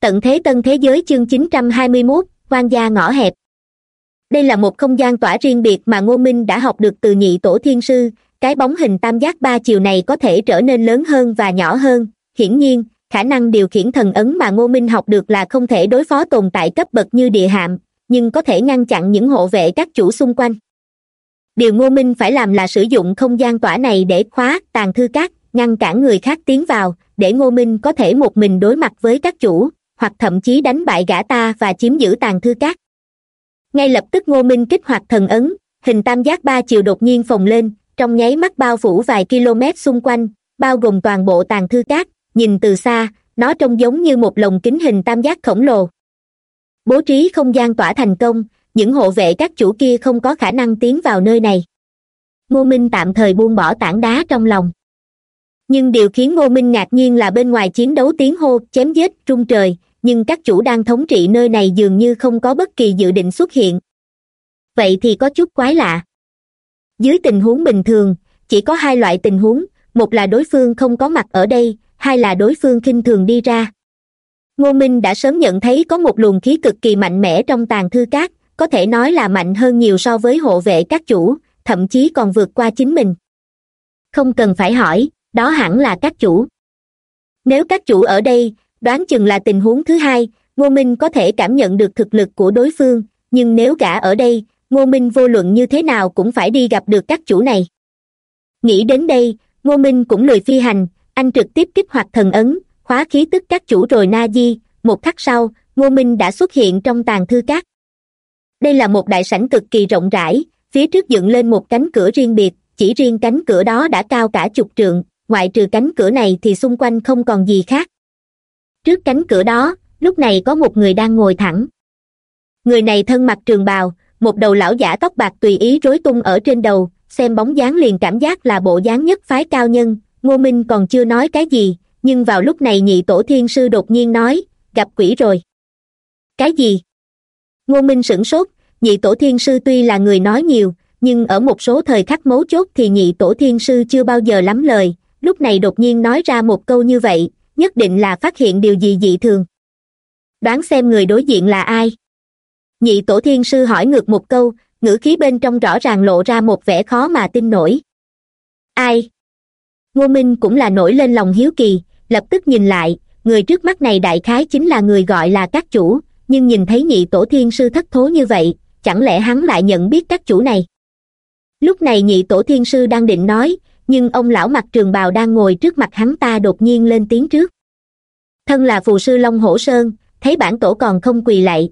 tận thế tân thế giới chương chín trăm hai mươi 921, quan gia ngõ hẹp. Đây là một không gian tỏa riêng biệt mà ngô minh đã học được từ nhị tổ thiên sư cái bóng hình tam giác ba chiều này có thể trở nên lớn hơn và nhỏ hơn. Hiển nhiên khả năng điều khiển thần ấn mà ngô minh học được là không thể đối phó tồn tại cấp bậc như địa hạm nhưng có thể ngăn chặn những hộ vệ các chủ xung quanh. Điều ngô minh phải làm là sử dụng không gian tỏa này để khóa tàn thư cát ngăn cản người khác tiến vào để ngô minh có thể một mình đối mặt với các chủ hoặc thậm chí đánh bại gã ta và chiếm giữ tàn thư cát ngay lập tức ngô minh kích hoạt thần ấn, hình tam giác ba chiều đột nhiên phồng lên, trong nháy mắt bao phủ vài km xung quanh, bao gồm toàn bộ tàn thư cát nhìn từ xa, nó trông giống như một lồng kính hình tam giác khổng lồ. Bố trí không gian tỏa thành công, những hộ vệ các chủ kia không có khả năng tiến vào nơi này. Ngô minh tạm thời buông bỏ tảng đá trong lòng. Nhưng điều khiến ngô minh ngạc nhiên là bên ngoài chiến đấu tiếng hô, chém giết trung trời nhưng các chủ đang thống trị nơi này dường như không có bất kỳ dự định xuất hiện. Vậy thì có chút quái lạ. Dưới tình huống bình thường, chỉ có hai loại tình huống, một là đối phương không có mặt ở đây, hai là đối phương khinh thường đi ra. Ngô minh đã sớm nhận thấy có một luồng khí cực kỳ mạnh mẽ trong tàn thư cát có thể nói là mạnh hơn nhiều so với hộ vệ các chủ, thậm chí còn vượt qua chính mình. Không cần phải hỏi, đó hẳn là các chủ. Nếu các chủ ở đây đoán chừng là tình huống thứ hai, ngô minh có thể cảm nhận được thực lực của đối phương, nhưng nếu gã ở đây, ngô minh vô luận như thế nào cũng phải đi gặp được các chủ này. Nghĩ đến đây, ngô minh cũng lười phi hành, anh trực tiếp kích hoạt thần ấn, khóa khí tức các chủ rồi na di. Một khắc sau, ngô minh đã xuất hiện trong tàn thư cát đây là một đại sảnh cực kỳ rộng rãi, phía trước dựng lên một cánh cửa riêng biệt, chỉ riêng cánh cửa đó đã cao cả chục trượng, ngoại trừ cánh cửa này thì xung quanh không còn gì khác trước cánh cửa đó, lúc này có một người đang ngồi thẳng. Người này thân mặc trường bào, một đầu lão giả tóc bạc tùy ý rối tung ở trên đầu, xem bóng dáng liền cảm giác là bộ dáng nhất phái cao nhân. Ngô minh còn chưa nói cái gì, nhưng vào lúc này nhị tổ thiên sư đột nhiên nói, gặp quỷ rồi. Cái gì? Ngô minh sửng sốt, nhị tổ thiên sư tuy là người nói nhiều, nhưng ở một số thời khắc mấu chốt thì nhị tổ thiên sư chưa bao giờ lắm lời. Lúc này đột nhiên nói ra một câu như vậy nhất định là phát hiện điều gì dị thường. Đoán xem người đối diện là ai. Nhị tổ thiên sư hỏi ngược một câu, ngữ khí bên trong rõ ràng lộ ra một vẻ khó mà tin nổi. Ai? Ngô minh cũng là nổi lên lòng hiếu kỳ, lập tức nhìn lại, người trước mắt này đại khái chính là người gọi là các chủ, nhưng nhìn thấy nhị tổ thiên sư thất thố như vậy, chẳng lẽ hắn lại nhận biết các chủ này? Lúc này nhị tổ thiên sư đang định nói nhưng ông lão mặt trường bào đang ngồi trước mặt hắn ta đột nhiên lên tiếng trước. Thân là phù sư long hổ sơn, thấy bản tổ còn không quỳ lạy.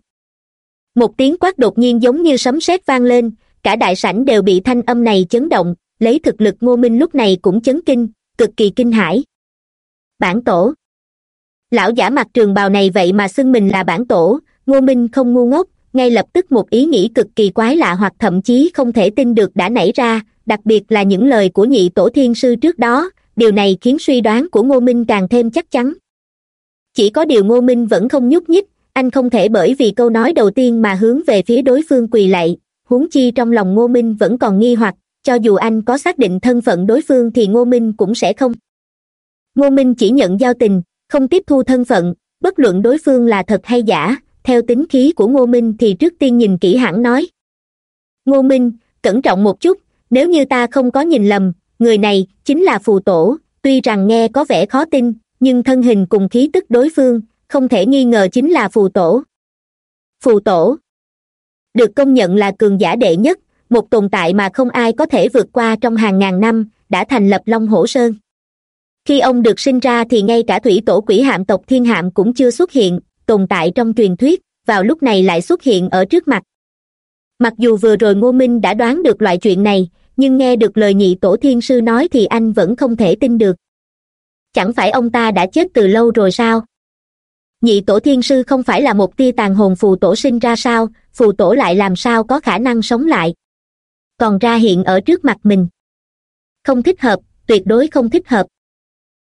Một tiếng quát đột nhiên giống như sấm sét vang lên, cả đại sảnh đều bị thanh âm này chấn động, lấy thực lực ngô minh lúc này cũng chấn kinh, cực kỳ kinh hãi. Bản tổ. Lão giả mặt trường bào này vậy mà xưng mình là bản tổ, ngô minh không ngu ngốc, ngay lập tức một ý nghĩ cực kỳ quái lạ hoặc thậm chí không thể tin được đã nảy ra đặc biệt là những lời của nhị tổ thiên sư trước đó, điều này khiến suy đoán của ngô minh càng thêm chắc chắn. Chỉ có điều ngô minh vẫn không nhúc nhích, anh không thể bởi vì câu nói đầu tiên mà hướng về phía đối phương quỳ lạy, huống chi trong lòng ngô minh vẫn còn nghi hoặc, cho dù anh có xác định thân phận đối phương thì ngô minh cũng sẽ không. Ngô minh chỉ nhận giao tình, không tiếp thu thân phận, bất luận đối phương là thật hay giả, theo tính khí của ngô minh thì trước tiên nhìn kỹ hẳn nói. Ngô minh, cẩn trọng một chút nếu như ta không có nhìn lầm, người này chính là phù tổ, tuy rằng nghe có vẻ khó tin, nhưng thân hình cùng khí tức đối phương, không thể nghi ngờ chính là phù tổ. Phù tổ. Được công nhận là cường giả đệ nhất, một tồn tại mà không ai có thể vượt qua trong hàng ngàn năm, đã thành lập long hổ sơn. Khi ông được sinh ra thì ngay cả thủy tổ quỷ hạm tộc thiên hạm cũng chưa xuất hiện, tồn tại trong truyền thuyết, vào lúc này lại xuất hiện ở trước mặt mặc dù vừa rồi ngô minh đã đoán được loại chuyện này, nhưng nghe được lời nhị tổ thiên sư nói thì anh vẫn không thể tin được. Chẳng phải ông ta đã chết từ lâu rồi sao? Nhị tổ thiên sư không phải là một tia tàn hồn phù tổ sinh ra sao, phù tổ lại làm sao có khả năng sống lại? Còn ra hiện ở trước mặt mình. Không thích hợp, tuyệt đối không thích hợp.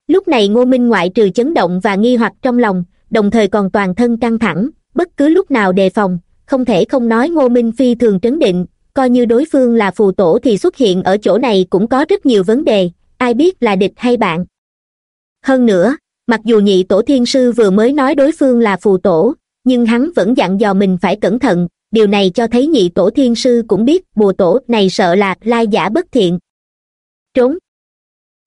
Lúc này ngô minh ngoại trừ chấn động và nghi hoặc trong lòng, đồng thời còn toàn thân căng thẳng, bất cứ lúc nào đề phòng không thể không nói ngô minh phi thường trấn định, coi như đối phương là phù tổ thì xuất hiện ở chỗ này cũng có rất nhiều vấn đề, ai biết là địch hay bạn. Hơn nữa, mặc dù nhị tổ thiên sư vừa mới nói đối phương là phù tổ, nhưng hắn vẫn dặn dò mình phải cẩn thận, điều này cho thấy nhị tổ thiên sư cũng biết bùa tổ này sợ là lai giả bất thiện. Trốn.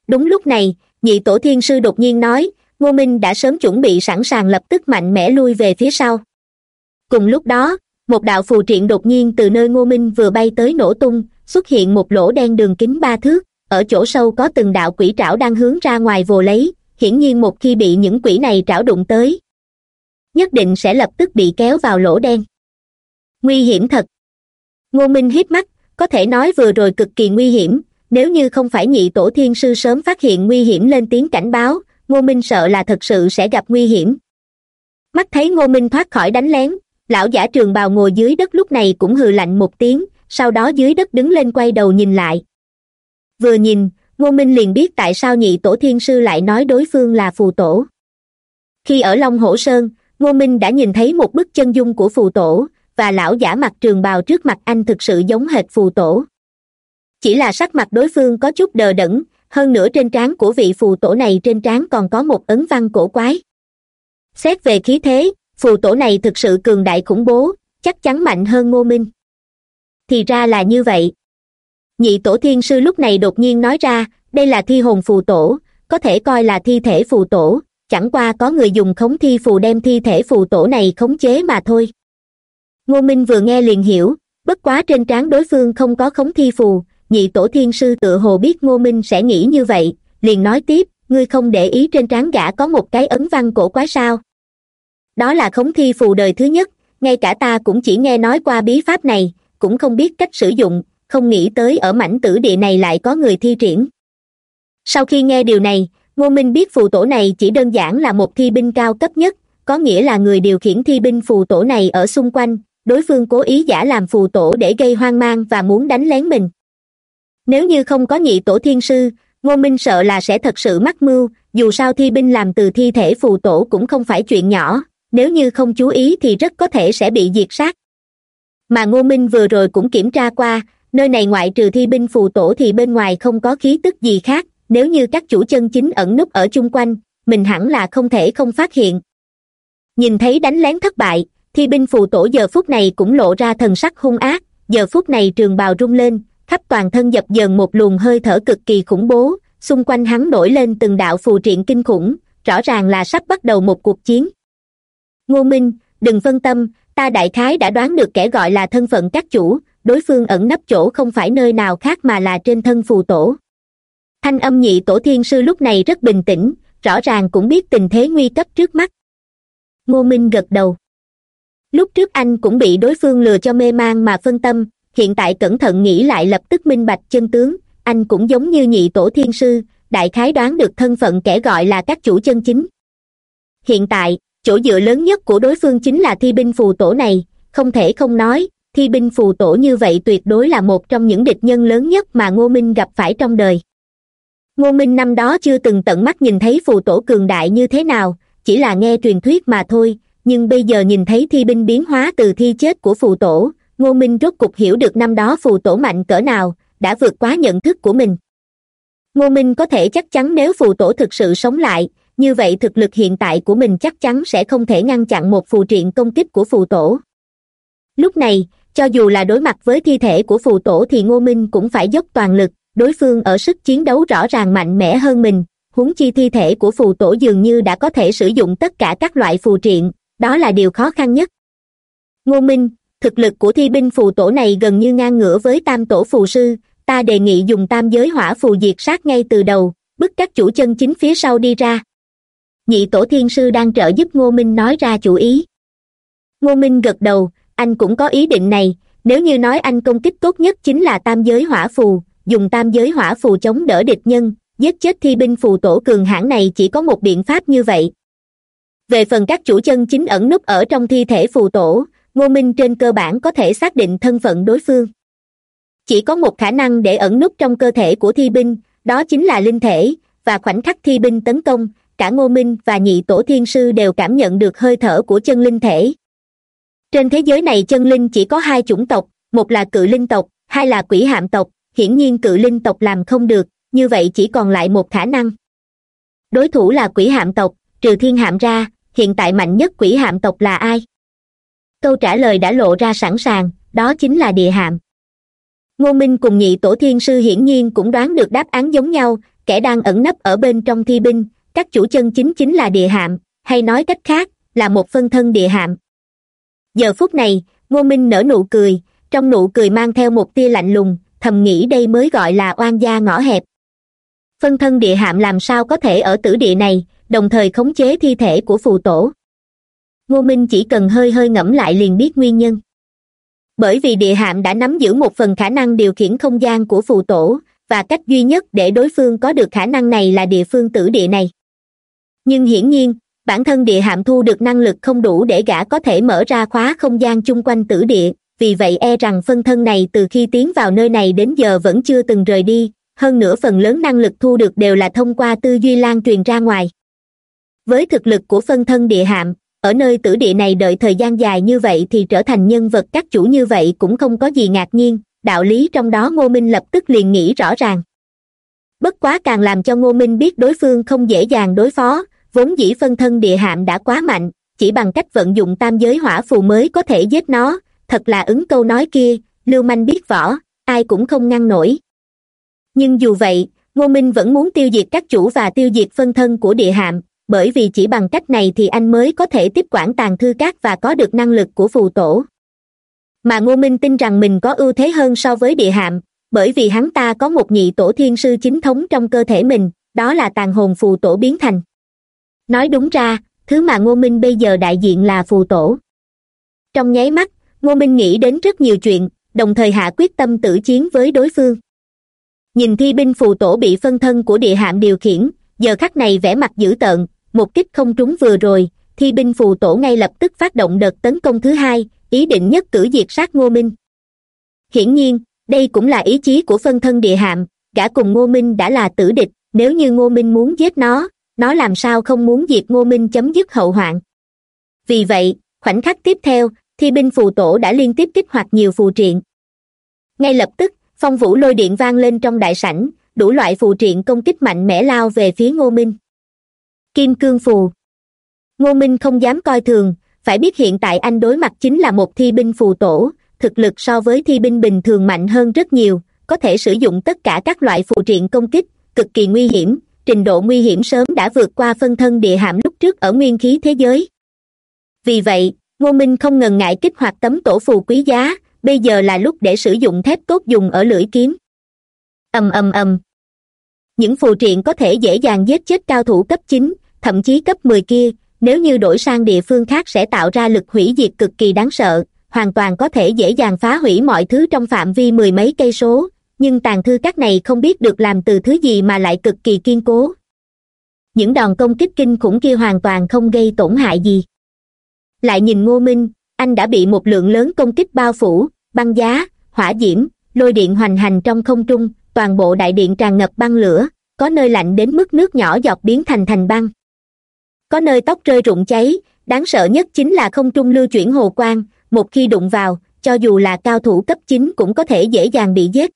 Đúng lúc này, nhị tổ thiên sư đột nhiên nói, ngô minh đã sớm chuẩn bị sẵn sàng lập tức mạnh mẽ lui về phía sau. Cùng lúc đó một đạo phù triện đột nhiên từ nơi ngô minh vừa bay tới nổ tung, xuất hiện một lỗ đen đường kính ba thước. Ở chỗ sâu có từng đạo quỷ trảo đang hướng ra ngoài vồ lấy, hiển nhiên một khi bị những quỷ này trảo đụng tới, nhất định sẽ lập tức bị kéo vào lỗ đen. Nguy hiểm thật. Ngô minh hít mắt, có thể nói vừa rồi cực kỳ nguy hiểm, nếu như không phải nhị tổ thiên sư sớm phát hiện nguy hiểm lên tiếng cảnh báo, ngô minh sợ là thật sự sẽ gặp nguy hiểm. Mắt thấy ngô minh thoát khỏi đánh lén lão giả trường bào ngồi dưới đất lúc này cũng hừ lạnh một tiếng, sau đó dưới đất đứng lên quay đầu nhìn lại. Vừa nhìn, ngô minh liền biết tại sao nhị tổ thiên sư lại nói đối phương là phù tổ. Khi ở long hổ sơn, ngô minh đã nhìn thấy một bức chân dung của phù tổ, và lão giả mặt trường bào trước mặt anh thực sự giống hệt phù tổ. Chỉ là sắc mặt đối phương có chút đờ đẫn, hơn nữa trên trán của vị phù tổ này trên trán còn có một ấn văn cổ quái. Xét về khí thế phù tổ này thực sự cường đại khủng bố, chắc chắn mạnh hơn ngô minh. Thì ra là như vậy. Nhị tổ thiên sư lúc này đột nhiên nói ra, đây là thi hồn phù tổ, có thể coi là thi thể phù tổ, chẳng qua có người dùng khống thi phù đem thi thể phù tổ này khống chế mà thôi. Ngô minh vừa nghe liền hiểu, bất quá trên trán đối phương không có khống thi phù, nhị tổ thiên sư tự hồ biết ngô minh sẽ nghĩ như vậy, liền nói tiếp, ngươi không để ý trên trán gã có một cái ấn văn cổ quái sao? Đó là khống thi phù đời thứ nhất, ngay cả ta cũng chỉ nghe nói qua bí pháp này, cũng không biết cách sử dụng, không nghĩ tới ở mảnh tử địa này lại có người thi triển. Sau khi nghe điều này, ngô minh biết phù tổ này chỉ đơn giản là một thi binh cao cấp nhất, có nghĩa là người điều khiển thi binh phù tổ này ở xung quanh, đối phương cố ý giả làm phù tổ để gây hoang mang và muốn đánh lén mình. Nếu như không có nhị tổ thiên sư, ngô minh sợ là sẽ thật sự mắc mưu, dù sao thi binh làm từ thi thể phù tổ cũng không phải chuyện nhỏ nếu như không chú ý thì rất có thể sẽ bị diệt sát. Mà ngô minh vừa rồi cũng kiểm tra qua, nơi này ngoại trừ thi binh phù tổ thì bên ngoài không có khí tức gì khác, nếu như các chủ chân chính ẩn núp ở chung quanh, mình hẳn là không thể không phát hiện. Nhìn thấy đánh lén thất bại, thi binh phù tổ giờ phút này cũng lộ ra thần sắc hung ác, giờ phút này trường bào rung lên, khắp toàn thân dập dờn một luồng hơi thở cực kỳ khủng bố, xung quanh hắn nổi lên từng đạo phù triện kinh khủng, rõ ràng là sắp bắt đầu một cuộc chiến ngô minh, đừng phân tâm, ta đại khái đã đoán được kẻ gọi là thân phận các chủ, đối phương ẩn nấp chỗ không phải nơi nào khác mà là trên thân phù tổ. Thanh âm nhị tổ thiên sư lúc này rất bình tĩnh, rõ ràng cũng biết tình thế nguy cấp trước mắt. Ngô minh gật đầu. Lúc trước anh cũng bị đối phương lừa cho mê man mà phân tâm, hiện tại cẩn thận nghĩ lại lập tức minh bạch chân tướng, anh cũng giống như nhị tổ thiên sư, đại khái đoán được thân phận kẻ gọi là các chủ chân chính. Hiện tại chỗ dựa lớn nhất của đối phương chính là thi binh phù tổ này. Không thể không nói, thi binh phù tổ như vậy tuyệt đối là một trong những địch nhân lớn nhất mà ngô minh gặp phải trong đời. Ngô minh năm đó chưa từng tận mắt nhìn thấy phù tổ cường đại như thế nào, chỉ là nghe truyền thuyết mà thôi. Nhưng bây giờ nhìn thấy thi binh biến hóa từ thi chết của phù tổ, ngô minh rốt cục hiểu được năm đó phù tổ mạnh cỡ nào, đã vượt quá nhận thức của mình. Ngô minh có thể chắc chắn nếu phù tổ thực sự sống lại như vậy thực lực hiện tại của mình chắc chắn sẽ không thể ngăn chặn một phù triện công kích của phù tổ. Lúc này, cho dù là đối mặt với thi thể của phù tổ thì ngô minh cũng phải dốc toàn lực, đối phương ở sức chiến đấu rõ ràng mạnh mẽ hơn mình, huống chi thi thể của phù tổ dường như đã có thể sử dụng tất cả các loại phù triện, đó là điều khó khăn nhất. Ngô minh, thực lực của thi binh phù tổ này gần như ngang ngửa với tam tổ phù sư, ta đề nghị dùng tam giới hỏa phù diệt sát ngay từ đầu, bức các chủ chân chính phía sau đi ra nhị tổ thiên sư đang trợ giúp ngô minh nói ra chủ ý. Ngô minh gật đầu, anh cũng có ý định này, nếu như nói anh công kích tốt nhất chính là tam giới hỏa phù, dùng tam giới hỏa phù chống đỡ địch nhân, giết chết thi binh phù tổ cường hãn này chỉ có một biện pháp như vậy. Về phần các chủ chân chính ẩn núp ở trong thi thể phù tổ, ngô minh trên cơ bản có thể xác định thân phận đối phương. Chỉ có một khả năng để ẩn núp trong cơ thể của thi binh, đó chính là linh thể, và khoảnh khắc thi binh tấn công cả ngô minh và nhị tổ thiên sư đều cảm nhận được hơi thở của chân linh thể. Trên thế giới này chân linh chỉ có hai chủng tộc, một là cự linh tộc, hai là quỷ hạm tộc. Hiển nhiên cự linh tộc làm không được, như vậy chỉ còn lại một khả năng. Đối thủ là quỷ hạm tộc, trừ thiên hạm ra, hiện tại mạnh nhất quỷ hạm tộc là ai? Câu trả lời đã lộ ra sẵn sàng, đó chính là địa hạm. Ngô minh cùng nhị tổ thiên sư hiển nhiên cũng đoán được đáp án giống nhau, kẻ đang ẩn nấp ở bên trong thi binh các chủ chân chính chính là địa hạm, hay nói cách khác, là một phân thân địa hạm. Giờ phút này, ngô minh nở nụ cười, trong nụ cười mang theo một tia lạnh lùng, thầm nghĩ đây mới gọi là oan gia ngõ hẹp. Phân thân địa hạm làm sao có thể ở tử địa này, đồng thời khống chế thi thể của phù tổ. Ngô minh chỉ cần hơi hơi ngẫm lại liền biết nguyên nhân. Bởi vì địa hạm đã nắm giữ một phần khả năng điều khiển không gian của phù tổ, và cách duy nhất để đối phương có được khả năng này là địa phương tử địa này nhưng hiển nhiên, bản thân địa hạm thu được năng lực không đủ để gã có thể mở ra khóa không gian chung quanh tử địa. Vì vậy e rằng phân thân này từ khi tiến vào nơi này đến giờ vẫn chưa từng rời đi. Hơn nữa phần lớn năng lực thu được đều là thông qua tư duy lan truyền ra ngoài. Với thực lực của phân thân địa hạm, ở nơi tử địa này đợi thời gian dài như vậy thì trở thành nhân vật các chủ như vậy cũng không có gì ngạc nhiên. Đạo lý trong đó ngô minh lập tức liền nghĩ rõ ràng. Bất quá càng làm cho ngô minh biết đối phương không dễ dàng đối phó vốn dĩ phân thân địa hạm đã quá mạnh, chỉ bằng cách vận dụng tam giới hỏa phù mới có thể giết nó. Thật là ứng câu nói kia, lưu manh biết võ, ai cũng không ngăn nổi. Nhưng dù vậy, ngô minh vẫn muốn tiêu diệt các chủ và tiêu diệt phân thân của địa hạm, bởi vì chỉ bằng cách này thì anh mới có thể tiếp quản tàn thư cát và có được năng lực của phù tổ. Mà ngô minh tin rằng mình có ưu thế hơn so với địa hạm, bởi vì hắn ta có một nhị tổ thiên sư chính thống trong cơ thể mình, đó là tàn hồn phù tổ biến thành nói đúng ra, thứ mà ngô minh bây giờ đại diện là phù tổ. Trong nháy mắt, ngô minh nghĩ đến rất nhiều chuyện, đồng thời hạ quyết tâm tử chiến với đối phương. Nhìn thi binh phù tổ bị phân thân của địa hạm điều khiển, giờ khắc này vẻ mặt dữ tợn, một kích không trúng vừa rồi, thi binh phù tổ ngay lập tức phát động đợt tấn công thứ hai, ý định nhất cử diệt sát ngô minh. Hiển nhiên, đây cũng là ý chí của phân thân địa hạm, gã cùng ngô minh đã là tử địch, nếu như ngô minh muốn giết nó nó làm sao không muốn diệt ngô minh chấm dứt hậu hoạn. Vì vậy, khoảnh khắc tiếp theo, thi binh phù tổ đã liên tiếp kích hoạt nhiều phù triện. Ngay lập tức, phong vũ lôi điện vang lên trong đại sảnh, đủ loại phù triện công kích mạnh mẽ lao về phía ngô minh. Kim cương phù. Ngô minh không dám coi thường, phải biết hiện tại anh đối mặt chính là một thi binh phù tổ, thực lực so với thi binh bình thường mạnh hơn rất nhiều, có thể sử dụng tất cả các loại phù triện công kích, cực kỳ nguy hiểm trình độ nguy hiểm sớm đã vượt qua phân thân địa hạm lúc trước ở nguyên khí thế giới. Vì vậy, ngô minh không ngần ngại kích hoạt tấm tổ phù quý giá, bây giờ là lúc để sử dụng thép tốt dùng ở lưỡi kiếm. Ầm ầm ầm. Những phù triện có thể dễ dàng giết chết cao thủ cấp chín, thậm chí cấp mười kia, nếu như đổi sang địa phương khác sẽ tạo ra lực hủy diệt cực kỳ đáng sợ, hoàn toàn có thể dễ dàng phá hủy mọi thứ trong phạm vi mười mấy cây số nhưng tàn thư các này không biết được làm từ thứ gì mà lại cực kỳ kiên cố. Những đòn công kích kinh khủng kia hoàn toàn không gây tổn hại gì. Lại nhìn ngô minh, anh đã bị một lượng lớn công kích bao phủ, băng giá, hỏa diễm, lôi điện hoành hành trong không trung, toàn bộ đại điện tràn ngập băng lửa, có nơi lạnh đến mức nước nhỏ giọt biến thành thành băng. Có nơi tóc rơi rụng cháy, đáng sợ nhất chính là không trung lưu chuyển hồ quang, một khi đụng vào, cho dù là cao thủ cấp chín cũng có thể dễ dàng bị giết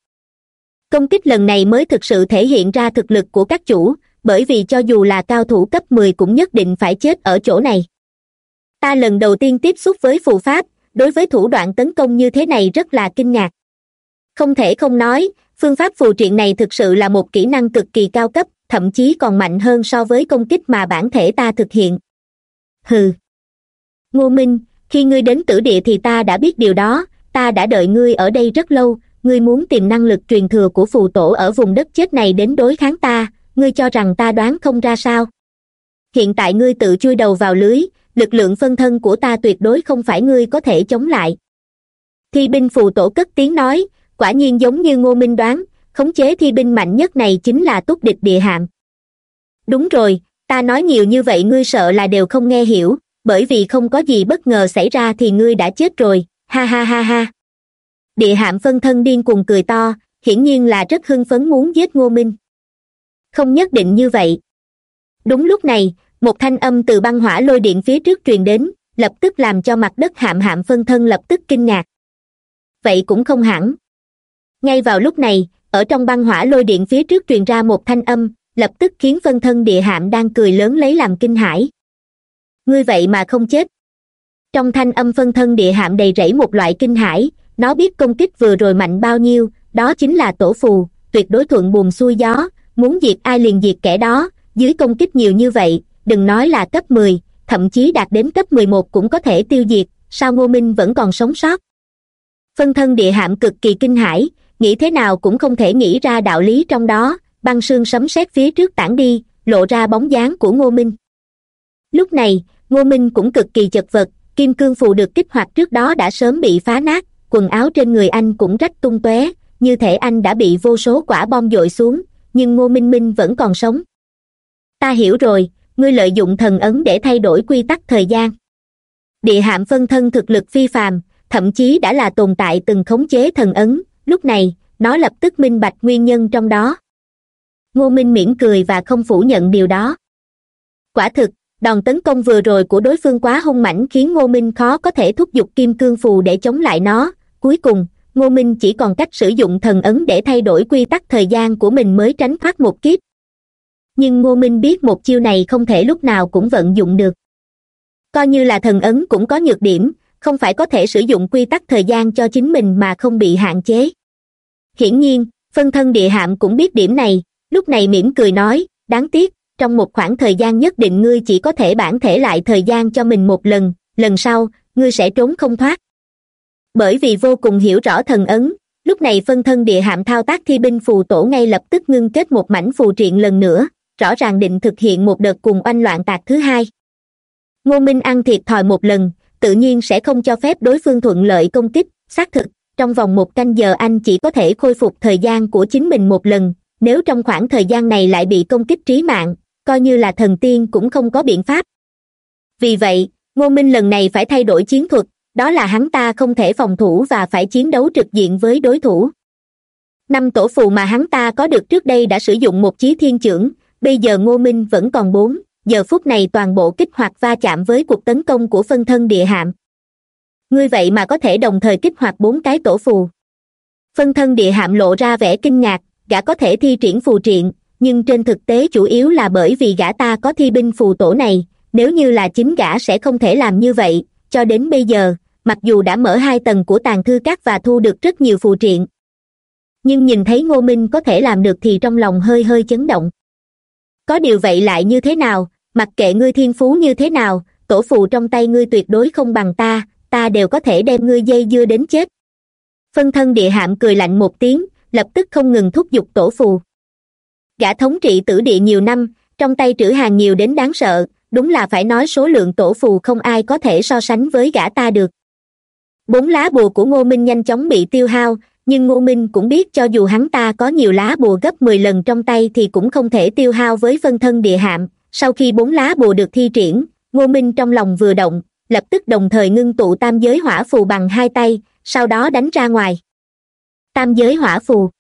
công kích lần này mới thực sự thể hiện ra thực lực của các chủ, bởi vì cho dù là cao thủ cấp mười cũng nhất định phải chết ở chỗ này. Ta lần đầu tiên tiếp xúc với phù pháp, đối với thủ đoạn tấn công như thế này rất là kinh ngạc. Không thể không nói, phương pháp phù triện này thực sự là một kỹ năng cực kỳ cao cấp, thậm chí còn mạnh hơn so với công kích mà bản thể ta thực hiện. Hừ. Ngô minh, khi ngươi đến tử địa thì ta đã biết điều đó, ta đã đợi ngươi ở đây rất lâu ngươi muốn tìm năng lực truyền thừa của phù tổ ở vùng đất chết này đến đối kháng ta, ngươi cho rằng ta đoán không ra sao? Hiện tại ngươi tự chui đầu vào lưới, lực lượng phân thân của ta tuyệt đối không phải ngươi có thể chống lại. Thi binh phù tổ cất tiếng nói, quả nhiên giống như ngô minh đoán, khống chế thi binh mạnh nhất này chính là túc địch địa hạm. Đúng rồi, ta nói nhiều như vậy ngươi sợ là đều không nghe hiểu, bởi vì không có gì bất ngờ xảy ra thì ngươi đã chết rồi, ha ha ha ha địa hạm phân thân điên cuồng cười to, hiển nhiên là rất hưng phấn muốn giết ngô minh. Không nhất định như vậy. Đúng lúc này, một thanh âm từ băng hỏa lôi điện phía trước truyền đến, lập tức làm cho mặt đất hạm hạm phân thân lập tức kinh ngạc. Vậy cũng không hẳn. Ngay vào lúc này, ở trong băng hỏa lôi điện phía trước truyền ra một thanh âm, lập tức khiến phân thân địa hạm đang cười lớn lấy làm kinh hãi. Ngươi vậy mà không chết. Trong thanh âm phân thân địa hạm đầy rẫy một loại kinh hãi nó biết công kích vừa rồi mạnh bao nhiêu, đó chính là tổ phù, tuyệt đối thuận buồm xuôi gió, muốn diệt ai liền diệt kẻ đó, dưới công kích nhiều như vậy, đừng nói là cấp mười, thậm chí đạt đến cấp mười một cũng có thể tiêu diệt, sao ngô minh vẫn còn sống sót? Phân thân địa hạm cực kỳ kinh hãi, nghĩ thế nào cũng không thể nghĩ ra đạo lý trong đó, băng sương sấm sét phía trước tản đi, lộ ra bóng dáng của ngô minh. Lúc này, ngô minh cũng cực kỳ chật vật, kim cương phù được kích hoạt trước đó đã sớm bị phá nát quần áo trên người anh cũng rách tung tóe, như thể anh đã bị vô số quả bom dội xuống, nhưng ngô minh minh vẫn còn sống. Ta hiểu rồi, ngươi lợi dụng thần ấn để thay đổi quy tắc thời gian. Địa hạm phân thân thực lực phi phàm, thậm chí đã là tồn tại từng khống chế thần ấn, lúc này, nó lập tức minh bạch nguyên nhân trong đó. Ngô minh mỉm cười và không phủ nhận điều đó. Quả thực, đòn tấn công vừa rồi của đối phương quá hung mãnh khiến ngô minh khó có thể thúc giục kim cương phù để chống lại nó cuối cùng, ngô minh chỉ còn cách sử dụng thần ấn để thay đổi quy tắc thời gian của mình mới tránh thoát một kiếp. Nhưng ngô minh biết một chiêu này không thể lúc nào cũng vận dụng được. Coi như là thần ấn cũng có nhược điểm, không phải có thể sử dụng quy tắc thời gian cho chính mình mà không bị hạn chế. Hiển nhiên, phân thân địa hạm cũng biết điểm này, lúc này mỉm cười nói, đáng tiếc, trong một khoảng thời gian nhất định ngươi chỉ có thể bản thể lại thời gian cho mình một lần lần sau, ngươi sẽ trốn không thoát bởi vì vô cùng hiểu rõ thần ấn, lúc này phân thân địa hạm thao tác thi binh phù tổ ngay lập tức ngưng kết một mảnh phù triện lần nữa, rõ ràng định thực hiện một đợt cùng oanh loạn tạc thứ hai. Ngô minh ăn thiệt thòi một lần, tự nhiên sẽ không cho phép đối phương thuận lợi công kích, xác thực, trong vòng một canh giờ anh chỉ có thể khôi phục thời gian của chính mình một lần, nếu trong khoảng thời gian này lại bị công kích trí mạng, coi như là thần tiên cũng không có biện pháp. Vì vậy, ngô minh lần này phải thay đổi chiến thuật đó là hắn ta không thể phòng thủ và phải chiến đấu trực diện với đối thủ. Năm tổ phù mà hắn ta có được trước đây đã sử dụng một chí thiên trưởng, bây giờ ngô minh vẫn còn bốn, giờ phút này toàn bộ kích hoạt va chạm với cuộc tấn công của phân thân địa hạm. Ngươi vậy mà có thể đồng thời kích hoạt bốn cái tổ phù. Phân thân địa hạm lộ ra vẻ kinh ngạc, gã có thể thi triển phù triện, nhưng trên thực tế chủ yếu là bởi vì gã ta có thi binh phù tổ này, nếu như là chính gã sẽ không thể làm như vậy, cho đến bây giờ mặc dù đã mở hai tầng của tàn thư cát và thu được rất nhiều phù triện, nhưng nhìn thấy ngô minh có thể làm được thì trong lòng hơi hơi chấn động. Có điều vậy lại như thế nào? Mặc kệ ngươi thiên phú như thế nào, tổ phù trong tay ngươi tuyệt đối không bằng ta ta đều có thể đem ngươi dây dưa đến chết. Phân thân địa hạm cười lạnh một tiếng, lập tức không ngừng thúc giục tổ phù gã thống trị tử địa nhiều năm, trong tay trữ hàng nhiều đến đáng sợ, đúng là phải nói số lượng tổ phù không ai có thể so sánh với gã ta được bốn lá bùa của ngô minh nhanh chóng bị tiêu hao, nhưng ngô minh cũng biết cho dù hắn ta có nhiều lá bùa gấp mười lần trong tay thì cũng không thể tiêu hao với phân thân địa hạm. Sau khi bốn lá bùa được thi triển, ngô minh trong lòng vừa động, lập tức đồng thời ngưng tụ tam giới hỏa phù bằng hai tay, sau đó đánh ra ngoài. Tam giới hỏa phù.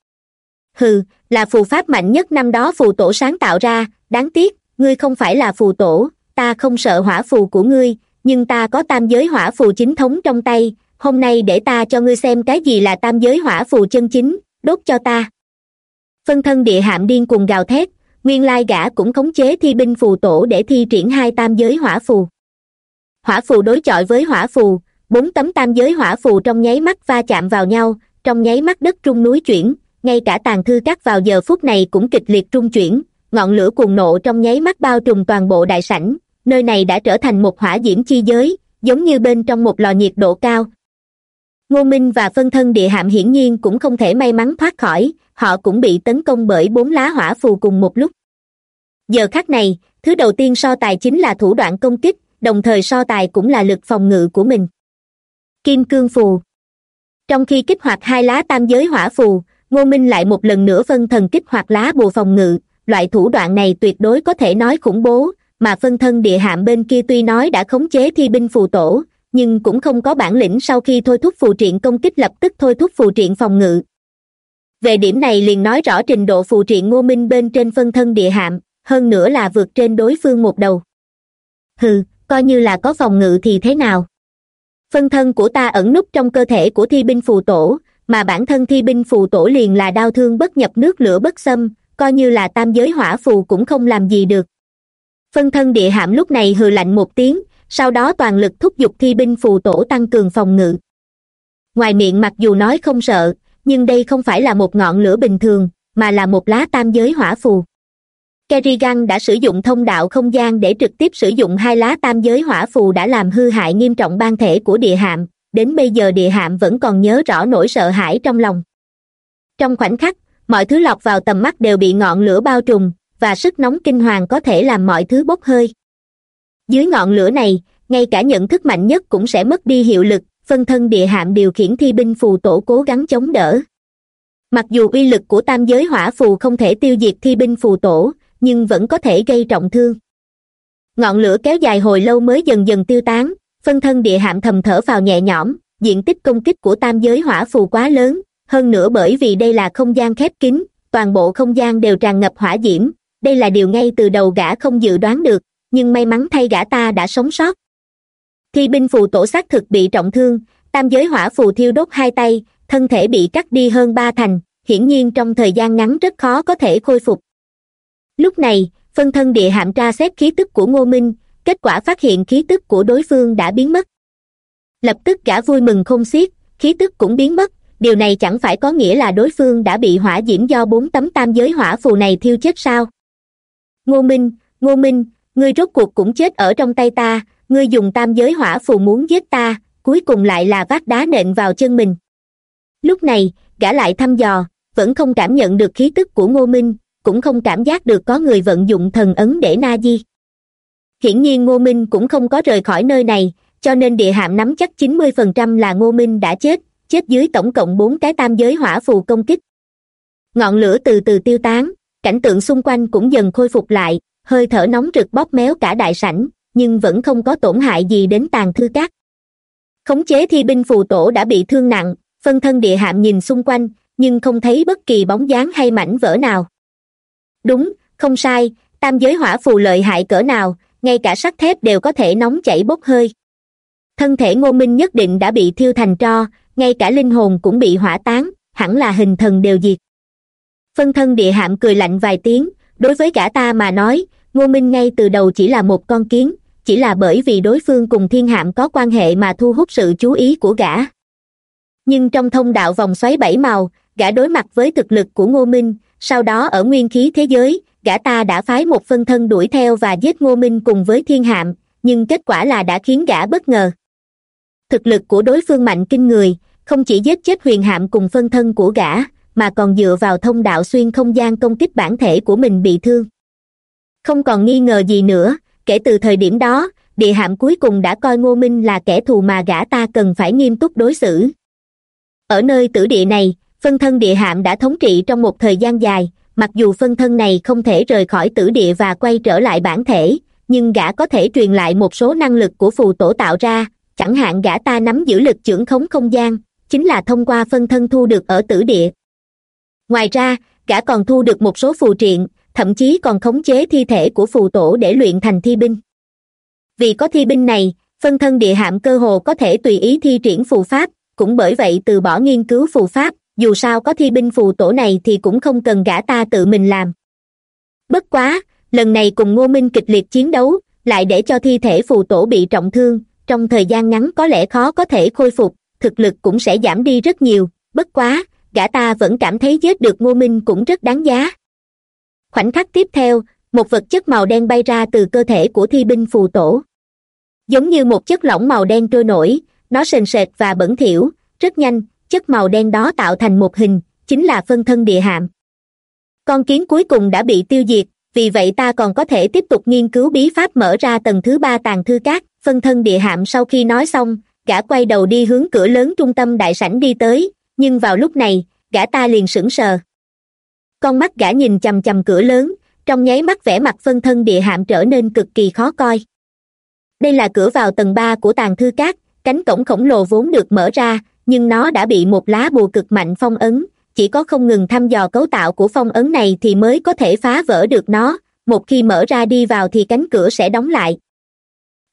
Hừ, là phù pháp mạnh nhất năm đó phù tổ sáng tạo ra, đáng tiếc, ngươi không phải là phù tổ, ta không sợ hỏa phù của ngươi, nhưng ta có tam giới hỏa phù chính thống trong tay hôm nay để ta cho ngươi xem cái gì là tam giới hỏa phù chân chính, đốt cho ta. Phân thân địa hạm điên cùng gào thét, nguyên lai gã cũng khống chế thi binh phù tổ để thi triển hai tam giới hỏa phù. Hỏa phù đối chọi với hỏa phù, bốn tấm tam giới hỏa phù trong nháy mắt va chạm vào nhau, trong nháy mắt đất trung núi chuyển, ngay cả tàn thư cắt vào giờ phút này cũng kịch liệt trung chuyển, ngọn lửa cuồng nộ trong nháy mắt bao trùm toàn bộ đại sảnh, nơi này đã trở thành một hỏa diễm chi giới, giống như bên trong một lò nhiệt độ cao ngô minh và phân thân địa hạm hiển nhiên cũng không thể may mắn thoát khỏi, họ cũng bị tấn công bởi bốn lá hỏa phù cùng một lúc. Giờ khắc này, thứ đầu tiên so tài chính là thủ đoạn công kích, đồng thời so tài cũng là lực phòng ngự của mình. Kim cương phù. Trong khi kích hoạt hai lá tam giới hỏa phù, ngô minh lại một lần nữa phân thần kích hoạt lá bùa phòng ngự. Loại thủ đoạn này tuyệt đối có thể nói khủng bố, mà phân thân địa hạm bên kia tuy nói đã khống chế thi binh phù tổ nhưng cũng không có bản lĩnh sau khi thôi thúc phù triện công kích lập tức thôi thúc phù triện phòng ngự. Về điểm này liền nói rõ trình độ phù triện ngô minh bên trên phân thân địa hạm, hơn nữa là vượt trên đối phương một đầu. Hừ, coi như là có phòng ngự thì thế nào? Phân thân của ta ẩn núp trong cơ thể của thi binh phù tổ, mà bản thân thi binh phù tổ liền là đau thương bất nhập nước lửa bất xâm, coi như là tam giới hỏa phù cũng không làm gì được. Phân thân địa hạm lúc này hừ lạnh một tiếng sau đó toàn lực thúc giục thi binh phù tổ tăng cường phòng ngự. Ngoài miệng mặc dù nói không sợ, nhưng đây không phải là một ngọn lửa bình thường, mà là một lá tam giới hỏa phù. Kerrigan đã sử dụng thông đạo không gian để trực tiếp sử dụng hai lá tam giới hỏa phù đã làm hư hại nghiêm trọng ban thể của địa hạm, đến bây giờ địa hạm vẫn còn nhớ rõ nỗi sợ hãi trong lòng. Trong khoảnh khắc, mọi thứ lọt vào tầm mắt đều bị ngọn lửa bao trùm, và sức nóng kinh hoàng có thể làm mọi thứ bốc hơi dưới ngọn lửa này, ngay cả nhận thức mạnh nhất cũng sẽ mất đi hiệu lực, phân thân địa hạm điều khiển thi binh phù tổ cố gắng chống đỡ. Mặc dù uy lực của tam giới hỏa phù không thể tiêu diệt thi binh phù tổ, nhưng vẫn có thể gây trọng thương. Ngọn lửa kéo dài hồi lâu mới dần dần tiêu tán, phân thân địa hạm thầm thở vào nhẹ nhõm, diện tích công kích của tam giới hỏa phù quá lớn, hơn nữa bởi vì đây là không gian khép kín, toàn bộ không gian đều tràn ngập hỏa diễm, đây là điều ngay từ đầu gã không dự đoán được nhưng may mắn thay gã ta đã sống sót. Thi binh phù tổ xác thực bị trọng thương, tam giới hỏa phù thiêu đốt hai tay, thân thể bị cắt đi hơn ba thành, hiển nhiên trong thời gian ngắn rất khó có thể khôi phục. Lúc này, phân thân địa hạm tra xét khí tức của ngô minh, kết quả phát hiện khí tức của đối phương đã biến mất. Lập tức gã vui mừng không xiết, khí tức cũng biến mất, điều này chẳng phải có nghĩa là đối phương đã bị hỏa diễm do bốn tấm tam giới hỏa phù này thiêu chết sao? Ngô minh ngô minh ngươi rốt cuộc cũng chết ở trong tay ta, ngươi dùng tam giới hỏa phù muốn giết ta, cuối cùng lại là vác đá nện vào chân mình. Lúc này, gã lại thăm dò, vẫn không cảm nhận được khí tức của ngô minh, cũng không cảm giác được có người vận dụng thần ấn để na di. Hiển nhiên ngô minh cũng không có rời khỏi nơi này, cho nên địa hạm nắm chắc chín mươi phần trăm là ngô minh đã chết chết dưới tổng cộng bốn cái tam giới hỏa phù công kích. Ngọn lửa từ từ tiêu tán, cảnh tượng xung quanh cũng dần khôi phục lại hơi thở nóng rực bóp méo cả đại sảnh, nhưng vẫn không có tổn hại gì đến tàn thư cát khống chế thi binh phù tổ đã bị thương nặng, phân thân địa hạm nhìn xung quanh, nhưng không thấy bất kỳ bóng dáng hay mảnh vỡ nào. Đúng, không sai, tam giới hỏa phù lợi hại cỡ nào, ngay cả sắt thép đều có thể nóng chảy bốc hơi. Thân thể ngô minh nhất định đã bị thiêu thành tro, ngay cả linh hồn cũng bị hỏa tán, hẳn là hình thần đều diệt. Phân thân địa hạm cười lạnh vài tiếng đối với gã ta mà nói, ngô minh ngay từ đầu chỉ là một con kiến, chỉ là bởi vì đối phương cùng thiên hạm có quan hệ mà thu hút sự chú ý của gã. Nhưng trong thông đạo vòng xoáy bảy màu, gã đối mặt với thực lực của ngô minh, sau đó ở nguyên khí thế giới, gã ta đã phái một phân thân đuổi theo và giết ngô minh cùng với thiên hạm, nhưng kết quả là đã khiến gã bất ngờ. Thực lực của đối phương mạnh kinh người, không chỉ giết chết huyền hạm cùng phân thân của gã mà còn dựa vào thông đạo xuyên không gian công kích bản thể của mình bị thương. Không còn nghi ngờ gì nữa, kể từ thời điểm đó, địa hạm cuối cùng đã coi ngô minh là kẻ thù mà gã ta cần phải nghiêm túc đối xử. Ở nơi tử địa này, phân thân địa hạm đã thống trị trong một thời gian dài, mặc dù phân thân này không thể rời khỏi tử địa và quay trở lại bản thể, nhưng gã có thể truyền lại một số năng lực của phù tổ tạo ra, chẳng hạn gã ta nắm giữ lực trưởng khống không gian, chính là thông qua phân thân thu được ở tử địa ngoài ra, gã còn thu được một số phù triện, thậm chí còn khống chế thi thể của phù tổ để luyện thành thi binh. Vì có thi binh này, phân thân địa hạm cơ hồ có thể tùy ý thi triển phù pháp, cũng bởi vậy từ bỏ nghiên cứu phù pháp, dù sao có thi binh phù tổ này thì cũng không cần gã ta tự mình làm. Bất quá, lần này cùng ngô minh kịch liệt chiến đấu, lại để cho thi thể phù tổ bị trọng thương, trong thời gian ngắn có lẽ khó có thể khôi phục, thực lực cũng sẽ giảm đi rất nhiều, bất quá gã ta vẫn cảm thấy giết được ngô minh cũng rất đáng giá. Khoảnh khắc tiếp theo, một vật chất màu đen bay ra từ cơ thể của thi binh phù tổ. Giống như một chất lỏng màu đen trôi nổi, nó sền sệt và bẩn thỉu, rất nhanh, chất màu đen đó tạo thành một hình, chính là phân thân địa hạm. Con kiến cuối cùng đã bị tiêu diệt, vì vậy ta còn có thể tiếp tục nghiên cứu bí pháp mở ra tầng thứ ba tàng thư cát phân thân địa hạm sau khi nói xong, gã quay đầu đi hướng cửa lớn trung tâm đại sảnh đi tới nhưng vào lúc này, gã ta liền sững sờ. Con mắt gã nhìn chằm chằm cửa lớn, trong nháy mắt vẻ mặt phân thân địa hạm trở nên cực kỳ khó coi. Đây là cửa vào tầng ba của tàng thư cát cánh cổng khổng lồ vốn được mở ra, nhưng nó đã bị một lá bùa cực mạnh phong ấn. Chỉ có không ngừng thăm dò cấu tạo của phong ấn này thì mới có thể phá vỡ được nó. Một khi mở ra đi vào thì cánh cửa sẽ đóng lại.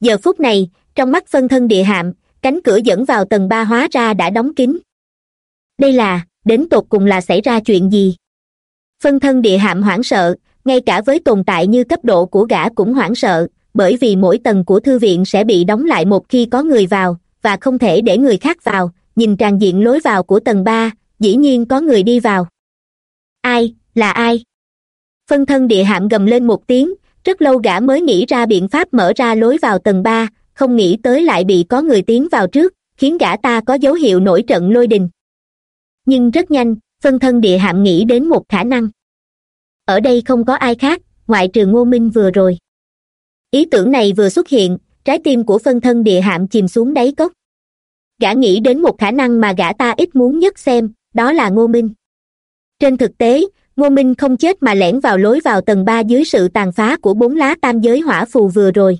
Giờ phút này, trong mắt phân thân địa hạm, cánh cửa dẫn vào tầng ba hóa ra đã đóng kín đây là, đến tột cùng là xảy ra chuyện gì? Phân thân địa hạm hoảng sợ, ngay cả với tồn tại như cấp độ của gã cũng hoảng sợ, bởi vì mỗi tầng của thư viện sẽ bị đóng lại một khi có người vào, và không thể để người khác vào. Nhìn tràn diện lối vào của tầng ba, dĩ nhiên có người đi vào. Ai, là ai? Phân thân địa hạm gầm lên một tiếng, rất lâu gã mới nghĩ ra biện pháp mở ra lối vào tầng ba, không nghĩ tới lại bị có người tiến vào trước, khiến gã ta có dấu hiệu nổi trận lôi đình nhưng rất nhanh, phân thân địa hạm nghĩ đến một khả năng. Ở đây không có ai khác, ngoại trừ ngô minh vừa rồi. Ý tưởng này vừa xuất hiện, trái tim của phân thân địa hạm chìm xuống đáy cốc. Gã nghĩ đến một khả năng mà gã ta ít muốn nhất xem, đó là ngô minh. Trên thực tế, ngô minh không chết mà lẻn vào lối vào tầng ba dưới sự tàn phá của bốn lá tam giới hỏa phù vừa rồi.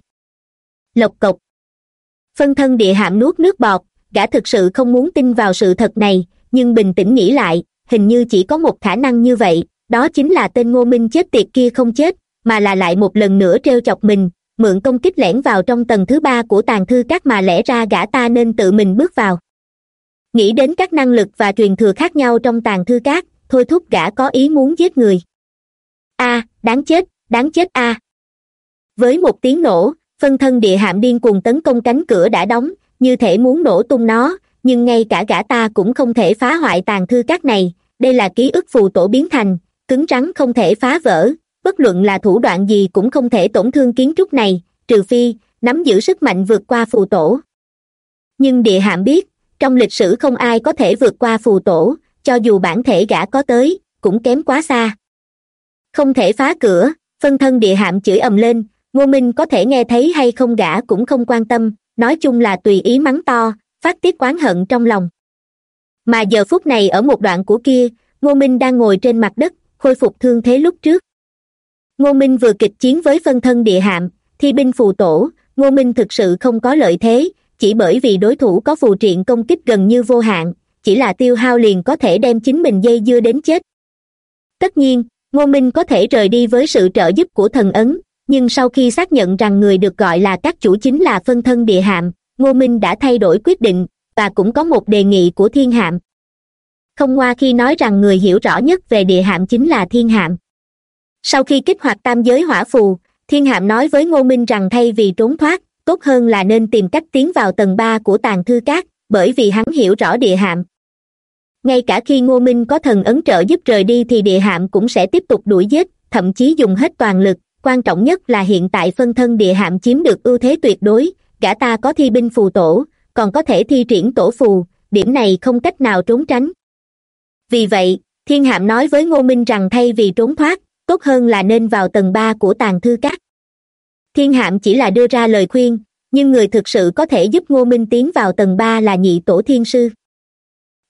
Lộc cộc. Phân thân địa hạm nuốt nước bọt, gã thực sự không muốn tin vào sự thật này nhưng bình tĩnh nghĩ lại, hình như chỉ có một khả năng như vậy, đó chính là tên ngô minh chết tiệt kia không chết, mà là lại một lần nữa t chọc mình, mượn công kích lẻn vào trong tầng thứ ba của tàn thư các mà lẽ ra gã ta nên tự mình bước vào. Nghĩ đến các năng lực và truyền thừa khác nhau trong tàn thư cát thôi thúc gã có ý muốn giết người. A, đáng chết đáng chết a. Với một tiếng nổ, phân thân địa hạm điên cuồng tấn công cánh cửa đã đóng, như thể muốn nổ tung nó nhưng ngay cả gã ta cũng không thể phá hoại tàn thư các này. Đây là ký ức phù tổ biến thành, cứng rắn không thể phá vỡ. Bất luận là thủ đoạn gì cũng không thể tổn thương kiến trúc này, trừ phi, nắm giữ sức mạnh vượt qua phù tổ. Nhưng địa hạm biết, trong lịch sử không ai có thể vượt qua phù tổ, cho dù bản thể gã có tới, cũng kém quá xa. Không thể phá cửa, phân thân địa hạm chửi ầm lên, ngô minh có thể nghe thấy hay không gã cũng không quan tâm, nói chung là tùy ý mắng to phát tiết oán hận trong lòng. Mà giờ phút này ở một đoạn của kia, ngô minh đang ngồi trên mặt đất, khôi phục thương thế lúc trước. Ngô minh vừa kịch chiến với phân thân địa hạm, thi binh phù tổ, ngô minh thực sự không có lợi thế, chỉ bởi vì đối thủ có phù triện công kích gần như vô hạn, chỉ là tiêu hao liền có thể đem chính mình dây dưa đến chết. Tất nhiên, ngô minh có thể rời đi với sự trợ giúp của thần ấn, nhưng sau khi xác nhận rằng người được gọi là các chủ chính là phân thân địa hạm ngô minh đã thay đổi quyết định và cũng có một đề nghị của thiên hạm. Không ngoa khi nói rằng người hiểu rõ nhất về địa hạm chính là thiên hạm. Sau khi kích hoạt tam giới hỏa phù, thiên hạm nói với ngô minh rằng thay vì trốn thoát, tốt hơn là nên tìm cách tiến vào tầng ba của tàn thư cát bởi vì hắn hiểu rõ địa hạm. Ngay cả khi ngô minh có thần ấn trợ giúp rời đi thì địa hạm cũng sẽ tiếp tục đuổi giết, thậm chí dùng hết toàn lực, quan trọng nhất là hiện tại phân thân địa hạm chiếm được ưu thế tuyệt đối gã ta có thi binh phù tổ, còn có thể thi triển tổ phù, điểm này không cách nào trốn tránh. Vì vậy, thiên hạm nói với ngô minh rằng thay vì trốn thoát, tốt hơn là nên vào tầng ba của tàng thư cát thiên hạm chỉ là đưa ra lời khuyên, nhưng người thực sự có thể giúp ngô minh tiến vào tầng ba là nhị tổ thiên sư.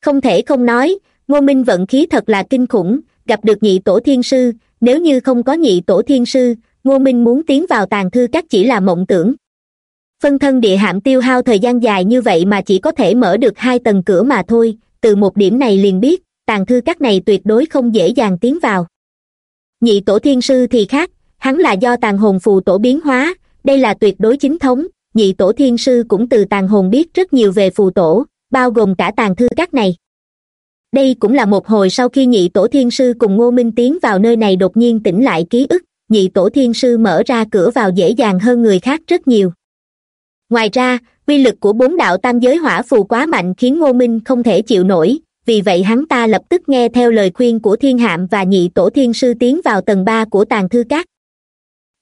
Không thể không nói, ngô minh vận khí thật là kinh khủng, gặp được nhị tổ thiên sư, nếu như không có nhị tổ thiên sư, ngô minh muốn tiến vào tàng thư các chỉ là mộng tưởng phân thân địa hạm tiêu hao thời gian dài như vậy mà chỉ có thể mở được hai tầng cửa mà thôi, từ một điểm này liền biết, tàng thư các này tuyệt đối không dễ dàng tiến vào. Nhị tổ thiên sư thì khác, hắn là do tàn hồn phù tổ biến hóa, đây là tuyệt đối chính thống, nhị tổ thiên sư cũng từ tàn hồn biết rất nhiều về phù tổ, bao gồm cả tàn thư các này. Đây cũng là một hồi sau khi nhị tổ thiên sư cùng ngô minh tiến vào nơi này đột nhiên tỉnh lại ký ức, nhị tổ thiên sư mở ra cửa vào dễ dàng hơn người khác rất nhiều ngoài ra, quy lực của bốn đạo tam giới hỏa phù quá mạnh khiến ngô minh không thể chịu nổi, vì vậy hắn ta lập tức nghe theo lời khuyên của thiên hạm và nhị tổ thiên sư tiến vào tầng ba của tàng thư cát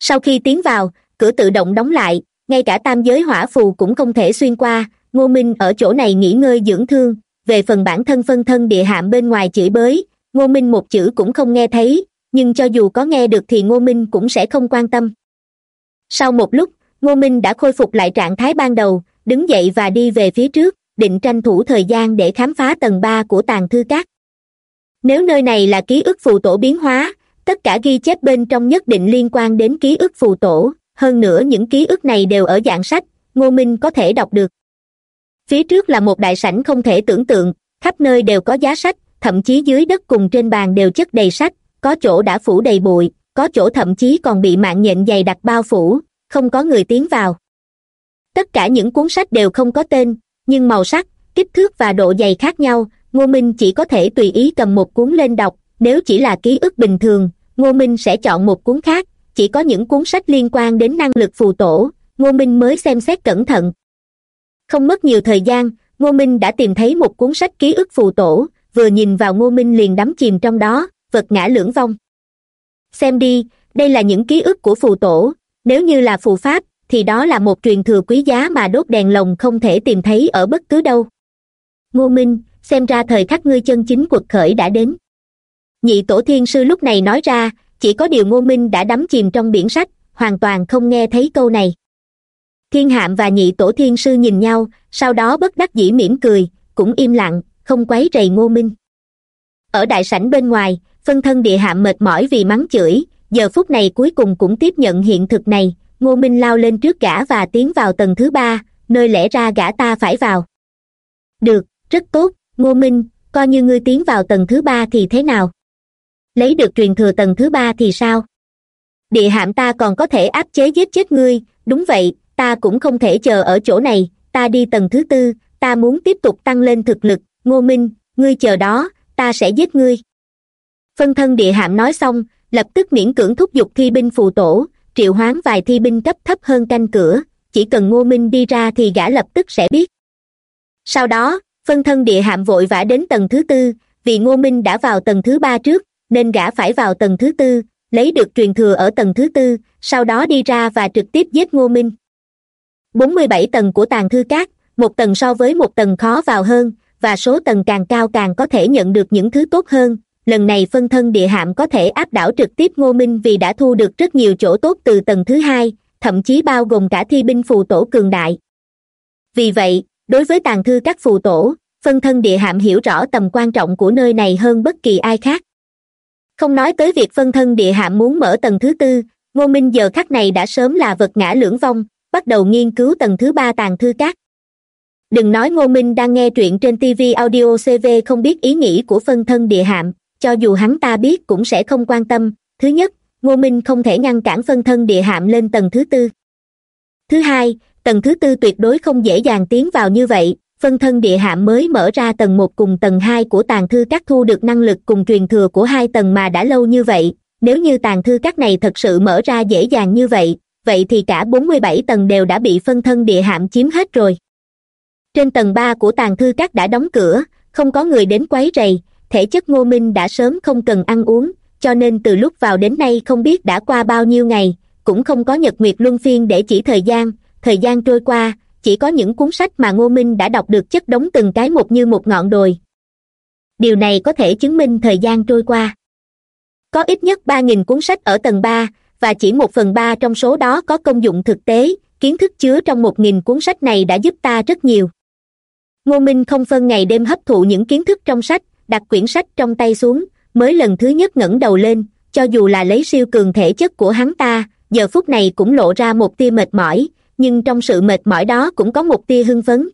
sau khi tiến vào, cửa tự động đóng lại, ngay cả tam giới hỏa phù cũng không thể xuyên qua, ngô minh ở chỗ này nghỉ ngơi dưỡng thương. Về phần bản thân phân thân địa hạm bên ngoài chửi bới, ngô minh một chữ cũng không nghe thấy, nhưng cho dù có nghe được thì ngô minh cũng sẽ không quan tâm. Sau một lúc ngô minh đã khôi phục lại trạng thái ban đầu, đứng dậy và đi về phía trước, định tranh thủ thời gian để khám phá tầng ba của tàng thư cát nếu nơi này là ký ức phù tổ biến hóa, tất cả ghi chép bên trong nhất định liên quan đến ký ức phù tổ, hơn nữa những ký ức này đều ở dạng sách, ngô minh có thể đọc được. Phía trước là một đại sảnh không thể tưởng tượng, khắp nơi đều có giá sách, thậm chí dưới đất cùng trên bàn đều chất đầy sách, có chỗ đã phủ đầy bụi, có chỗ thậm chí còn bị mạng nhện dày đặc bao phủ không có người tiến vào. Tất cả những cuốn sách đều không có tên, nhưng màu sắc, kích thước và độ dày khác nhau, ngô minh chỉ có thể tùy ý cầm một cuốn lên đọc, nếu chỉ là ký ức bình thường, ngô minh sẽ chọn một cuốn khác, chỉ có những cuốn sách liên quan đến năng lực phù tổ, ngô minh mới xem xét cẩn thận. Không mất nhiều thời gian, ngô minh đã tìm thấy một cuốn sách ký ức phù tổ, vừa nhìn vào ngô minh liền đắm chìm trong đó, vật ngã lưỡng vong. Xem đi, đây là những ký ức của phù tổ nếu như là phù pháp, thì đó là một truyền thừa quý giá mà đốt đèn lồng không thể tìm thấy ở bất cứ đâu. Ngô minh, xem ra thời khắc ngươi chân chính quật khởi đã đến. Nhị tổ thiên sư lúc này nói ra, chỉ có điều ngô minh đã đắm chìm trong biển sách, hoàn toàn không nghe thấy câu này. Thiên hạm và nhị tổ thiên sư nhìn nhau, sau đó bất đắc dĩ mỉm cười, cũng im lặng, không quấy rầy ngô minh. Ở đại sảnh bên ngoài, phân thân địa hạm mệt mỏi vì mắng chửi giờ phút này cuối cùng cũng tiếp nhận hiện thực này, ngô minh lao lên trước gã và tiến vào tầng thứ ba, nơi lẽ ra gã ta phải vào. Được, rất tốt, ngô minh, coi như ngươi tiến vào tầng thứ ba thì thế nào? Lấy được truyền thừa tầng thứ ba thì sao? Địa hạm ta còn có thể áp chế giết chết ngươi, đúng vậy, ta cũng không thể chờ ở chỗ này, ta đi tầng thứ tư, ta muốn tiếp tục tăng lên thực lực, ngô minh, ngươi chờ đó, ta sẽ giết ngươi. Phân thân địa hạm nói xong lập tức miễn cưỡng thúc giục thi binh phù tổ, triệu hoán vài thi binh cấp thấp hơn canh cửa, chỉ cần ngô minh đi ra thì gã lập tức sẽ biết. Sau đó, phân thân địa hạm vội vã đến tầng thứ tư, vì ngô minh đã vào tầng thứ ba trước, nên gã phải vào tầng thứ tư, lấy được truyền thừa ở tầng thứ tư, sau đó đi ra và trực tiếp giết ngô minh. Bốn mươi bảy tầng của tàng thư cát một tầng so với một tầng khó vào hơn, và số tầng càng cao càng có thể nhận được những thứ tốt hơn lần này phân thân địa hạm có thể áp đảo trực tiếp ngô minh vì đã thu được rất nhiều chỗ tốt từ tầng thứ hai, thậm chí bao gồm cả thi binh phù tổ cường đại. Vì vậy, đối với tàn thư các phù tổ, phân thân địa hạm hiểu rõ tầm quan trọng của nơi này hơn bất kỳ ai khác. Không nói tới việc phân thân địa hạm muốn mở tầng thứ tư, ngô minh giờ khắc này đã sớm là vật ngã lưỡng vong, bắt đầu nghiên cứu tầng thứ ba tàn thư các. Đừng nói ngô minh đang nghe truyện trên tv audio cv không biết ý nghĩ của phân thân địa hạm cho dù hắn ta biết cũng sẽ không quan tâm. Thứ nhất, ngô minh không thể ngăn cản phân thân địa hạm lên tầng thứ tư. Thứ hai, tầng thứ tư tuyệt đối không dễ dàng tiến vào như vậy. Phân thân địa hạm mới mở ra tầng một cùng tầng hai của tàng thư các thu được năng lực cùng truyền thừa của hai tầng mà đã lâu như vậy. Nếu như tàng thư các này thật sự mở ra dễ dàng như vậy vậy thì cả bốn mươi bảy tầng đều đã bị phân thân địa hạm chiếm hết rồi. Trên tầng ba của tàng thư các đã đóng cửa, không có người đến quấy rầy thể chất ngô minh đã sớm không cần ăn uống, cho nên từ lúc vào đến nay không biết đã qua bao nhiêu ngày, cũng không có nhật nguyệt luân phiên để chỉ thời gian. Thời gian trôi qua, chỉ có những cuốn sách mà ngô minh đã đọc được chất đống từng cái một như một ngọn đồi. Điều này có thể chứng minh thời gian trôi qua. Có ít nhất ba nghìn cuốn sách ở tầng ba, và chỉ một phần ba trong số đó có công dụng thực tế, kiến thức chứa trong một nghìn cuốn sách này đã giúp ta rất nhiều. Ngô minh không phân ngày đêm hấp thụ những kiến thức trong sách đặt quyển sách trong tay xuống, mới lần thứ nhất ngẩng đầu lên, cho dù là lấy siêu cường thể chất của hắn ta, giờ phút này cũng lộ ra một tia mệt mỏi, nhưng trong sự mệt mỏi đó cũng có một tia hưng phấn.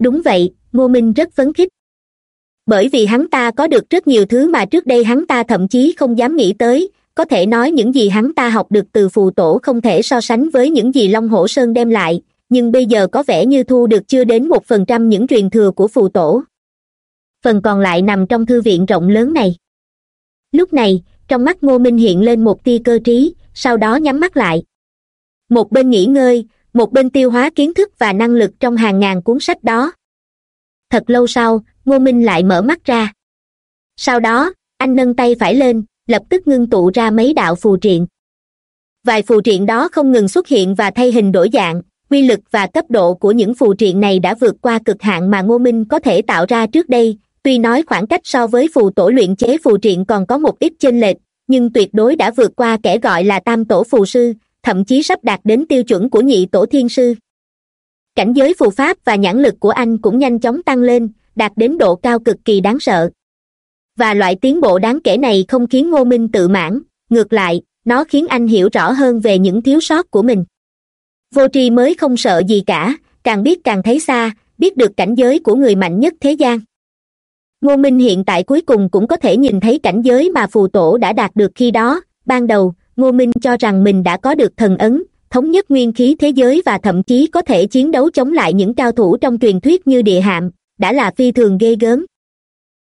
Đúng vậy, ngô minh rất phấn khích. Bởi vì hắn ta có được rất nhiều thứ mà trước đây hắn ta thậm chí không dám nghĩ tới, có thể nói những gì hắn ta học được từ phù tổ không thể so sánh với những gì long hổ sơn đem lại, nhưng bây giờ có vẻ như thu được chưa đến một phần trăm những truyền thừa của phù tổ phần còn lại nằm trong thư viện rộng lớn này. Lúc này, trong mắt ngô minh hiện lên một tia cơ trí, sau đó nhắm mắt lại. Một bên nghỉ ngơi, một bên tiêu hóa kiến thức và năng lực trong hàng ngàn cuốn sách đó. Thật lâu sau, ngô minh lại mở mắt ra. Sau đó, anh nâng tay phải lên, lập tức ngưng tụ ra mấy đạo phù triện. Vài phù triện đó không ngừng xuất hiện và thay hình đổi dạng, quy lực và cấp độ của những phù triện này đã vượt qua cực hạn mà ngô minh có thể tạo ra trước đây tuy nói khoảng cách so với phù tổ luyện chế phù triện còn có một ít chênh lệch, nhưng tuyệt đối đã vượt qua kẻ gọi là tam tổ phù sư, thậm chí sắp đạt đến tiêu chuẩn của nhị tổ thiên sư. Cảnh giới phù pháp và nhãn lực của anh cũng nhanh chóng tăng lên, đạt đến độ cao cực kỳ đáng sợ. Và loại tiến bộ đáng kể này không khiến ngô minh tự mãn, ngược lại, nó khiến anh hiểu rõ hơn về những thiếu sót của mình. Vô tri mới không sợ gì cả, càng biết càng thấy xa, biết được cảnh giới của người mạnh nhất thế gian ngô minh hiện tại cuối cùng cũng có thể nhìn thấy cảnh giới mà phù tổ đã đạt được khi đó. Ban đầu, ngô minh cho rằng mình đã có được thần ấn, thống nhất nguyên khí thế giới và thậm chí có thể chiến đấu chống lại những cao thủ trong truyền thuyết như địa hạm, đã là phi thường ghê gớm.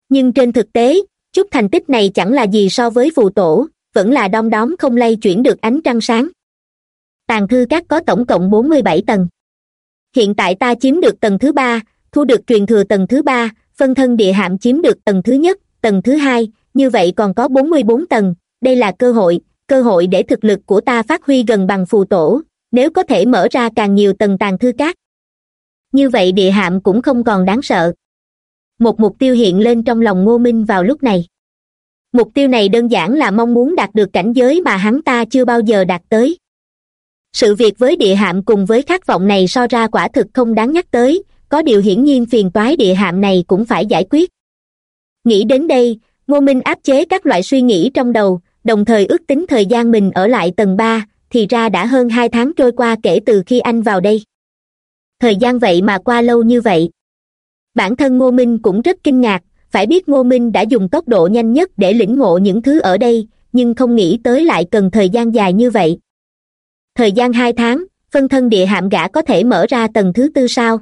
Nhưng trên thực tế, chút thành tích này chẳng là gì so với phù tổ, vẫn là đom đóm không lay chuyển được ánh trăng sáng. Tàn thư các có tổng cộng bốn mươi bảy tầng. Hiện tại ta chiếm được tầng thứ ba, thu được truyền thừa tầng thứ ba phân thân địa hạm chiếm được tầng thứ nhất, tầng thứ hai, như vậy còn có bốn mươi bốn tầng. Đây là cơ hội cơ hội để thực lực của ta phát huy gần bằng phù tổ, nếu có thể mở ra càng nhiều tầng tàng thư cát như vậy địa hạm cũng không còn đáng sợ. Một mục tiêu hiện lên trong lòng ngô minh vào lúc này. Mục tiêu này đơn giản là mong muốn đạt được cảnh giới mà hắn ta chưa bao giờ đạt tới. Sự việc với địa hạm cùng với khát vọng này so ra quả thực không đáng nhắc tới có điều hiển nhiên phiền toái địa hạm này cũng phải giải quyết. Nghĩ đến đây, ngô minh áp chế các loại suy nghĩ trong đầu, đồng thời ước tính thời gian mình ở lại tầng ba, thì ra đã hơn hai tháng trôi qua kể từ khi anh vào đây. Thời gian vậy mà qua lâu như vậy. Bản thân ngô minh cũng rất kinh ngạc, phải biết ngô minh đã dùng tốc độ nhanh nhất để lĩnh ngộ những thứ ở đây, nhưng không nghĩ tới lại cần thời gian dài như vậy. Thời gian hai tháng, phân thân địa hạm gã có thể mở ra tầng thứ tư sao?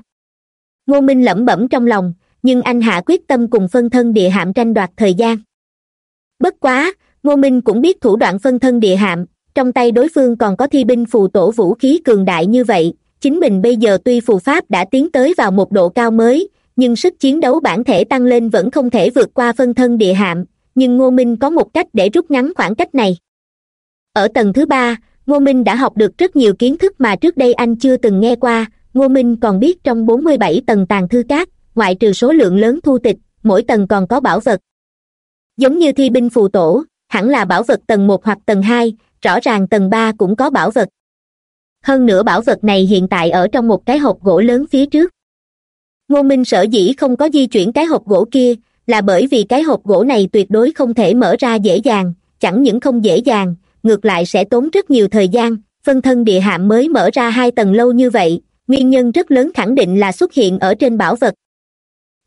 Ngô minh lẩm bẩm trong lòng, nhưng anh hạ quyết tâm cùng phân thân địa hạm tranh đoạt thời gian. Bất quá, ngô minh cũng biết thủ đoạn phân thân địa hạm, trong tay đối phương còn có thi binh phù tổ vũ khí cường đại như vậy, chính mình bây giờ tuy phù pháp đã tiến tới vào một độ cao mới, nhưng sức chiến đấu bản thể tăng lên vẫn không thể vượt qua phân thân địa hạm, nhưng ngô minh có một cách để rút ngắn khoảng cách này. Ở tầng thứ ba, ngô minh đã học được rất nhiều kiến thức mà trước đây anh chưa từng nghe qua ngô minh còn biết trong bốn mươi bảy tầng tàng thư cát ngoại trừ số lượng lớn thu tịch, mỗi tầng còn có bảo vật. Giống như thi binh phù tổ, hẳn là bảo vật tầng một hoặc tầng hai, rõ ràng tầng ba cũng có bảo vật. Hơn nữa bảo vật này hiện tại ở trong một cái hộp gỗ lớn phía trước. Ngô minh sở dĩ không có di chuyển cái hộp gỗ kia, là bởi vì cái hộp gỗ này tuyệt đối không thể mở ra dễ dàng, chẳng những không dễ dàng, ngược lại sẽ tốn rất nhiều thời gian, phân thân địa hạm mới mở ra hai tầng lâu như vậy nguyên nhân rất lớn khẳng định là xuất hiện ở trên bảo vật.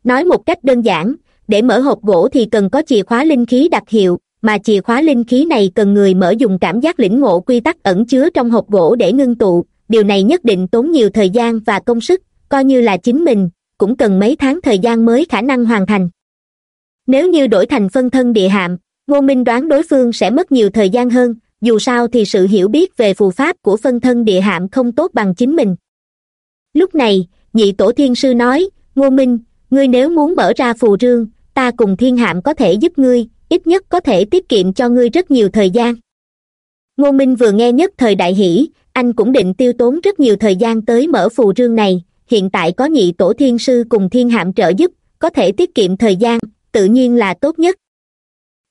Nói một cách đơn giản, để mở hộp gỗ thì cần có chìa khóa linh khí đặc hiệu, mà chìa khóa linh khí này cần người mở dùng cảm giác lĩnh ngộ quy tắc ẩn chứa trong hộp gỗ để ngưng tụ. Điều này nhất định tốn nhiều thời gian và công sức, coi như là chính mình, cũng cần mấy tháng thời gian mới khả năng hoàn thành. Nếu như đổi thành phân thân địa hạm ngô minh đoán đối phương sẽ mất nhiều thời gian hơn, dù sao thì sự hiểu biết về phù pháp của phân thân địa hạm không tốt bằng chính mình lúc này, nhị tổ thiên sư nói, ngô minh, ngươi nếu muốn mở ra phù rương, ta cùng thiên hạm có thể giúp ngươi, ít nhất có thể tiết kiệm cho ngươi rất nhiều thời gian. Ngô minh vừa nghe nhất thời đại hỷ, anh cũng định tiêu tốn rất nhiều thời gian tới mở phù rương này, hiện tại có nhị tổ thiên sư cùng thiên hạm trợ giúp, có thể tiết kiệm thời gian, tự nhiên là tốt nhất.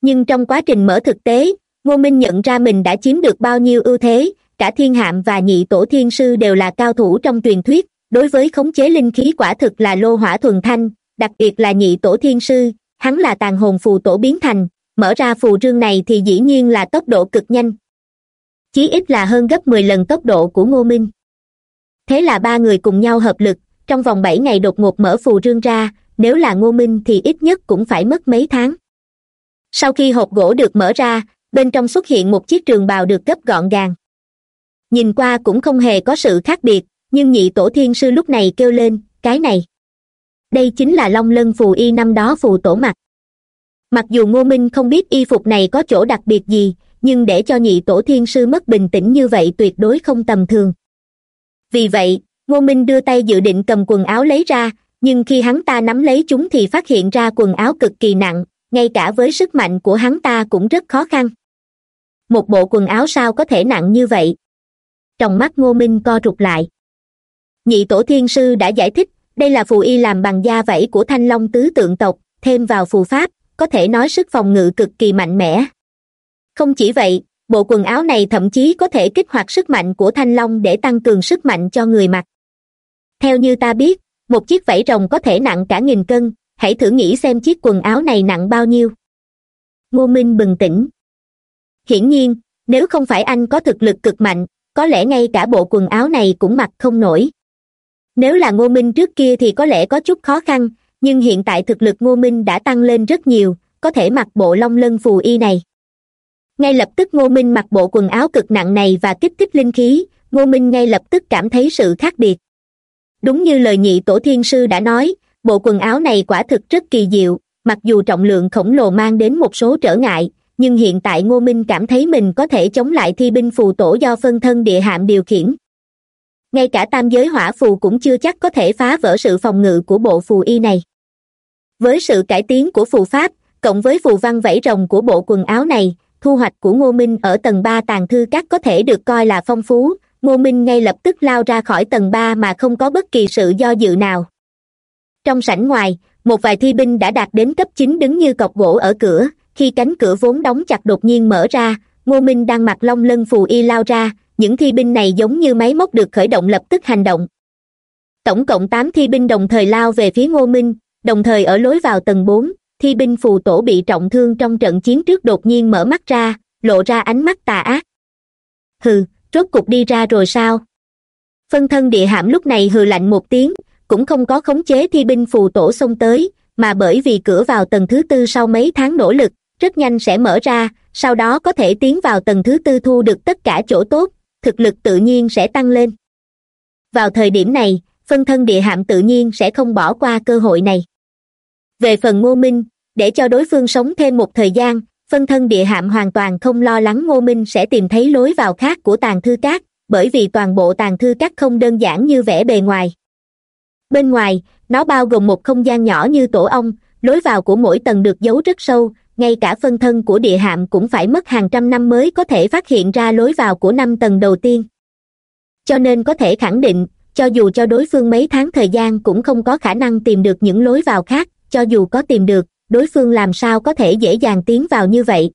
Nhưng trong quá trình mở thực tế, ngô minh nhận ra mình đã chiếm được bao nhiêu ưu thế, cả thiên hạm và nhị tổ thiên sư đều là cao thủ trong truyền thuyết đối với khống chế linh khí quả thực là lô hỏa thuần thanh, đặc biệt là nhị tổ thiên sư, hắn là tàn hồn phù tổ biến thành, mở ra phù trương này thì dĩ nhiên là tốc độ cực nhanh. Chí ít là hơn gấp mười lần tốc độ của ngô minh. Thế là ba người cùng nhau hợp lực, trong vòng bảy ngày đột ngột mở phù trương ra, nếu là ngô minh thì ít nhất cũng phải mất mấy tháng. Sau khi hộp gỗ được mở ra, bên trong xuất hiện một chiếc trường bào được gấp gọn gàng. Nhìn qua cũng không hề có sự khác biệt nhưng nhị tổ thiên sư lúc này kêu lên, cái này, đây chính là long lân phù y năm đó phù tổ mặc mặc dù ngô minh không biết y phục này có chỗ đặc biệt gì, nhưng để cho nhị tổ thiên sư mất bình tĩnh như vậy tuyệt đối không tầm thường. Vì vậy, ngô minh đưa tay dự định cầm quần áo lấy ra, nhưng khi hắn ta nắm lấy chúng thì phát hiện ra quần áo cực kỳ nặng, ngay cả với sức mạnh của hắn ta cũng rất khó khăn. Một bộ quần áo sao có thể nặng như vậy? Trong mắt ngô minh co rụt lại nhị tổ thiên sư đã giải thích, đây là phù y làm bằng da vẫy của thanh long tứ tượng tộc, thêm vào phù pháp, có thể nói sức phòng ngự cực kỳ mạnh mẽ. Không chỉ vậy, bộ quần áo này thậm chí có thể kích hoạt sức mạnh của thanh long để tăng cường sức mạnh cho người mặc. Theo như ta biết, một chiếc vẫy rồng có thể nặng cả nghìn cân, hãy thử nghĩ xem chiếc quần áo này nặng bao nhiêu. Ngô minh bừng tỉnh. Hiển nhiên, nếu không phải anh có thực lực cực mạnh, có lẽ ngay cả bộ quần áo này cũng mặc không nổi nếu là ngô minh trước kia thì có lẽ có chút khó khăn, nhưng hiện tại thực lực ngô minh đã tăng lên rất nhiều, có thể mặc bộ long lân phù y này. Ngay lập tức ngô minh mặc bộ quần áo cực nặng này và kích thích linh khí, ngô minh ngay lập tức cảm thấy sự khác biệt. Đúng như lời nhị tổ thiên sư đã nói, bộ quần áo này quả thực rất kỳ diệu, mặc dù trọng lượng khổng lồ mang đến một số trở ngại, nhưng hiện tại ngô minh cảm thấy mình có thể chống lại thi binh phù tổ do phân thân địa hạm điều khiển ngay cả tam giới hỏa phù cũng chưa chắc có thể phá vỡ sự phòng ngự của bộ phù y này. Với sự cải tiến của phù pháp, cộng với phù văn vẫy rồng của bộ quần áo này, thu hoạch của ngô minh ở tầng ba tàng thư các có thể được coi là phong phú. Ngô minh ngay lập tức lao ra khỏi tầng ba mà không có bất kỳ sự do dự nào. Trong sảnh ngoài, một vài thi binh đã đạt đến cấp chín đứng như cọc gỗ ở cửa. Khi cánh cửa vốn đóng chặt đột nhiên mở ra, ngô minh đang mặc long lân phù y lao ra những thi binh này giống như máy móc được khởi động lập tức hành động. Tổng cộng tám thi binh đồng thời lao về phía ngô minh, đồng thời ở lối vào tầng bốn, thi binh phù tổ bị trọng thương trong trận chiến trước đột nhiên mở mắt ra, lộ ra ánh mắt tà ác. Hừ, rốt cục đi ra rồi sao? Phân thân địa hạm lúc này hừ lạnh một tiếng, cũng không có khống chế thi binh phù tổ xông tới, mà bởi vì cửa vào tầng thứ tư sau mấy tháng nỗ lực, rất nhanh sẽ mở ra, sau đó có thể tiến vào tầng thứ tư thu được tất cả chỗ tốt thực lực tự nhiên sẽ tăng lên. Vào thời điểm này, phân thân địa hạm tự nhiên sẽ không bỏ qua cơ hội này. Về phần ngô minh, để cho đối phương sống thêm một thời gian, phân thân địa hạm hoàn toàn không lo lắng ngô minh sẽ tìm thấy lối vào khác của tàn thư cát bởi vì toàn bộ tàn thư cát không đơn giản như vẻ bề ngoài. Bên ngoài, nó bao gồm một không gian nhỏ như tổ ong, lối vào của mỗi tầng được giấu rất sâu ngay cả phân thân của địa hạm cũng phải mất hàng trăm năm mới có thể phát hiện ra lối vào của năm tầng đầu tiên. Cho nên có thể khẳng định, cho dù cho đối phương mấy tháng thời gian cũng không có khả năng tìm được những lối vào khác, cho dù có tìm được, đối phương làm sao có thể dễ dàng tiến vào như vậy.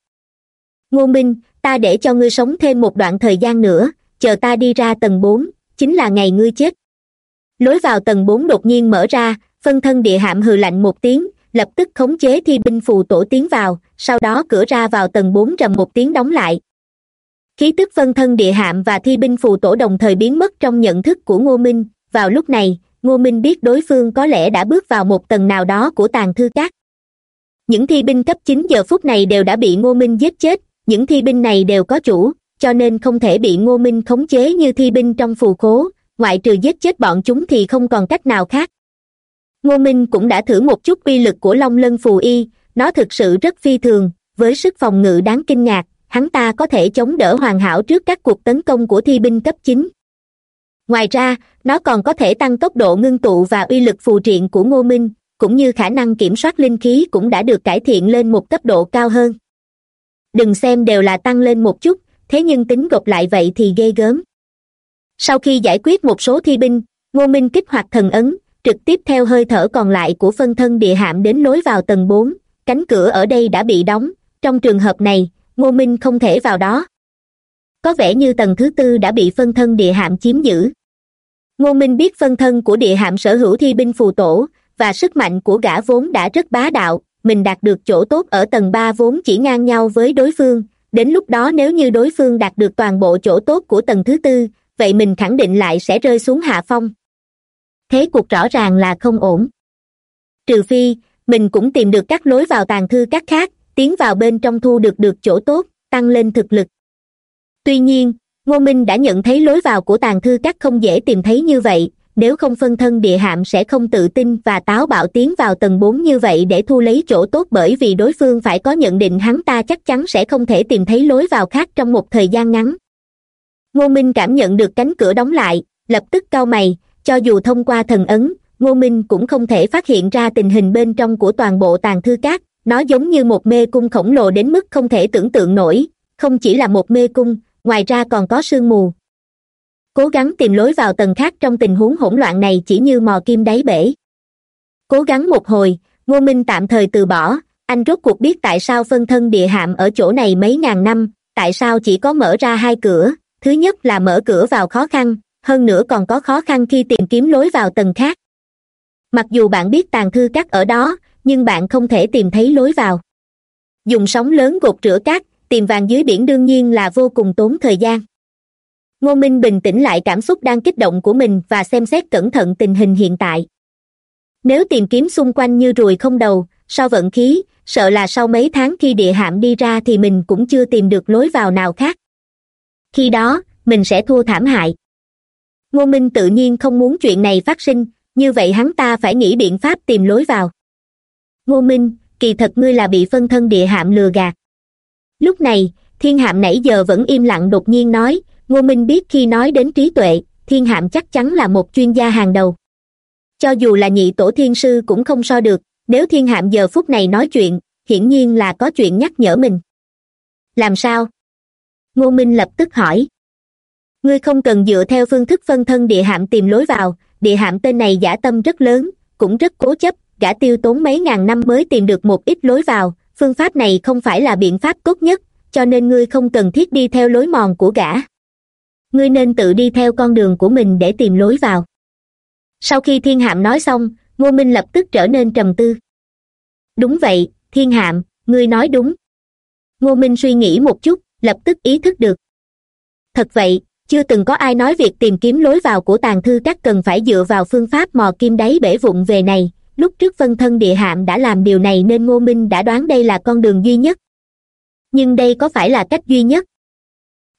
Ngô minh, ta để cho ngươi sống thêm một đoạn thời gian nữa, chờ ta đi ra tầng bốn, chính là ngày ngươi chết. Lối vào tầng bốn đột nhiên mở ra, phân thân địa hạm hừ lạnh một tiếng lập tức khống chế thi binh phù tổ tiến vào, sau đó cửa ra vào tầng bốn rầm một tiếng đóng lại. Khí tức phân thân địa hạm và thi binh phù tổ đồng thời biến mất trong nhận thức của ngô minh. Vào lúc này, ngô minh biết đối phương có lẽ đã bước vào một tầng nào đó của tàng thư cát những thi binh cấp chín giờ phút này đều đã bị ngô minh giết chết, những thi binh này đều có chủ, cho nên không thể bị ngô minh khống chế như thi binh trong phù khố, ngoại trừ giết chết bọn chúng thì không còn cách nào khác ngô minh cũng đã thử một chút uy lực của long lân phù y, nó thực sự rất phi thường, với sức phòng ngự đáng kinh ngạc, hắn ta có thể chống đỡ hoàn hảo trước các cuộc tấn công của thi binh cấp chín. Ngoài ra, nó còn có thể tăng tốc độ ngưng tụ và uy lực phù triện của ngô minh, cũng như khả năng kiểm soát linh khí cũng đã được cải thiện lên một cấp độ cao hơn. Đừng xem đều là tăng lên một chút, thế nhưng tính gộp lại vậy thì ghê gớm. Sau khi giải quyết một số thi binh, ngô minh kích hoạt thần ấn trực tiếp theo hơi thở còn lại của phân thân địa hạm đến lối vào tầng bốn, cánh cửa ở đây đã bị đóng. Trong trường hợp này, ngô minh không thể vào đó. Có vẻ như tầng thứ tư đã bị phân thân địa hạm chiếm giữ. Ngô minh biết phân thân của địa hạm sở hữu thi binh phù tổ và sức mạnh của gã vốn đã rất bá đạo. Mình đạt được chỗ tốt ở tầng ba vốn chỉ ngang nhau với đối phương. Đến lúc đó nếu như đối phương đạt được toàn bộ chỗ tốt của tầng thứ tư, vậy mình khẳng định lại sẽ rơi xuống hạ phong thế cuộc rõ ràng là không ổn. Trừ phi, mình cũng tìm được các lối vào tàn thư các khác, tiến vào bên trong thu được được chỗ tốt, tăng lên thực lực. Tuy nhiên, ngô minh đã nhận thấy lối vào của tàn thư các không dễ tìm thấy như vậy, nếu không phân thân địa hạm sẽ không tự tin và táo bạo tiến vào tầng bốn như vậy để thu lấy chỗ tốt bởi vì đối phương phải có nhận định hắn ta chắc chắn sẽ không thể tìm thấy lối vào khác trong một thời gian ngắn. Ngô minh cảm nhận được cánh cửa đóng lại, lập tức cau mày cho dù thông qua thần ấn, ngô minh cũng không thể phát hiện ra tình hình bên trong của toàn bộ tàn thư cát nó giống như một mê cung khổng lồ đến mức không thể tưởng tượng nổi. Không chỉ là một mê cung, ngoài ra còn có sương mù. Cố gắng tìm lối vào tầng khác trong tình huống hỗn loạn này chỉ như mò kim đáy bể. Cố gắng một hồi, ngô minh tạm thời từ bỏ. Anh rốt cuộc biết tại sao phân thân địa hạm ở chỗ này mấy ngàn năm, tại sao chỉ có mở ra hai cửa. Thứ nhất là mở cửa vào khó khăn hơn nữa còn có khó khăn khi tìm kiếm lối vào tầng khác. Mặc dù bạn biết tàn thư cát ở đó, nhưng bạn không thể tìm thấy lối vào. Dùng sóng lớn gột rửa cát, tìm vàng dưới biển đương nhiên là vô cùng tốn thời gian. Ngô minh bình tĩnh lại cảm xúc đang kích động của mình và xem xét cẩn thận tình hình hiện tại. Nếu tìm kiếm xung quanh như ruồi không đầu sau vận khí, sợ là sau mấy tháng khi địa hạm đi ra thì mình cũng chưa tìm được lối vào nào khác. Khi đó, mình sẽ thua thảm hại ngô minh tự nhiên không muốn chuyện này phát sinh, như vậy hắn ta phải nghĩ biện pháp tìm lối vào. Ngô minh, kỳ thật ngươi là bị phân thân địa hạm lừa gạt. Lúc này, thiên hạm nãy giờ vẫn im lặng đột nhiên nói, ngô minh biết khi nói đến trí tuệ, thiên hạm chắc chắn là một chuyên gia hàng đầu. Cho dù là nhị tổ thiên sư cũng không so được, nếu thiên hạm giờ phút này nói chuyện, hiển nhiên là có chuyện nhắc nhở mình. Làm sao? Ngô minh lập tức hỏi ngươi không cần dựa theo phương thức phân thân địa hạm tìm lối vào, địa hạm tên này giả tâm rất lớn, cũng rất cố chấp, gã tiêu tốn mấy ngàn năm mới tìm được một ít lối vào, phương pháp này không phải là biện pháp tốt nhất, cho nên ngươi không cần thiết đi theo lối mòn của gã. Ngươi nên tự đi theo con đường của mình để tìm lối vào. Sau khi thiên hạm nói xong, ngô minh lập tức trở nên trầm tư. Đúng vậy, thiên hạm, ngươi nói đúng. Ngô minh suy nghĩ một chút, lập tức ý thức được. Thật vậy chưa từng có ai nói việc tìm kiếm lối vào của tàng thư các cần phải dựa vào phương pháp mò kim đáy bể vụn về này. Lúc trước phân thân địa hạm đã làm điều này nên ngô minh đã đoán đây là con đường duy nhất. Nhưng đây có phải là cách duy nhất?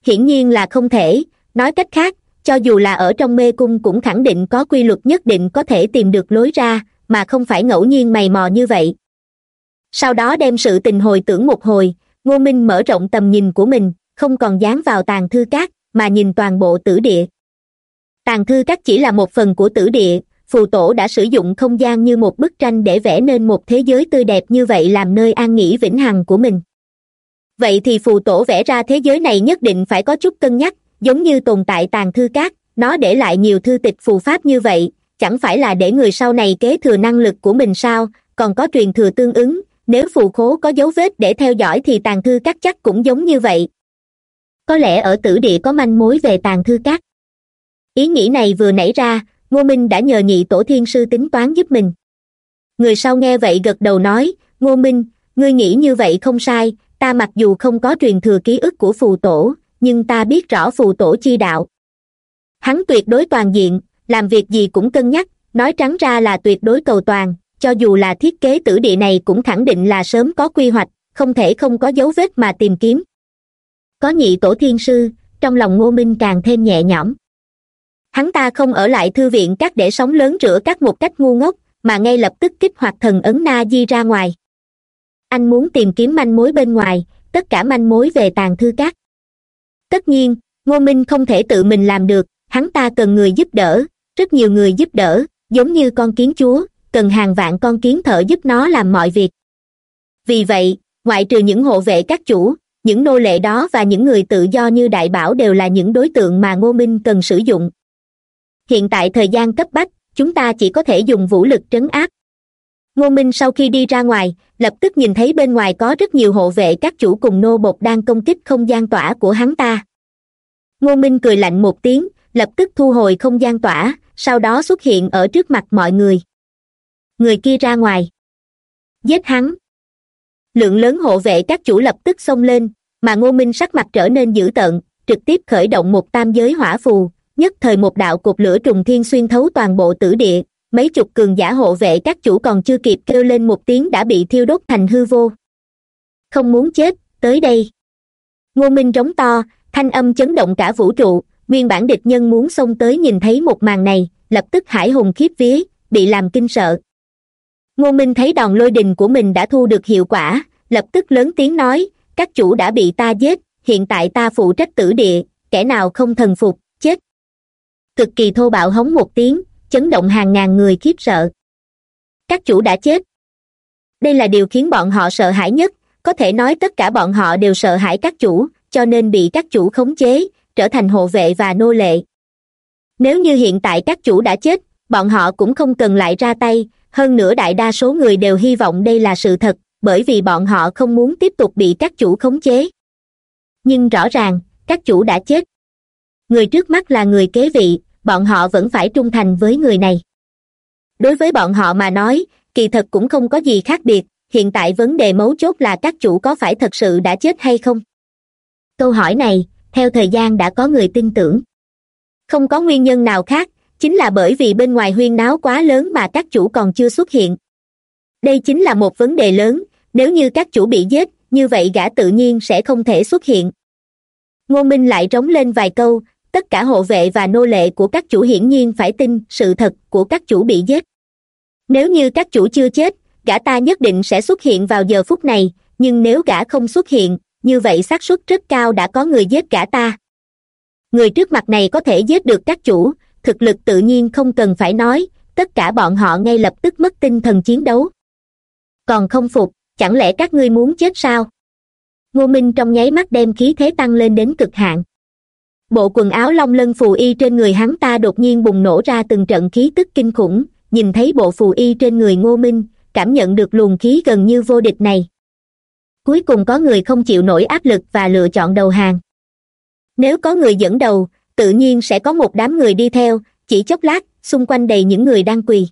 Hiển nhiên là không thể. Nói cách khác, cho dù là ở trong mê cung cũng khẳng định có quy luật nhất định có thể tìm được lối ra, mà không phải ngẫu nhiên mày mò như vậy. Sau đó đem sự tình hồi tưởng một hồi, ngô minh mở rộng tầm nhìn của mình, không còn dán vào tàn thư cát mà nhìn toàn bộ tử địa. Tàn thư cát chỉ là một phần của tử địa, phù tổ đã sử dụng không gian như một bức tranh để vẽ nên một thế giới tươi đẹp như vậy làm nơi an nghỉ vĩnh hằng của mình. Vậy thì phù tổ vẽ ra thế giới này nhất định phải có chút cân nhắc, giống như tồn tại tàn thư cát nó để lại nhiều thư tịch phù pháp như vậy, chẳng phải là để người sau này kế thừa năng lực của mình sao, còn có truyền thừa tương ứng, nếu phù khố có dấu vết để theo dõi thì tàn thư cát chắc cũng giống như vậy có lẽ ở tử địa có manh mối về tàn thư cát ý nghĩ này vừa nảy ra, ngô minh đã nhờ nhị tổ thiên sư tính toán giúp mình. Người sau nghe vậy gật đầu nói, ngô minh, ngươi nghĩ như vậy không sai, ta mặc dù không có truyền thừa ký ức của phù tổ, nhưng ta biết rõ phù tổ chi đạo. Hắn tuyệt đối toàn diện, làm việc gì cũng cân nhắc, nói trắng ra là tuyệt đối cầu toàn, cho dù là thiết kế tử địa này cũng khẳng định là sớm có quy hoạch, không thể không có dấu vết mà tìm kiếm có nhị tổ thiên sư, trong lòng ngô minh càng thêm nhẹ nhõm. Hắn ta không ở lại thư viện các để sống lớn rửa các một cách ngu ngốc, mà ngay lập tức kích hoạt thần ấn na di ra ngoài. Anh muốn tìm kiếm manh mối bên ngoài, tất cả manh mối về tàn thư các. Tất nhiên, ngô minh không thể tự mình làm được, hắn ta cần người giúp đỡ, rất nhiều người giúp đỡ, giống như con kiến chúa, cần hàng vạn con kiến thợ giúp nó làm mọi việc. Vì vậy, ngoại trừ những hộ vệ các chủ những nô lệ đó và những người tự do như đại bảo đều là những đối tượng mà ngô minh cần sử dụng. Hiện tại thời gian cấp bách, chúng ta chỉ có thể dùng vũ lực trấn áp. Ngô minh sau khi đi ra ngoài, lập tức nhìn thấy bên ngoài có rất nhiều hộ vệ các chủ cùng nô bột đang công kích không gian tỏa của hắn ta. Ngô minh cười lạnh một tiếng, lập tức thu hồi không gian tỏa, sau đó xuất hiện ở trước mặt mọi người. Người kia ra ngoài. Giết hắn. Lượng lớn hộ vệ các chủ lập tức xông lên mà ngô minh sắc mặt trở nên dữ tợn, trực tiếp khởi động một tam giới hỏa phù, nhất thời một đạo cột lửa trùng thiên xuyên thấu toàn bộ tử địa, mấy chục cường giả hộ vệ các chủ còn chưa kịp kêu lên một tiếng đã bị thiêu đốt thành hư vô. Không muốn chết, tới đây. Ngô minh rống to, thanh âm chấn động cả vũ trụ, nguyên bản địch nhân muốn xông tới nhìn thấy một màn này, lập tức hải hùng khiếp vía, bị làm kinh sợ. Ngô minh thấy đòn lôi đình của mình đã thu được hiệu quả, lập tức lớn tiếng nói các chủ đã bị ta giết, hiện tại ta phụ trách tử địa, kẻ nào không thần phục, chết. Cực kỳ thô bạo hống một tiếng, chấn động hàng ngàn người khiếp sợ. Các chủ đã chết. Đây là điều khiến bọn họ sợ hãi nhất, có thể nói tất cả bọn họ đều sợ hãi các chủ, cho nên bị các chủ khống chế, trở thành hộ vệ và nô lệ. Nếu như hiện tại các chủ đã chết, bọn họ cũng không cần lại ra tay, hơn nữa đại đa số người đều hy vọng đây là sự thật bởi vì bọn họ không muốn tiếp tục bị các chủ khống chế. Nhưng rõ ràng, các chủ đã chết. Người trước mắt là người kế vị, bọn họ vẫn phải trung thành với người này. Đối với bọn họ mà nói, kỳ thật cũng không có gì khác biệt, hiện tại vấn đề mấu chốt là các chủ có phải thật sự đã chết hay không? Câu hỏi này, theo thời gian đã có người tin tưởng. Không có nguyên nhân nào khác, chính là bởi vì bên ngoài huyên náo quá lớn mà các chủ còn chưa xuất hiện. Đây chính là một vấn đề lớn nếu như các chủ bị giết, như vậy gã tự nhiên sẽ không thể xuất hiện. Ngô minh lại trống lên vài câu, tất cả hộ vệ và nô lệ của các chủ hiển nhiên phải tin sự thật của các chủ bị giết. Nếu như các chủ chưa chết, gã ta nhất định sẽ xuất hiện vào giờ phút này, nhưng nếu gã không xuất hiện, như vậy xác suất rất cao đã có người giết gã ta. Người trước mặt này có thể giết được các chủ, thực lực tự nhiên không cần phải nói, tất cả bọn họ ngay lập tức mất tinh thần chiến đấu. Còn không phục chẳng lẽ các ngươi muốn chết sao? Ngô minh trong nháy mắt đem khí thế tăng lên đến cực hạn. Bộ quần áo long lân phù y trên người hắn ta đột nhiên bùng nổ ra từng trận khí tức kinh khủng, nhìn thấy bộ phù y trên người ngô minh, cảm nhận được luồng khí gần như vô địch này. Cuối cùng có người không chịu nổi áp lực và lựa chọn đầu hàng. Nếu có người dẫn đầu, tự nhiên sẽ có một đám người đi theo, chỉ chốc lát, xung quanh đầy những người đang quỳ.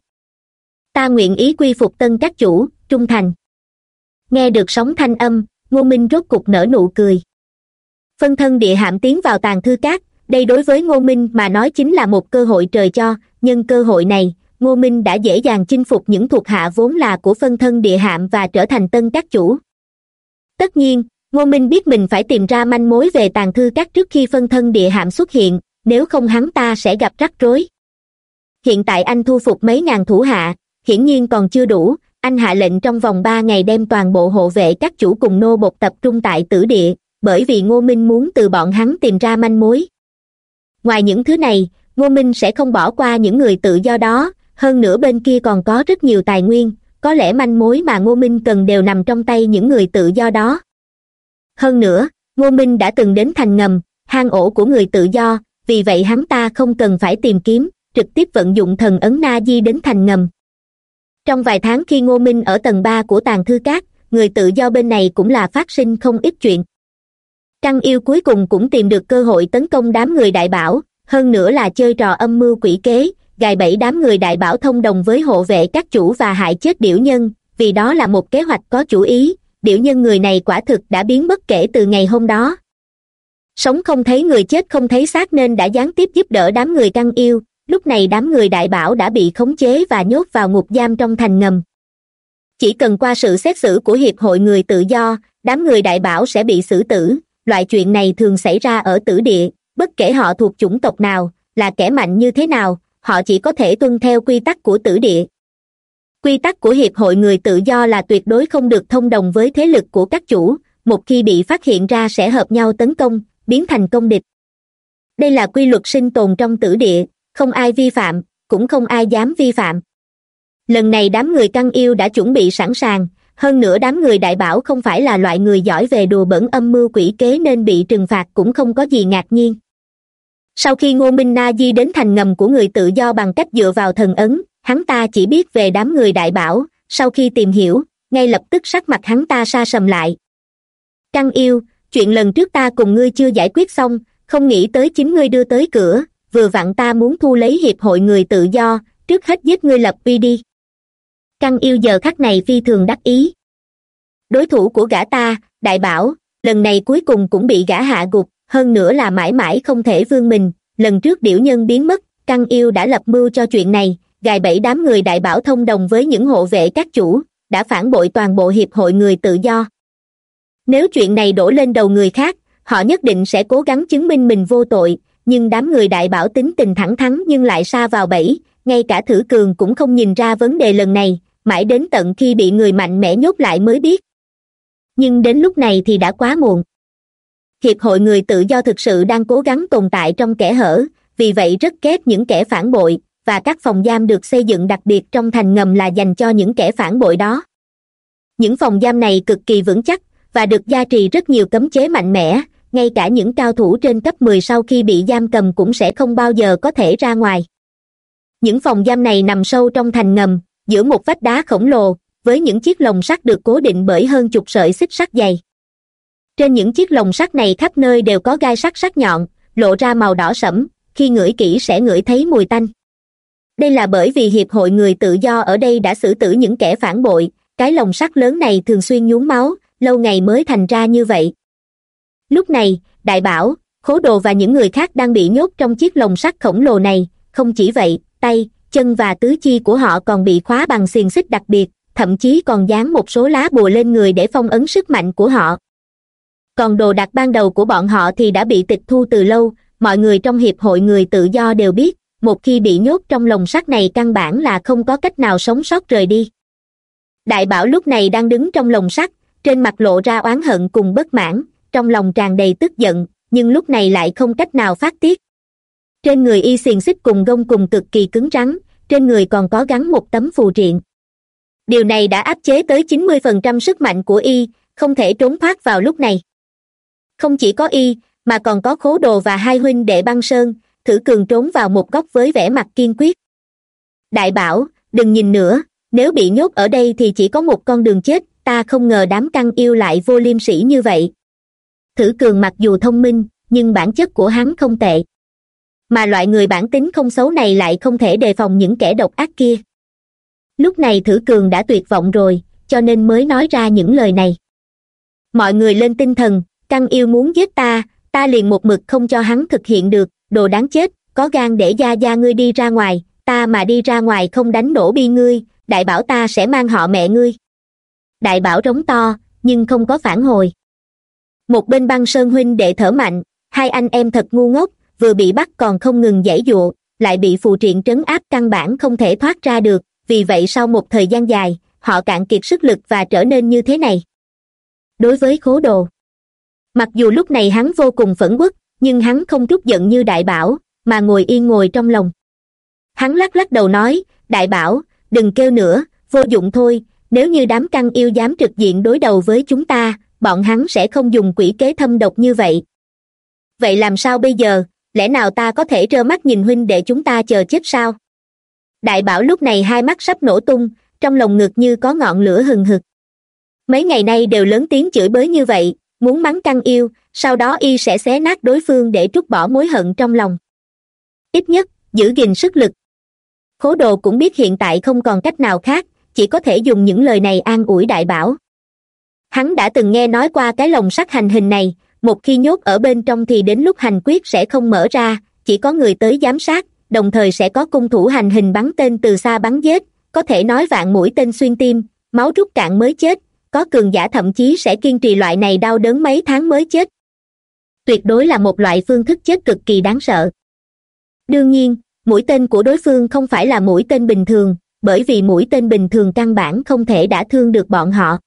Ta nguyện ý quy phục tân các chủ, trung thành nghe được sóng thanh âm, ngô minh rốt cục nở nụ cười. Phân thân địa hạm tiến vào tàng thư cát đây đối với ngô minh mà nói chính là một cơ hội trời cho nhân cơ hội này, ngô minh đã dễ dàng chinh phục những thuộc hạ vốn là của phân thân địa hạm và trở thành tân các chủ. Tất nhiên, ngô minh biết mình phải tìm ra manh mối về tàng thư cát trước khi phân thân địa hạm xuất hiện, nếu không hắn ta sẽ gặp rắc rối. Hiện tại anh thu phục mấy ngàn thủ hạ, hiển nhiên còn chưa đủ anh hạ lệnh trong vòng ba ngày đem toàn bộ hộ vệ các chủ cùng nô bột tập trung tại tử địa, bởi vì ngô minh muốn từ bọn hắn tìm ra manh mối. Ngoài những thứ này, ngô minh sẽ không bỏ qua những người tự do đó, hơn nữa bên kia còn có rất nhiều tài nguyên, có lẽ manh mối mà ngô minh cần đều nằm trong tay những người tự do đó. Hơn nữa, ngô minh đã từng đến thành ngầm, hang ổ của người tự do, vì vậy hắn ta không cần phải tìm kiếm, trực tiếp vận dụng thần ấn na di đến thành ngầm trong vài tháng khi ngô minh ở tầng ba của tàng thư cát người tự do bên này cũng là phát sinh không ít chuyện. Trăng yêu cuối cùng cũng tìm được cơ hội tấn công đám người đại bảo, hơn nữa là chơi trò âm mưu quỷ kế, gài bẫy đám người đại bảo thông đồng với hộ vệ các chủ và hại chết điểu nhân, vì đó là một kế hoạch có chủ ý, điểu nhân người này quả thực đã biến mất kể từ ngày hôm đó. Sống không thấy người chết không thấy xác nên đã gián tiếp giúp đỡ đám người căng yêu lúc này đám người đại bảo đã bị khống chế và nhốt vào ngục giam trong thành ngầm. Chỉ cần qua sự xét xử của hiệp hội người tự do, đám người đại bảo sẽ bị xử tử. Loại chuyện này thường xảy ra ở tử địa, bất kể họ thuộc chủng tộc nào, là kẻ mạnh như thế nào, họ chỉ có thể tuân theo quy tắc của tử địa. Quy tắc của hiệp hội người tự do là tuyệt đối không được thông đồng với thế lực của các chủ, một khi bị phát hiện ra sẽ hợp nhau tấn công, biến thành công địch. Đây là quy luật sinh tồn trong tử địa không ai vi phạm, cũng không ai dám vi phạm. Lần này đám người căng yêu đã chuẩn bị sẵn sàng, hơn nữa đám người đại bảo không phải là loại người giỏi về đùa bẩn âm mưu quỷ kế nên bị trừng phạt cũng không có gì ngạc nhiên. Sau khi ngô minh na di đến thành ngầm của người tự do bằng cách dựa vào thần ấn, hắn ta chỉ biết về đám người đại bảo, sau khi tìm hiểu, ngay lập tức sắc mặt hắn ta sa sầm lại. Căng yêu, chuyện lần trước ta cùng ngươi chưa giải quyết xong, không nghĩ tới chính ngươi đưa tới cửa vừa vặn ta muốn thu lấy hiệp hội người tự do, trước hết giết ngươi lập uy đi. Căn yêu giờ khắc này phi thường đắc ý. Đối thủ của gã ta, đại bảo, lần này cuối cùng cũng bị gã hạ gục, hơn nữa là mãi mãi không thể vươn mình, lần trước điểu nhân biến mất căn yêu đã lập mưu cho chuyện này, gài bẫy đám người đại bảo thông đồng với những hộ vệ các chủ, đã phản bội toàn bộ hiệp hội người tự do. Nếu chuyện này đổ lên đầu người khác, họ nhất định sẽ cố gắng chứng minh mình vô tội nhưng đám người đại bảo tính tình thẳng thắn nhưng lại xa vào bẫy, ngay cả thử cường cũng không nhìn ra vấn đề lần này, mãi đến tận khi bị người mạnh mẽ nhốt lại mới biết. Nhưng đến lúc này thì đã quá muộn. Hiệp hội người tự do thực sự đang cố gắng tồn tại trong kẻ hở, vì vậy rất ghét những kẻ phản bội, và các phòng giam được xây dựng đặc biệt trong thành ngầm là dành cho những kẻ phản bội đó. Những phòng giam này cực kỳ vững chắc, và được gia trì rất nhiều cấm chế mạnh mẽ ngay cả những cao thủ trên cấp mười sau khi bị giam cầm cũng sẽ không bao giờ có thể ra ngoài. Những phòng giam này nằm sâu trong thành ngầm, giữa một vách đá khổng lồ, với những chiếc lồng sắt được cố định bởi hơn chục sợi xích sắt dày. Trên những chiếc lồng sắt này khắp nơi đều có gai sắt sắc nhọn, lộ ra màu đỏ sẫm, khi ngửi kỹ sẽ ngửi thấy mùi tanh. Đây là bởi vì hiệp hội người tự do ở đây đã xử tử những kẻ phản bội, cái lồng sắt lớn này thường xuyên nhuốm máu, lâu ngày mới thành ra như vậy lúc này, đại bảo, khố đồ và những người khác đang bị nhốt trong chiếc lồng sắt khổng lồ này. Không chỉ vậy, tay, chân và tứ chi của họ còn bị khóa bằng xiềng xích đặc biệt, thậm chí còn dán một số lá bùa lên người để phong ấn sức mạnh của họ. Còn đồ đạc ban đầu của bọn họ thì đã bị tịch thu từ lâu, mọi người trong hiệp hội người tự do đều biết, một khi bị nhốt trong lồng sắt này căn bản là không có cách nào sống sót rời đi. Đại bảo lúc này đang đứng trong lồng sắt, trên mặt lộ ra oán hận cùng bất mãn trong lòng tràn đầy tức giận, nhưng lúc này lại không cách nào phát tiết. Trên người y xiềng xích cùng gông cùng cực kỳ cứng rắn, trên người còn có gắn một tấm phù triện. Điều này đã áp chế tới chín mươi phần trăm sức mạnh của y, không thể trốn thoát vào lúc này. Không chỉ có y, mà còn có khố đồ và hai huynh đệ băng sơn, thử cường trốn vào một góc với vẻ mặt kiên quyết. Đại bảo, đừng nhìn nữa, nếu bị nhốt ở đây thì chỉ có một con đường chết, ta không ngờ đám căng yêu lại vô liêm sỉ như vậy thử cường mặc dù thông minh, nhưng bản chất của hắn không tệ. Mà loại người bản tính không xấu này lại không thể đề phòng những kẻ độc ác kia. Lúc này thử cường đã tuyệt vọng rồi, cho nên mới nói ra những lời này. Mọi người lên tinh thần, căng yêu muốn giết ta ta liền một mực không cho hắn thực hiện được, đồ đáng chết, có gan để gia gia ngươi đi ra ngoài, ta mà đi ra ngoài không đánh đổ bi ngươi, đại bảo ta sẽ mang họ mẹ ngươi. Đại bảo rống to, nhưng không có phản hồi một bên băng sơn huynh đệ thở mạnh, hai anh em thật ngu ngốc, vừa bị bắt còn không ngừng giãy dụa, lại bị phù triện trấn áp căn bản không thể thoát ra được, vì vậy sau một thời gian dài, họ cạn kiệt sức lực và trở nên như thế này. Đối với khố đồ, mặc dù lúc này hắn vô cùng phẫn uất, nhưng hắn không trút giận như đại bảo, mà ngồi yên ngồi trong lòng. Hắn lắc lắc đầu nói, đại bảo, đừng kêu nữa, vô dụng thôi, nếu như đám căng yêu dám trực diện đối đầu với chúng ta bọn hắn sẽ không dùng quỷ kế thâm độc như vậy. Vậy làm sao bây giờ? Lẽ nào ta có thể trơ mắt nhìn huynh để chúng ta chờ chết sao? Đại bảo lúc này hai mắt sắp nổ tung, trong lồng ngực như có ngọn lửa hừng hực. Mấy ngày nay đều lớn tiếng chửi bới như vậy, muốn mắng căng yêu, sau đó y sẽ xé nát đối phương để trút bỏ mối hận trong lòng. Ít nhất, giữ gìn sức lực. Khố đồ cũng biết hiện tại không còn cách nào khác, chỉ có thể dùng những lời này an ủi đại bảo hắn đã từng nghe nói qua cái lồng sắt hành hình này, một khi nhốt ở bên trong thì đến lúc hành quyết sẽ không mở ra, chỉ có người tới giám sát, đồng thời sẽ có cung thủ hành hình bắn tên từ xa bắn giết, có thể nói vạn mũi tên xuyên tim, máu rút cạn mới chết, có cường giả thậm chí sẽ kiên trì loại này đau đớn mấy tháng mới chết. Tuyệt đối là một loại phương thức chết cực kỳ đáng sợ. Đương nhiên, mũi tên của đối phương không phải là mũi tên bình thường, bởi vì mũi tên bình thường căn bản không thể đả thương được bọn họ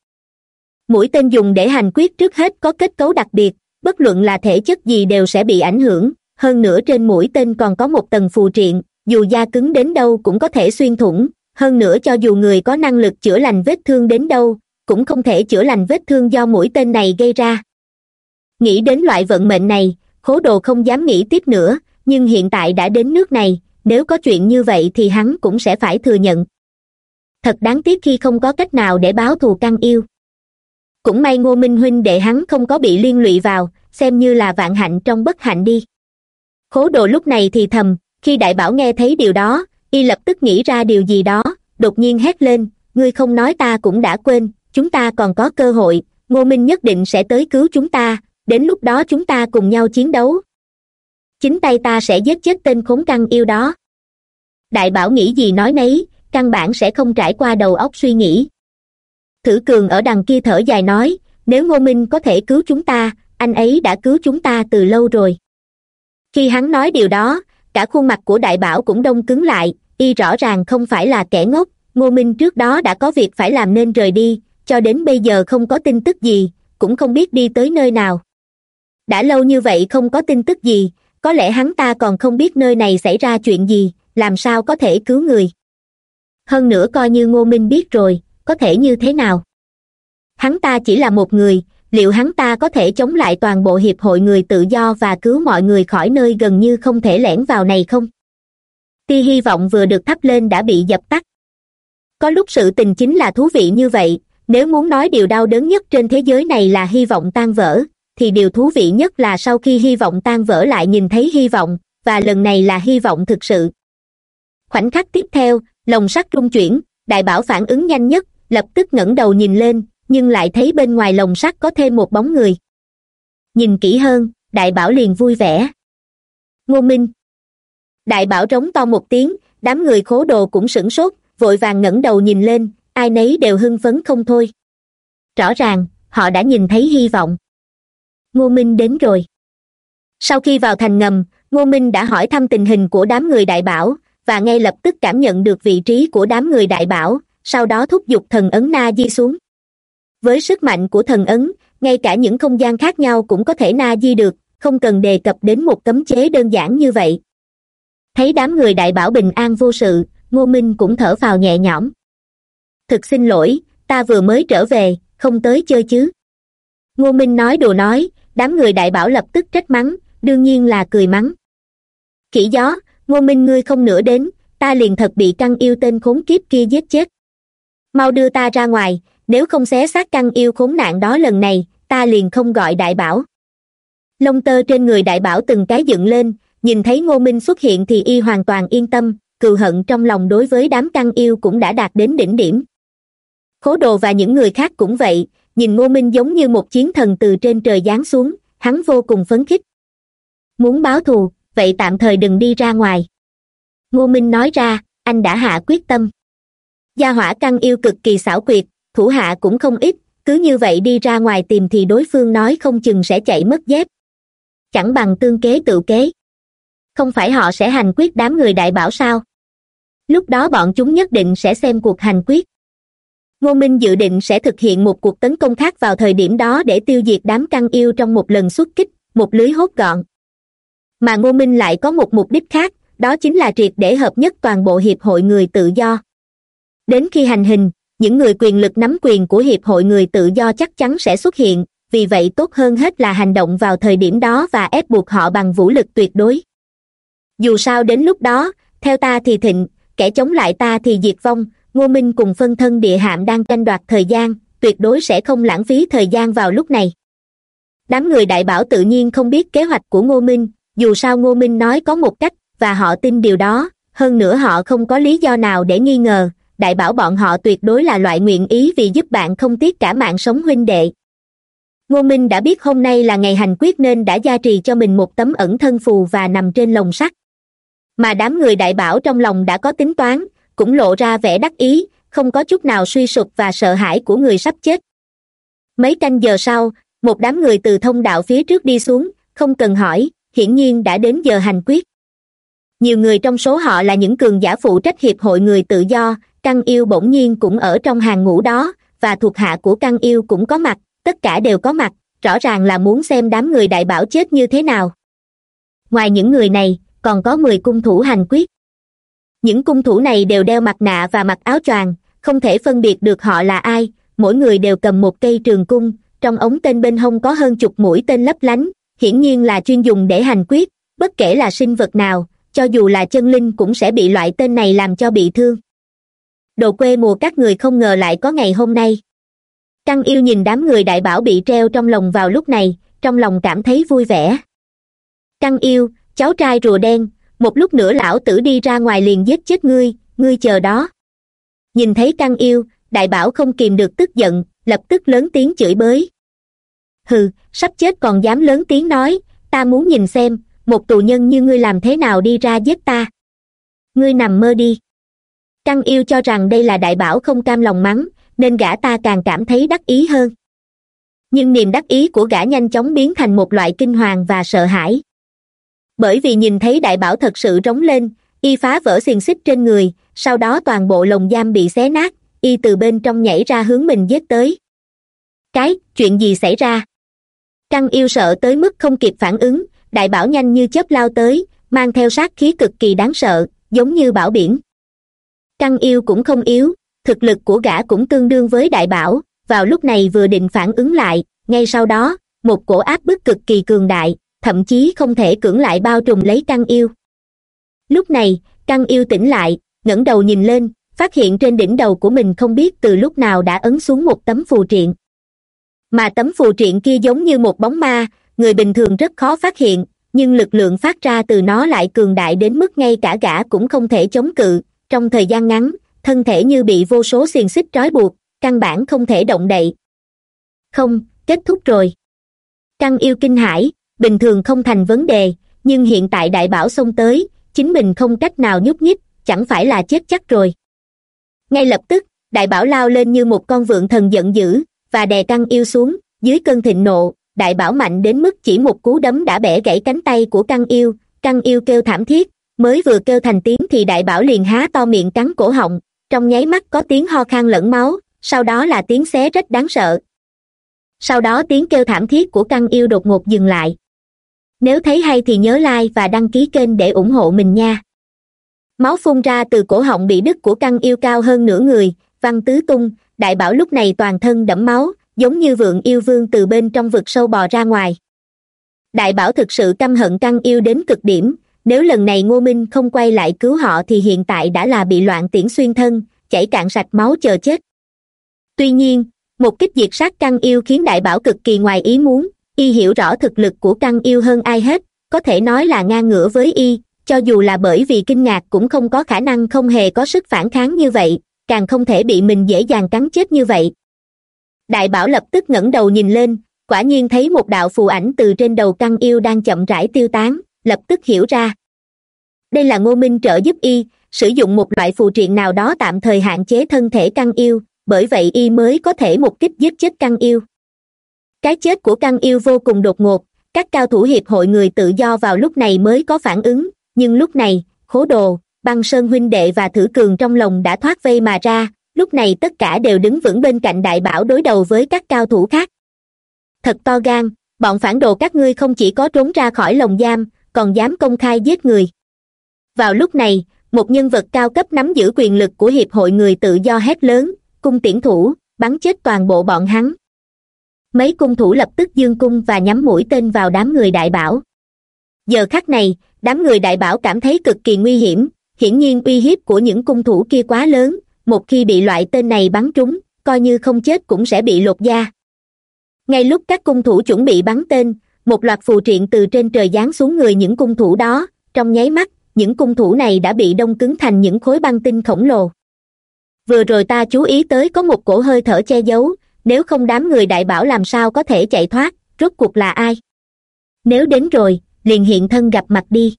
mũi tên dùng để hành quyết trước hết có kết cấu đặc biệt, bất luận là thể chất gì đều sẽ bị ảnh hưởng, hơn nữa trên mũi tên còn có một tầng phù triện, dù da cứng đến đâu cũng có thể xuyên thủng, hơn nữa cho dù người có năng lực chữa lành vết thương đến đâu, cũng không thể chữa lành vết thương do mũi tên này gây ra. Nghĩ đến loại vận mệnh này, khố đồ không dám nghĩ tiếp nữa, nhưng hiện tại đã đến nước này, nếu có chuyện như vậy thì hắn cũng sẽ phải thừa nhận. Thật đáng tiếc khi không có cách nào để báo thù căn yêu cũng may ngô minh huynh đệ hắn không có bị liên lụy vào, xem như là vạn hạnh trong bất hạnh đi. Khố đồ lúc này thì thầm, khi đại bảo nghe thấy điều đó, y lập tức nghĩ ra điều gì đó, đột nhiên hét lên, ngươi không nói ta cũng đã quên, chúng ta còn có cơ hội, ngô minh nhất định sẽ tới cứu chúng ta, đến lúc đó chúng ta cùng nhau chiến đấu. Chính tay ta sẽ giết chết tên khốn căng yêu đó. Đại bảo nghĩ gì nói nấy, căn bản sẽ không trải qua đầu óc suy nghĩ thử cường ở đằng kia thở dài nói, nếu ngô minh có thể cứu chúng ta, anh ấy đã cứu chúng ta từ lâu rồi. Khi hắn nói điều đó, cả khuôn mặt của đại bảo cũng đông cứng lại, y rõ ràng không phải là kẻ ngốc, ngô minh trước đó đã có việc phải làm nên rời đi, cho đến bây giờ không có tin tức gì, cũng không biết đi tới nơi nào. Đã lâu như vậy không có tin tức gì, có lẽ hắn ta còn không biết nơi này xảy ra chuyện gì, làm sao có thể cứu người. Hơn nữa coi như ngô minh biết rồi có thể như thế nào? Hắn ta chỉ là một người, liệu hắn ta có thể chống lại toàn bộ hiệp hội người tự do và cứu mọi người khỏi nơi gần như không thể lẻn vào này không? Tia hy vọng vừa được thắp lên đã bị dập tắt. Có lúc sự tình chính là thú vị như vậy, nếu muốn nói điều đau đớn nhất trên thế giới này là hy vọng tan vỡ, thì điều thú vị nhất là sau khi hy vọng tan vỡ lại nhìn thấy hy vọng, và lần này là hy vọng thực sự. Khoảnh khắc tiếp theo lồng sắt trung chuyển, đại bảo phản ứng nhanh nhất lập tức ngẩng đầu nhìn lên, nhưng lại thấy bên ngoài lồng sắt có thêm một bóng người. Nhìn kỹ hơn, đại bảo liền vui vẻ. Ngô minh. Đại bảo trống to một tiếng, đám người khố đồ cũng sửng sốt, vội vàng ngẩng đầu nhìn lên, ai nấy đều hưng phấn không thôi. Rõ ràng, họ đã nhìn thấy hy vọng. Ngô minh đến rồi. Sau khi vào thành ngầm, ngô minh đã hỏi thăm tình hình của đám người đại bảo, và ngay lập tức cảm nhận được vị trí của đám người đại bảo sau đó thúc giục thần ấn na di xuống. Với sức mạnh của thần ấn, ngay cả những không gian khác nhau cũng có thể na di được, không cần đề cập đến một cấm chế đơn giản như vậy. Thấy đám người đại bảo bình an vô sự, ngô minh cũng thở phào nhẹ nhõm. Thực xin lỗi, ta vừa mới trở về, không tới chơi chứ? Ngô minh nói đùa nói, đám người đại bảo lập tức trách mắng, đương nhiên là cười mắng. Khỉ gió, ngô minh ngươi không nữa đến, ta liền thật bị căng yêu tên khốn kiếp kia giết chết mau đưa ta ra ngoài, nếu không xé xác căn yêu khốn nạn đó lần này, ta liền không gọi đại bảo. Lông tơ trên người đại bảo từng cái dựng lên, nhìn thấy ngô minh xuất hiện thì y hoàn toàn yên tâm, cừu hận trong lòng đối với đám căn yêu cũng đã đạt đến đỉnh điểm. Khố đồ và những người khác cũng vậy, nhìn ngô minh giống như một chiến thần từ trên trời giáng xuống, hắn vô cùng phấn khích. Muốn báo thù, vậy tạm thời đừng đi ra ngoài. Ngô minh nói ra, anh đã hạ quyết tâm gia hỏa căng yêu cực kỳ xảo quyệt, thủ hạ cũng không ít, cứ như vậy đi ra ngoài tìm thì đối phương nói không chừng sẽ chạy mất dép. Chẳng bằng tương kế tự kế. Không phải họ sẽ hành quyết đám người đại bảo sao? Lúc đó bọn chúng nhất định sẽ xem cuộc hành quyết. Ngô minh dự định sẽ thực hiện một cuộc tấn công khác vào thời điểm đó để tiêu diệt đám căng yêu trong một lần xuất kích, một lưới hốt gọn. Mà ngô minh lại có một mục đích khác, đó chính là triệt để hợp nhất toàn bộ hiệp hội người tự do đến khi hành hình, những người quyền lực nắm quyền của hiệp hội người tự do chắc chắn sẽ xuất hiện, vì vậy tốt hơn hết là hành động vào thời điểm đó và ép buộc họ bằng vũ lực tuyệt đối. Dù sao đến lúc đó, theo ta thì thịnh, kẻ chống lại ta thì diệt vong, ngô minh cùng phân thân địa hạm đang tranh đoạt thời gian, tuyệt đối sẽ không lãng phí thời gian vào lúc này. Đám người đại bảo tự nhiên không biết kế hoạch của ngô minh, dù sao ngô minh nói có một cách, và họ tin điều đó, hơn nữa họ không có lý do nào để nghi ngờ đại bảo bọn họ tuyệt đối là loại nguyện ý vì giúp bạn không tiếc cả mạng sống huynh đệ. Ngô minh đã biết hôm nay là ngày hành quyết nên đã gia trì cho mình một tấm ẩn thân phù và nằm trên lồng sắt. Mà đám người đại bảo trong lòng đã có tính toán, cũng lộ ra vẻ đắc ý, không có chút nào suy sụp và sợ hãi của người sắp chết. Mấy canh giờ sau, một đám người từ thông đạo phía trước đi xuống, không cần hỏi, hiển nhiên đã đến giờ hành quyết. Nhiều người trong số họ là những cường giả phụ trách hiệp hội người tự do căng yêu bỗng nhiên cũng ở trong hàng ngũ đó, và thuộc hạ của căng yêu cũng có mặt, tất cả đều có mặt, rõ ràng là muốn xem đám người đại bảo chết như thế nào. Ngoài những người này, còn có mười cung thủ hành quyết. Những cung thủ này đều đeo mặt nạ và mặc áo choàng, không thể phân biệt được họ là ai, mỗi người đều cầm một cây trường cung, trong ống tên bên hông có hơn chục mũi tên lấp lánh, hiển nhiên là chuyên dùng để hành quyết, bất kể là sinh vật nào, cho dù là chân linh cũng sẽ bị loại tên này làm cho bị thương đồ quê mùa các người không ngờ lại có ngày hôm nay. Căng yêu nhìn đám người đại bảo bị treo trong lòng vào lúc này, trong lòng cảm thấy vui vẻ. Căng yêu, cháu trai rùa đen, một lúc nữa lão tử đi ra ngoài liền giết chết ngươi ngươi chờ đó. Nhìn thấy căng yêu, đại bảo không kìm được tức giận, lập tức lớn tiếng chửi bới. Hừ, sắp chết còn dám lớn tiếng nói, ta muốn nhìn xem, một tù nhân như ngươi làm thế nào đi ra giết ta. Ngươi nằm mơ đi căng yêu cho rằng đây là đại bảo không cam lòng mắng, nên gã ta càng cảm thấy đắc ý hơn. Nhưng niềm đắc ý của gã nhanh chóng biến thành một loại kinh hoàng và sợ hãi. Bởi vì nhìn thấy đại bảo thật sự rống lên, y phá vỡ xiềng xích trên người, sau đó toàn bộ lồng giam bị xé nát, y từ bên trong nhảy ra hướng mình giết tới. Cái, chuyện gì xảy ra? Căng yêu sợ tới mức không kịp phản ứng, đại bảo nhanh như chớp lao tới, mang theo sát khí cực kỳ đáng sợ, giống như bảo biển căng yêu cũng không yếu, thực lực của gã cũng tương đương với đại bảo, vào lúc này vừa định phản ứng lại, ngay sau đó, một cổ áp bức cực kỳ cường đại, thậm chí không thể cưỡng lại bao trùm lấy căng yêu. Lúc này căng yêu tỉnh lại, ngẩng đầu nhìn lên, phát hiện trên đỉnh đầu của mình không biết từ lúc nào đã ấn xuống một tấm phù triện. Mà tấm phù triện kia giống như một bóng ma, người bình thường rất khó phát hiện, nhưng lực lượng phát ra từ nó lại cường đại đến mức ngay cả gã cũng không thể chống cự trong thời gian ngắn, thân thể như bị vô số xiềng xích trói buộc, căn bản không thể động đậy. Không, kết thúc rồi. Trăng yêu kinh hãi, bình thường không thành vấn đề, nhưng hiện tại đại bảo xông tới, chính mình không cách nào nhúc nhích, chẳng phải là chết chắc rồi. Ngay lập tức, đại bảo lao lên như một con vượn thần giận dữ, và đè căng yêu xuống, dưới cơn thịnh nộ, đại bảo mạnh đến mức chỉ một cú đấm đã bẻ gãy cánh tay của căng yêu căng yêu kêu thảm thiết mới vừa kêu thành tiếng thì đại bảo liền há to miệng cắn cổ họng, trong nháy mắt có tiếng ho khan lẫn máu, sau đó là tiếng xé rất đáng sợ. Sau đó tiếng kêu thảm thiết của căn yêu đột ngột dừng lại. Nếu thấy hay thì nhớ like và đăng ký kênh để ủng hộ mình nha. Máu phun ra từ cổ họng bị đứt của căn yêu cao hơn nửa người, văn tứ tung, đại bảo lúc này toàn thân đẫm máu, giống như vượng yêu vương từ bên trong vực sâu bò ra ngoài. Đại bảo thực sự căm hận căn yêu đến cực điểm nếu lần này ngô minh không quay lại cứu họ thì hiện tại đã là bị loạn tiễn xuyên thân, chảy cạn sạch máu chờ chết. Tuy nhiên, một kích diệt sát căn yêu khiến đại bảo cực kỳ ngoài ý muốn, y hiểu rõ thực lực của căn yêu hơn ai hết, có thể nói là ngang ngửa với y, cho dù là bởi vì kinh ngạc cũng không có khả năng không hề có sức phản kháng như vậy, càng không thể bị mình dễ dàng cắn chết như vậy. Đại bảo lập tức ngẩng đầu nhìn lên, quả nhiên thấy một đạo phù ảnh từ trên đầu căn yêu đang chậm rãi tiêu tán lập tức hiểu ra. Đây là ngô minh trợ giúp y, sử dụng một loại phù triện nào đó tạm thời hạn chế thân thể căn yêu, bởi vậy y mới có thể một kích giết chết căn yêu. Cái chết của căn yêu vô cùng đột ngột, các cao thủ hiệp hội người tự do vào lúc này mới có phản ứng, nhưng lúc này, khố đồ, băng sơn huynh đệ và thử cường trong lòng đã thoát vây mà ra, lúc này tất cả đều đứng vững bên cạnh đại bảo đối đầu với các cao thủ khác. Thật to gan, bọn phản đồ các ngươi không chỉ có trốn ra khỏi lồng giam còn dám công khai giết người. Vào lúc này, một nhân vật cao cấp nắm giữ quyền lực của hiệp hội người tự do hét lớn, cung tiễn thủ, bắn chết toàn bộ bọn hắn. Mấy cung thủ lập tức dương cung và nhắm mũi tên vào đám người đại bảo. Giờ khắc này, đám người đại bảo cảm thấy cực kỳ nguy hiểm, hiển nhiên uy hiếp của những cung thủ kia quá lớn, một khi bị loại tên này bắn trúng, coi như không chết cũng sẽ bị lột da. Ngay lúc các cung thủ chuẩn bị bắn tên một loạt phù triện từ trên trời giáng xuống người những cung thủ đó. Trong nháy mắt, những cung thủ này đã bị đông cứng thành những khối băng tinh khổng lồ. Vừa rồi ta chú ý tới có một cổ hơi thở che giấu. Nếu không đám người đại bảo làm sao có thể chạy thoát, rốt cuộc là ai? Nếu đến rồi, liền hiện thân gặp mặt đi.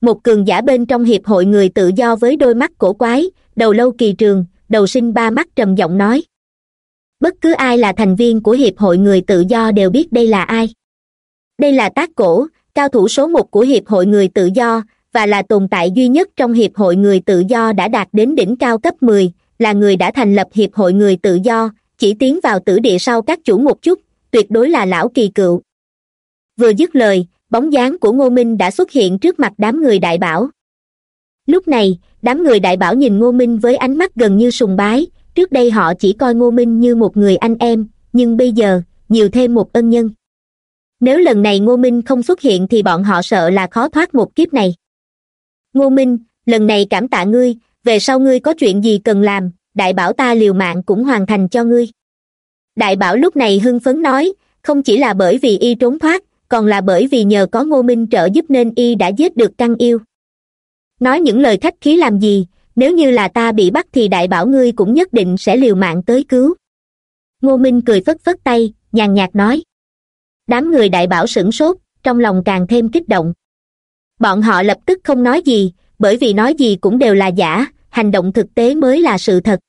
Một cường giả bên trong hiệp hội người tự do với đôi mắt cổ quái, đầu lâu kỳ trường, đầu sinh ba mắt trầm giọng nói. Bất cứ ai là thành viên của hiệp hội người tự do đều biết đây là ai đây là tác cổ, cao thủ số một của hiệp hội người tự do, và là tồn tại duy nhất trong hiệp hội người tự do đã đạt đến đỉnh cao cấp mười, là người đã thành lập hiệp hội người tự do, chỉ tiến vào tử địa sau các chủ một chút tuyệt đối là lão kỳ cựu. Vừa dứt lời, bóng dáng của ngô minh đã xuất hiện trước mặt đám người đại bảo. Lúc này, đám người đại bảo nhìn ngô minh với ánh mắt gần như sùng bái, trước đây họ chỉ coi ngô minh như một người anh em, nhưng bây giờ, nhiều thêm một ân nhân nếu lần này ngô minh không xuất hiện thì bọn họ sợ là khó thoát một kiếp này. Ngô minh, lần này cảm tạ ngươi, về sau ngươi có chuyện gì cần làm, đại bảo ta liều mạng cũng hoàn thành cho ngươi. Đại bảo lúc này hưng phấn nói, không chỉ là bởi vì y trốn thoát, còn là bởi vì nhờ có ngô minh trợ giúp nên y đã giết được căng yêu. Nói những lời khách khí làm gì, nếu như là ta bị bắt thì đại bảo ngươi cũng nhất định sẽ liều mạng tới cứu. Ngô minh cười phất phất tay, nhàn nhạt nói đám người đại bảo sửng sốt, trong lòng càng thêm kích động. Bọn họ lập tức không nói gì, bởi vì nói gì cũng đều là giả, hành động thực tế mới là sự thật.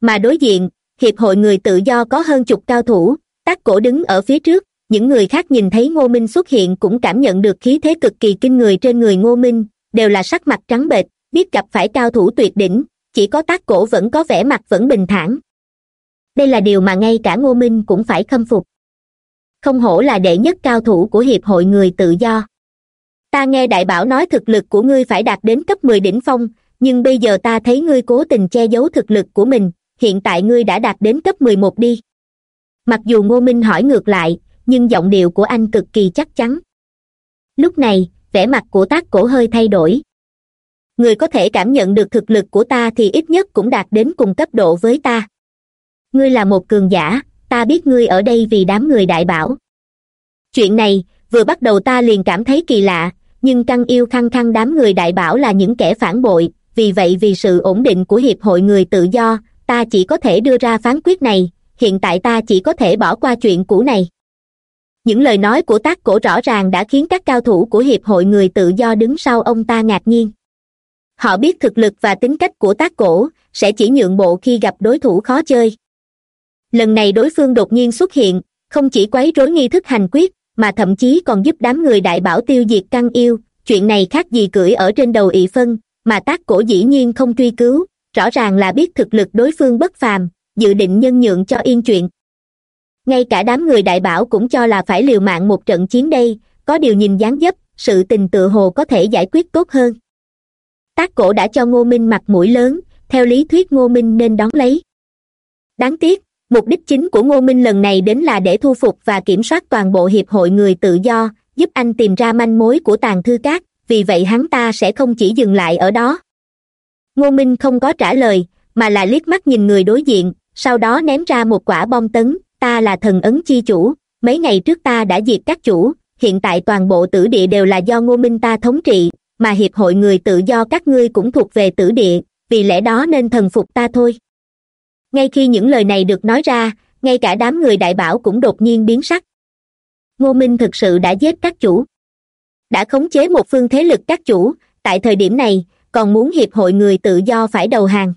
Mà đối diện, hiệp hội người tự do có hơn chục cao thủ tác cổ đứng ở phía trước, những người khác nhìn thấy ngô minh xuất hiện cũng cảm nhận được khí thế cực kỳ kinh người trên người ngô minh, đều là sắc mặt trắng bệch, biết gặp phải cao thủ tuyệt đỉnh, chỉ có tác cổ vẫn có vẻ mặt vẫn bình thản. Đây là điều mà ngay cả ngô minh cũng phải khâm phục không hổ là đệ nhất cao thủ của hiệp hội người tự do. Ta nghe đại bảo nói thực lực của ngươi phải đạt đến cấp mười đỉnh phong, nhưng bây giờ ta thấy ngươi cố tình che giấu thực lực của mình, hiện tại ngươi đã đạt đến cấp mười một đi. Mặc dù ngô minh hỏi ngược lại, nhưng giọng điệu của anh cực kỳ chắc chắn. Lúc này, vẻ mặt của tác cổ hơi thay đổi. Người có thể cảm nhận được thực lực của ta thì ít nhất cũng đạt đến cùng cấp độ với ta. Ngươi là một cường giả ta biết ngươi ở đây vì đám người đại bảo. Chuyện này, vừa bắt đầu ta liền cảm thấy kỳ lạ, nhưng căng yêu khăng khăng đám người đại bảo là những kẻ phản bội, vì vậy vì sự ổn định của hiệp hội người tự do, ta chỉ có thể đưa ra phán quyết này, hiện tại ta chỉ có thể bỏ qua chuyện cũ này. Những lời nói của tác cổ rõ ràng đã khiến các cao thủ của hiệp hội người tự do đứng sau ông ta ngạc nhiên. Họ biết thực lực và tính cách của tác cổ, sẽ chỉ nhượng bộ khi gặp đối thủ khó chơi lần này đối phương đột nhiên xuất hiện, không chỉ quấy rối nghi thức hành quyết, mà thậm chí còn giúp đám người đại bảo tiêu diệt căn yêu. Chuyện này khác gì cưỡi ở trên đầu ỵ phân, mà tác cổ dĩ nhiên không truy cứu. Rõ ràng là biết thực lực đối phương bất phàm, dự định nhân nhượng cho yên chuyện. Ngay cả đám người đại bảo cũng cho là phải liều mạng một trận chiến đây, có điều nhìn dáng dấp, sự tình tự hồ có thể giải quyết tốt hơn. Tác cổ đã cho ngô minh mặt mũi lớn, theo lý thuyết ngô minh nên đón lấy. Đáng tiếc mục đích chính của ngô minh lần này đến là để thu phục và kiểm soát toàn bộ hiệp hội người tự do, giúp anh tìm ra manh mối của tàn thư cát vì vậy hắn ta sẽ không chỉ dừng lại ở đó. Ngô minh không có trả lời, mà là liếc mắt nhìn người đối diện, sau đó ném ra một quả bom tấn, ta là thần ấn chi chủ, mấy ngày trước ta đã diệt các chủ, hiện tại toàn bộ tử địa đều là do ngô minh ta thống trị, mà hiệp hội người tự do các ngươi cũng thuộc về tử địa, vì lẽ đó nên thần phục ta thôi ngay khi những lời này được nói ra, ngay cả đám người đại bảo cũng đột nhiên biến sắc. Ngô minh thực sự đã giết các chủ. Đã khống chế một phương thế lực các chủ, tại thời điểm này, còn muốn hiệp hội người tự do phải đầu hàng.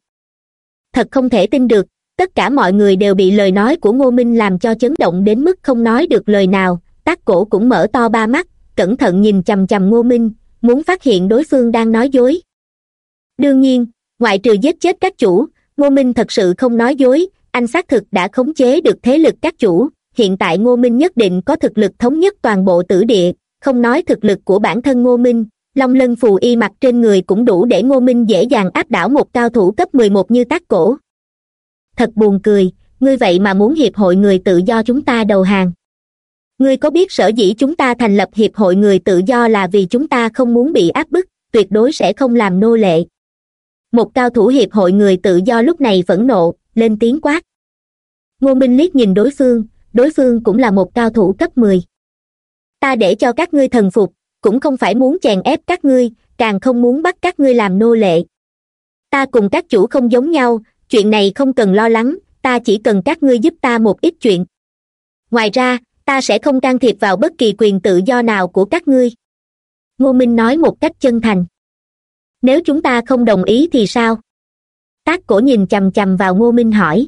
Thật không thể tin được, tất cả mọi người đều bị lời nói của ngô minh làm cho chấn động đến mức không nói được lời nào tác cổ cũng mở to ba mắt, cẩn thận nhìn chằm chằm ngô minh, muốn phát hiện đối phương đang nói dối. Đương nhiên, ngoại trừ giết chết các chủ ngô minh thật sự không nói dối, anh xác thực đã khống chế được thế lực các chủ. Hiện tại ngô minh nhất định có thực lực thống nhất toàn bộ tử địa, không nói thực lực của bản thân ngô minh. Long lân phù y mặc trên người cũng đủ để ngô minh dễ dàng áp đảo một cao thủ cấp mười một như tác cổ. Thật buồn cười, ngươi vậy mà muốn hiệp hội người tự do chúng ta đầu hàng. Ngươi có biết sở dĩ chúng ta thành lập hiệp hội người tự do là vì chúng ta không muốn bị áp bức, tuyệt đối sẽ không làm nô lệ một cao thủ hiệp hội người tự do lúc này phẫn nộ, lên tiếng quát. Ngô minh liếc nhìn đối phương đối phương cũng là một cao thủ cấp mười. Ta để cho các ngươi thần phục, cũng không phải muốn chèn ép các ngươi, càng không muốn bắt các ngươi làm nô lệ. Ta cùng các chủ không giống nhau, chuyện này không cần lo lắng, ta chỉ cần các ngươi giúp ta một ít chuyện. Ngoài ra, ta sẽ không can thiệp vào bất kỳ quyền tự do nào của các ngươi. Ngô minh nói một cách chân thành nếu chúng ta không đồng ý thì sao? Tác cổ nhìn chằm chằm vào ngô minh hỏi.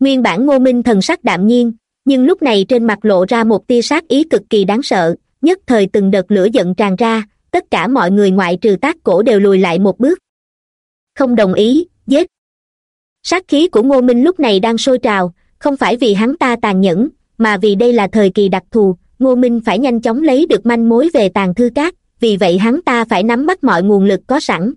Nguyên bản ngô minh thần sắc đạm nhiên, nhưng lúc này trên mặt lộ ra một tia sát ý cực kỳ đáng sợ, nhất thời từng đợt lửa giận tràn ra, tất cả mọi người ngoại trừ tác cổ đều lùi lại một bước. Không đồng ý, giết. Sát khí của ngô minh lúc này đang sôi trào, không phải vì hắn ta tàn nhẫn, mà vì đây là thời kỳ đặc thù, ngô minh phải nhanh chóng lấy được manh mối về tàn thư cát vì vậy hắn ta phải nắm bắt mọi nguồn lực có sẵn.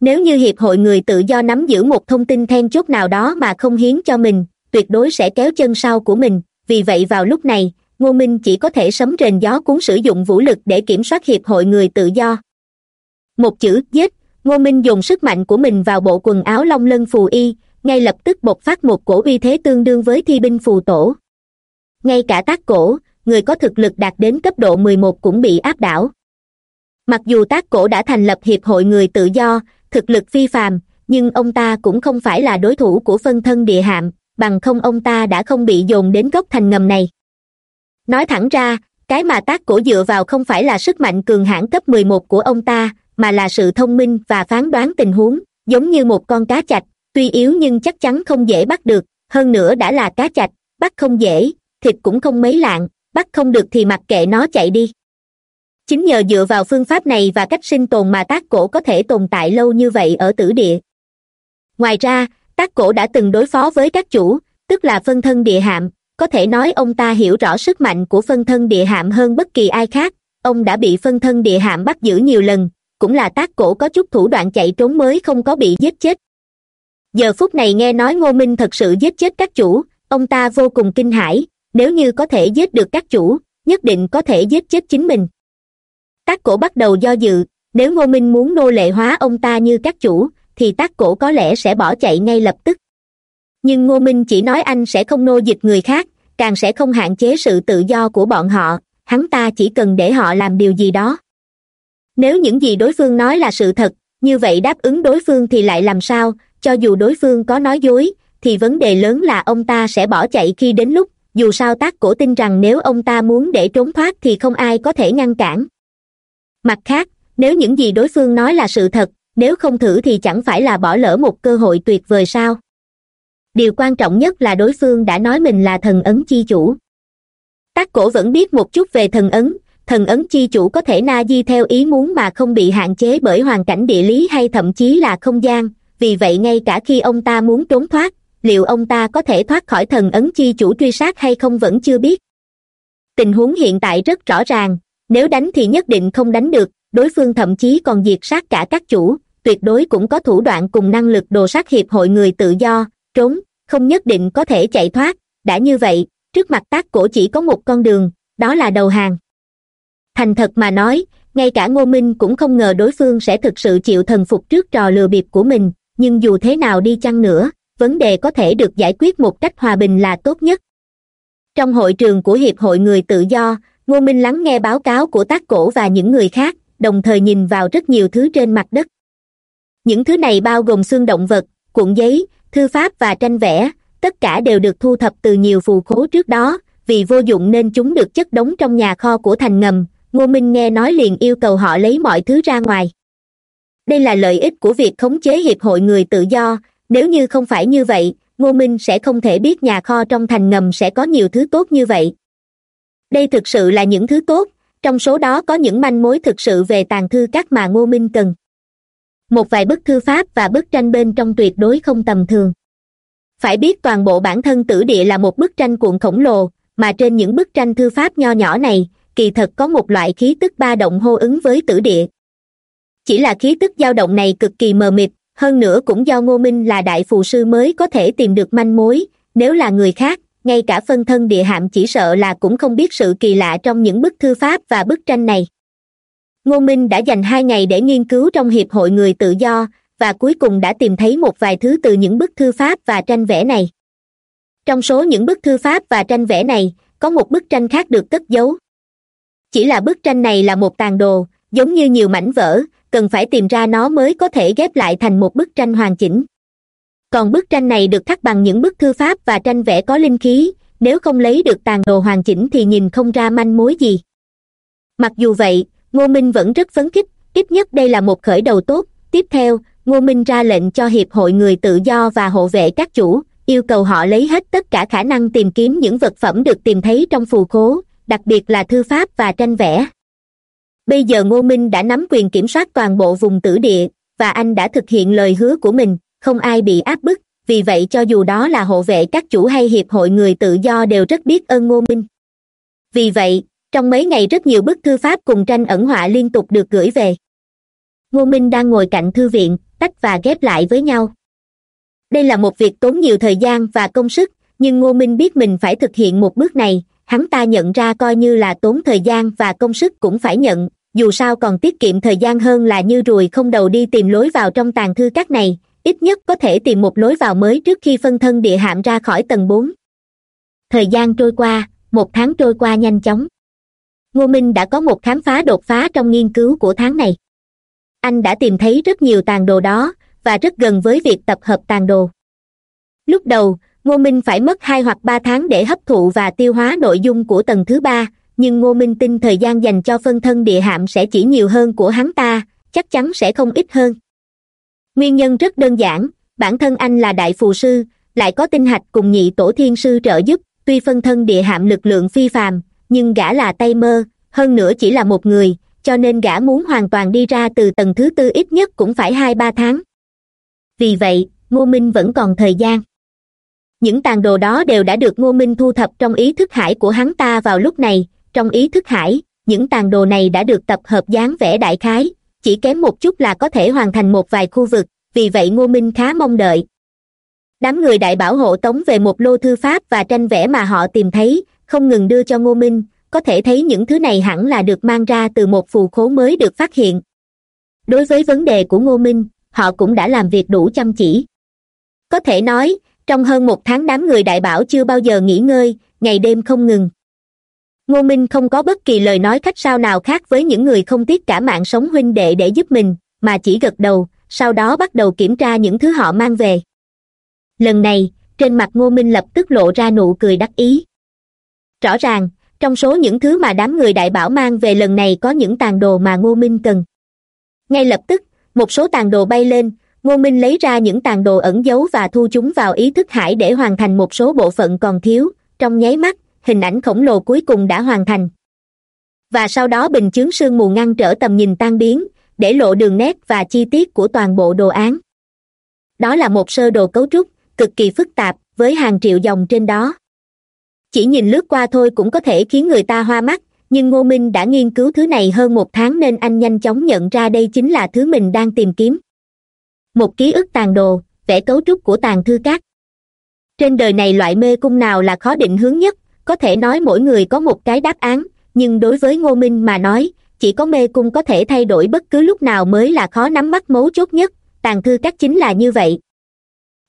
Nếu như hiệp hội người tự do nắm giữ một thông tin then chốt nào đó mà không hiến cho mình, tuyệt đối sẽ kéo chân sau của mình. Vì vậy vào lúc này, ngô minh chỉ có thể sấm rền gió cuốn sử dụng vũ lực để kiểm soát hiệp hội người tự do. Một chữ, giết. Ngô minh dùng sức mạnh của mình vào bộ quần áo long lân phù y, ngay lập tức bộc phát một cổ uy thế tương đương với thi binh phù tổ. Ngay cả tác cổ, người có thực lực đạt đến cấp độ mười một cũng bị áp đảo mặc dù tác cổ đã thành lập hiệp hội người tự do, thực lực phi phàm, nhưng ông ta cũng không phải là đối thủ của phân thân địa hạm, bằng không ông ta đã không bị dồn đến gốc thành ngầm này. Nói thẳng ra, cái mà tác cổ dựa vào không phải là sức mạnh cường hãn cấp mười một của ông ta, mà là sự thông minh và phán đoán tình huống, giống như một con cá chạch, tuy yếu nhưng chắc chắn không dễ bắt được, hơn nữa đã là cá chạch, bắt không dễ, thịt cũng không mấy lạng, bắt không được thì mặc kệ nó chạy đi chính nhờ dựa vào phương pháp này và cách sinh tồn mà tác cổ có thể tồn tại lâu như vậy ở tử địa. Ngoài ra, tác cổ đã từng đối phó với các chủ, tức là phân thân địa hạm. Có thể nói ông ta hiểu rõ sức mạnh của phân thân địa hạm hơn bất kỳ ai khác. Ông đã bị phân thân địa hạm bắt giữ nhiều lần, cũng là tác cổ có chút thủ đoạn chạy trốn mới không có bị giết chết. Giờ phút này nghe nói ngô minh thật sự giết chết các chủ, ông ta vô cùng kinh hãi. Nếu như có thể giết được các chủ, nhất định có thể giết chết chính mình tác cổ bắt đầu do dự, nếu ngô minh muốn nô lệ hóa ông ta như các chủ, thì tác cổ có lẽ sẽ bỏ chạy ngay lập tức. Nhưng ngô minh chỉ nói anh sẽ không nô dịch người khác, càng sẽ không hạn chế sự tự do của bọn họ, hắn ta chỉ cần để họ làm điều gì đó. Nếu những gì đối phương nói là sự thật, như vậy đáp ứng đối phương thì lại làm sao, cho dù đối phương có nói dối, thì vấn đề lớn là ông ta sẽ bỏ chạy khi đến lúc, dù sao tác cổ tin rằng nếu ông ta muốn để trốn thoát thì không ai có thể ngăn cản mặt khác, nếu những gì đối phương nói là sự thật, nếu không thử thì chẳng phải là bỏ lỡ một cơ hội tuyệt vời sao? Điều quan trọng nhất là đối phương đã nói mình là thần ấn chi chủ. Tác cổ vẫn biết một chút về thần ấn thần ấn chi chủ có thể na di theo ý muốn mà không bị hạn chế bởi hoàn cảnh địa lý hay thậm chí là không gian, vì vậy ngay cả khi ông ta muốn trốn thoát, liệu ông ta có thể thoát khỏi thần ấn chi chủ truy sát hay không vẫn chưa biết. Tình huống hiện tại rất rõ ràng nếu đánh thì nhất định không đánh được, đối phương thậm chí còn diệt sát cả các chủ, tuyệt đối cũng có thủ đoạn cùng năng lực đồ sát hiệp hội người tự do, trốn, không nhất định có thể chạy thoát. Đã như vậy, trước mặt tác cổ chỉ có một con đường, đó là đầu hàng. Thành thật mà nói, ngay cả ngô minh cũng không ngờ đối phương sẽ thực sự chịu thần phục trước trò lừa bịp của mình, nhưng dù thế nào đi chăng nữa, vấn đề có thể được giải quyết một cách hòa bình là tốt nhất. Trong hội trường của hiệp hội người tự do ngô minh lắng nghe báo cáo của tác cổ và những người khác, đồng thời nhìn vào rất nhiều thứ trên mặt đất. Những thứ này bao gồm xương động vật, cuộn giấy, thư pháp và tranh vẽ, tất cả đều được thu thập từ nhiều phù khố trước đó, vì vô dụng nên chúng được chất đống trong nhà kho của thành ngầm, ngô minh nghe nói liền yêu cầu họ lấy mọi thứ ra ngoài. Đây là lợi ích của việc khống chế hiệp hội người tự do, nếu như không phải như vậy, ngô minh sẽ không thể biết nhà kho trong thành ngầm sẽ có nhiều thứ tốt như vậy đây thực sự là những thứ tốt. Trong số đó có những manh mối thực sự về tàn thư các mà ngô minh cần. Một vài bức thư pháp và bức tranh bên trong tuyệt đối không tầm thường. Phải biết toàn bộ bản thân tử địa là một bức tranh cuộn khổng lồ, mà trên những bức tranh thư pháp nho nhỏ này, kỳ thật có một loại khí tức ba động hô ứng với tử địa. Chỉ là khí tức dao động này cực kỳ mờ mịt, hơn nữa cũng do ngô minh là đại phù sư mới có thể tìm được manh mối, nếu là người khác ngay cả phân thân địa hạm chỉ sợ là cũng không biết sự kỳ lạ trong những bức thư pháp và bức tranh này. Ngô minh đã dành hai ngày để nghiên cứu trong hiệp hội người tự do, và cuối cùng đã tìm thấy một vài thứ từ những bức thư pháp và tranh vẽ này. Trong số những bức thư pháp và tranh vẽ này, có một bức tranh khác được cất giấu. Chỉ là bức tranh này là một tàn đồ, giống như nhiều mảnh vỡ, cần phải tìm ra nó mới có thể ghép lại thành một bức tranh hoàn chỉnh còn bức tranh này được thắt bằng những bức thư pháp và tranh vẽ có linh khí, nếu không lấy được tàn đồ hoàn chỉnh thì nhìn không ra manh mối gì. Mặc dù vậy, ngô minh vẫn rất phấn khích, ít nhất đây là một khởi đầu tốt. Tiếp theo, ngô minh ra lệnh cho hiệp hội người tự do và hộ vệ các chủ, yêu cầu họ lấy hết tất cả khả năng tìm kiếm những vật phẩm được tìm thấy trong phù khố, đặc biệt là thư pháp và tranh vẽ. Bây giờ ngô minh đã nắm quyền kiểm soát toàn bộ vùng tử địa, và anh đã thực hiện lời hứa của mình không ai bị áp bức, vì vậy cho dù đó là hộ vệ các chủ hay hiệp hội người tự do đều rất biết ơn ngô minh. Vì vậy, trong mấy ngày rất nhiều bức thư pháp cùng tranh ẩn họa liên tục được gửi về. Ngô minh đang ngồi cạnh thư viện, tách và ghép lại với nhau. Đây là một việc tốn nhiều thời gian và công sức, nhưng ngô minh biết mình phải thực hiện một bước này, hắn ta nhận ra coi như là tốn thời gian và công sức cũng phải nhận, dù sao còn tiết kiệm thời gian hơn là như ruồi không đầu đi tìm lối vào trong tàn thư các này ít nhất có thể tìm một lối vào mới trước khi phân thân địa hạm ra khỏi tầng bốn. Thời gian trôi qua, một tháng trôi qua nhanh chóng. Ngô minh đã có một khám phá đột phá trong nghiên cứu của tháng này. Anh đã tìm thấy rất nhiều tàn đồ đó, và rất gần với việc tập hợp tàn đồ. Lúc đầu, ngô minh phải mất hai hoặc ba tháng để hấp thụ và tiêu hóa nội dung của tầng thứ ba, nhưng ngô minh tin thời gian dành cho phân thân địa hạm sẽ chỉ nhiều hơn của hắn ta, chắc chắn sẽ không ít hơn nguyên nhân rất đơn giản, bản thân anh là đại phù sư, lại có tinh hạch cùng nhị tổ thiên sư trợ giúp, tuy phân thân địa hạm lực lượng phi phàm, nhưng gã là tay mơ, hơn nữa chỉ là một người, cho nên gã muốn hoàn toàn đi ra từ tầng thứ tư ít nhất cũng phải hai ba tháng. Vì vậy, ngô minh vẫn còn thời gian. Những tàn đồ đó đều đã được ngô minh thu thập trong ý thức hải của hắn ta vào lúc này, trong ý thức hải, những tàn đồ này đã được tập hợp dáng vẽ đại khái chỉ kém một chút là có thể hoàn thành một vài khu vực, vì vậy ngô minh khá mong đợi. Đám người đại bảo hộ tống về một lô thư pháp và tranh vẽ mà họ tìm thấy, không ngừng đưa cho ngô minh, có thể thấy những thứ này hẳn là được mang ra từ một phù khố mới được phát hiện. Đối với vấn đề của ngô minh, họ cũng đã làm việc đủ chăm chỉ. Có thể nói, trong hơn một tháng đám người đại bảo chưa bao giờ nghỉ ngơi, ngày đêm không ngừng ngô minh không có bất kỳ lời nói khách sao nào khác với những người không tiếc cả mạng sống huynh đệ để giúp mình, mà chỉ gật đầu, sau đó bắt đầu kiểm tra những thứ họ mang về. Lần này, trên mặt ngô minh lập tức lộ ra nụ cười đắc ý. Rõ ràng, trong số những thứ mà đám người đại bảo mang về lần này có những tàn đồ mà ngô minh cần. Ngay lập tức, một số tàn đồ bay lên, ngô minh lấy ra những tàn đồ ẩn giấu và thu chúng vào ý thức hải để hoàn thành một số bộ phận còn thiếu, trong nháy mắt hình ảnh khổng lồ cuối cùng đã hoàn thành. Và sau đó bình chướng sương mù ngăn trở tầm nhìn tan biến, để lộ đường nét và chi tiết của toàn bộ đồ án. Đó là một sơ đồ cấu trúc, cực kỳ phức tạp, với hàng triệu dòng trên đó. Chỉ nhìn lướt qua thôi cũng có thể khiến người ta hoa mắt, nhưng ngô minh đã nghiên cứu thứ này hơn một tháng nên anh nhanh chóng nhận ra đây chính là thứ mình đang tìm kiếm. Một ký ức tàn đồ, vẽ cấu trúc của tàn thư cát trên đời này loại mê cung nào là khó định hướng nhất? Có thể nói mỗi người có một cái đáp án, nhưng đối với ngô minh mà nói, chỉ có mê cung có thể thay đổi bất cứ lúc nào mới là khó nắm bắt mấu chốt nhất, tàn thư các chính là như vậy.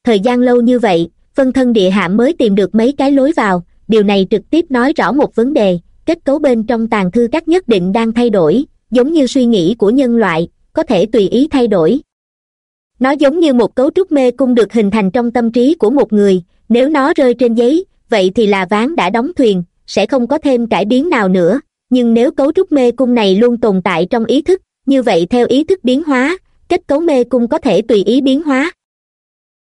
Thời gian lâu như vậy, phân thân địa hạ mới tìm được mấy cái lối vào, điều này trực tiếp nói rõ một vấn đề, kết cấu bên trong tàn thư các nhất định đang thay đổi, giống như suy nghĩ của nhân loại, có thể tùy ý thay đổi. Nó giống như một cấu trúc mê cung được hình thành trong tâm trí của một người, nếu nó rơi trên giấy vậy thì là ván đã đóng thuyền, sẽ không có thêm cải biến nào nữa. Nhưng nếu cấu trúc mê cung này luôn tồn tại trong ý thức, như vậy theo ý thức biến hóa, kết cấu mê cung có thể tùy ý biến hóa.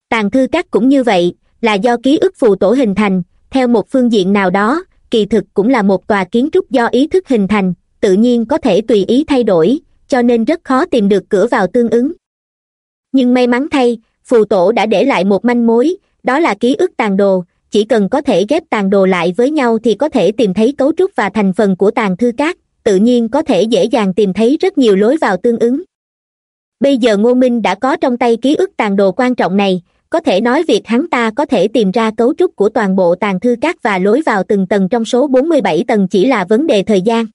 Tàn thư các cũng như vậy, là do ký ức phù tổ hình thành, theo một phương diện nào đó, kỳ thực cũng là một tòa kiến trúc do ý thức hình thành, tự nhiên có thể tùy ý thay đổi, cho nên rất khó tìm được cửa vào tương ứng. Nhưng may mắn thay, phù tổ đã để lại một manh mối, đó là ký ức tàn đồ chỉ cần có thể ghép tàn đồ lại với nhau thì có thể tìm thấy cấu trúc và thành phần của tàn thư cát, tự nhiên có thể dễ dàng tìm thấy rất nhiều lối vào tương ứng. Bây giờ ngô minh đã có trong tay ký ức tàn đồ quan trọng này, có thể nói việc hắn ta có thể tìm ra cấu trúc của toàn bộ tàn thư cát và lối vào từng tầng trong số bốn mươi bảy tầng chỉ là vấn đề thời gian.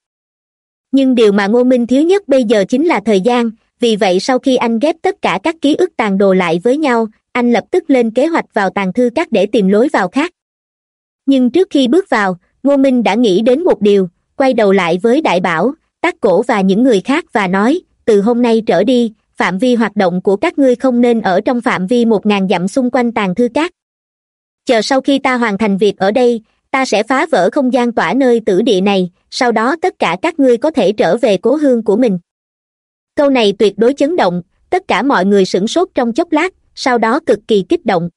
Nhưng điều mà ngô minh thiếu nhất bây giờ chính là thời gian vì vậy sau khi anh ghép tất cả các ký ức tàn đồ lại với nhau, anh lập tức lên kế hoạch vào tàn thư cát để tìm lối vào khác. Nhưng trước khi bước vào, ngô minh đã nghĩ đến một điều, quay đầu lại với đại bảo, tác cổ và những người khác và nói, từ hôm nay trở đi, phạm vi hoạt động của các ngươi không nên ở trong phạm vi một ngàn dặm xung quanh tàn thư cát chờ sau khi ta hoàn thành việc ở đây, ta sẽ phá vỡ không gian tỏa nơi tử địa này, sau đó tất cả các ngươi có thể trở về cố hương của mình câu này tuyệt đối chấn động, tất cả mọi người sửng sốt trong chốc lát, sau đó cực kỳ kích động.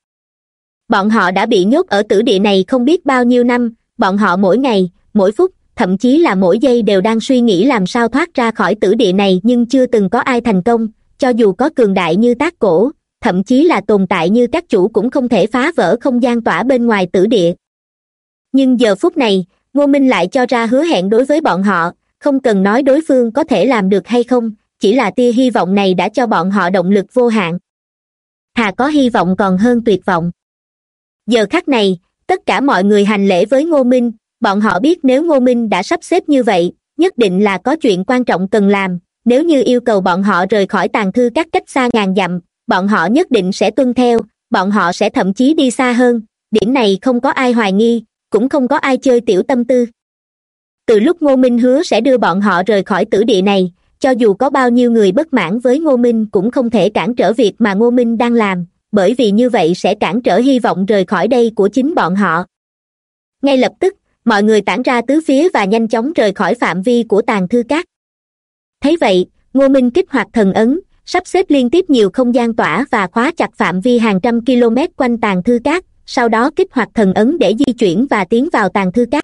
Bọn họ đã bị nhốt ở tử địa này không biết bao nhiêu năm, bọn họ mỗi ngày, mỗi phút, thậm chí là mỗi giây đều đang suy nghĩ làm sao thoát ra khỏi tử địa này nhưng chưa từng có ai thành công, cho dù có cường đại như tác cổ, thậm chí là tồn tại như các chủ cũng không thể phá vỡ không gian tỏa bên ngoài tử địa. Nhưng giờ phút này, ngô minh lại cho ra hứa hẹn đối với bọn họ, không cần nói đối phương có thể làm được hay không chỉ là tia hy vọng này đã cho bọn họ động lực vô hạn. Thà có hy vọng còn hơn tuyệt vọng. Giờ khắc này, tất cả mọi người hành lễ với ngô minh. Bọn họ biết nếu ngô minh đã sắp xếp như vậy, nhất định là có chuyện quan trọng cần làm. Nếu như yêu cầu bọn họ rời khỏi tàn thư các cách xa ngàn dặm, bọn họ nhất định sẽ tuân theo, bọn họ sẽ thậm chí đi xa hơn. Điểm này không có ai hoài nghi, cũng không có ai chơi tiểu tâm tư. Từ lúc ngô minh hứa sẽ đưa bọn họ rời khỏi tử địa này cho dù có bao nhiêu người bất mãn với ngô minh cũng không thể cản trở việc mà ngô minh đang làm, bởi vì như vậy sẽ cản trở hy vọng rời khỏi đây của chính bọn họ. Ngay lập tức, mọi người tản ra tứ phía và nhanh chóng rời khỏi phạm vi của tàn thư cát thấy vậy, ngô minh kích hoạt thần ấn, sắp xếp liên tiếp nhiều không gian tỏa và khóa chặt phạm vi hàng trăm km quanh tàn thư cát sau đó kích hoạt thần ấn để di chuyển và tiến vào tàn thư cát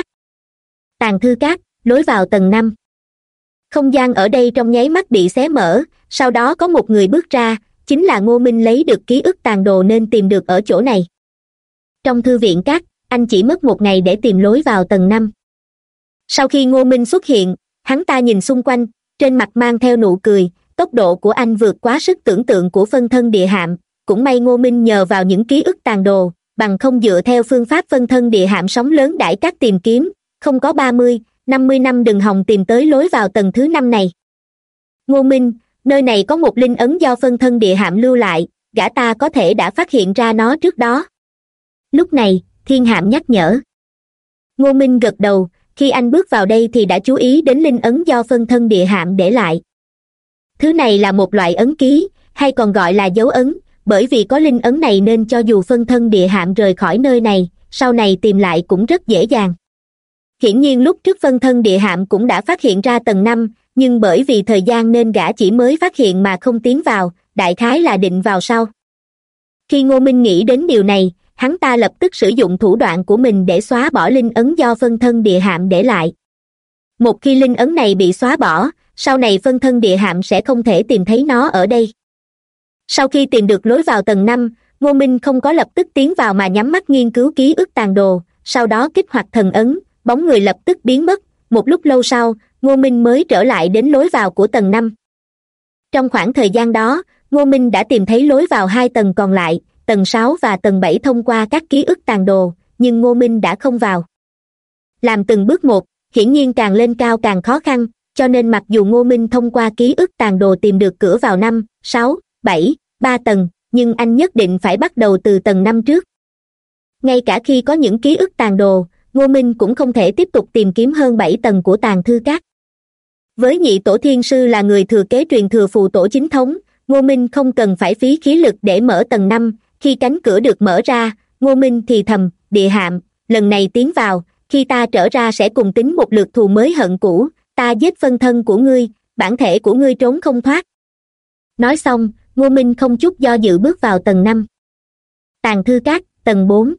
tàn thư cát lối vào tầng năm không gian ở đây trong nháy mắt bị xé mở, sau đó có một người bước ra, chính là ngô minh lấy được ký ức tàn đồ nên tìm được ở chỗ này. Trong thư viện cát anh chỉ mất một ngày để tìm lối vào tầng năm. Sau khi ngô minh xuất hiện, hắn ta nhìn xung quanh, trên mặt mang theo nụ cười, tốc độ của anh vượt quá sức tưởng tượng của phân thân địa hạm. Cũng may ngô minh nhờ vào những ký ức tàn đồ, bằng không dựa theo phương pháp phân thân địa hạm sóng lớn đãi các tìm kiếm, không có ba mươi năm mươi năm đừng hòng tìm tới lối vào tầng thứ năm này. Ngô minh, nơi này có một linh ấn do phân thân địa hạm lưu lại, gã ta có thể đã phát hiện ra nó trước đó. Lúc này, thiên hạm nhắc nhở. Ngô minh gật đầu, khi anh bước vào đây thì đã chú ý đến linh ấn do phân thân địa hạm để lại. Thứ này là một loại ấn ký, hay còn gọi là dấu ấn, bởi vì có linh ấn này nên cho dù phân thân địa hạm rời khỏi nơi này, sau này tìm lại cũng rất dễ dàng hiển nhiên lúc trước phân thân địa hạm cũng đã phát hiện ra tầng năm, nhưng bởi vì thời gian nên gã chỉ mới phát hiện mà không tiến vào, đại khái là định vào sau. Khi ngô minh nghĩ đến điều này, hắn ta lập tức sử dụng thủ đoạn của mình để xóa bỏ linh ấn do phân thân địa hạm để lại. Một khi linh ấn này bị xóa bỏ, sau này phân thân địa hạm sẽ không thể tìm thấy nó ở đây. Sau khi tìm được lối vào tầng năm, ngô minh không có lập tức tiến vào mà nhắm mắt nghiên cứu ký ức tàn đồ, sau đó kích hoạt thần ấn bóng người lập tức biến mất. Một lúc lâu sau, ngô minh mới trở lại đến lối vào của tầng năm. Trong khoảng thời gian đó, ngô minh đã tìm thấy lối vào hai tầng còn lại, tầng sáu và tầng bảy thông qua các ký ức tàn đồ, nhưng ngô minh đã không vào. Làm từng bước một, hiển nhiên càng lên cao càng khó khăn, cho nên mặc dù ngô minh thông qua ký ức tàn đồ tìm được cửa vào năm, sáu, bảy, ba tầng, nhưng anh nhất định phải bắt đầu từ tầng năm trước. Ngay cả khi có những ký ức tàn đồ ngô minh cũng không thể tiếp tục tìm kiếm hơn bảy tầng của tàng thư cát với nhị tổ thiên sư là người thừa kế truyền thừa phù tổ chính thống, ngô minh không cần phải phí khí lực để mở tầng năm. Khi cánh cửa được mở ra, ngô minh thì thầm, địa hạm, lần này tiến vào, khi ta trở ra sẽ cùng tính một lượt thù mới hận cũ, ta giết phân thân của ngươi, bản thể của ngươi trốn không thoát. Nói xong, ngô minh không chút do dự bước vào tầng năm. Tàng thư cát tầng bốn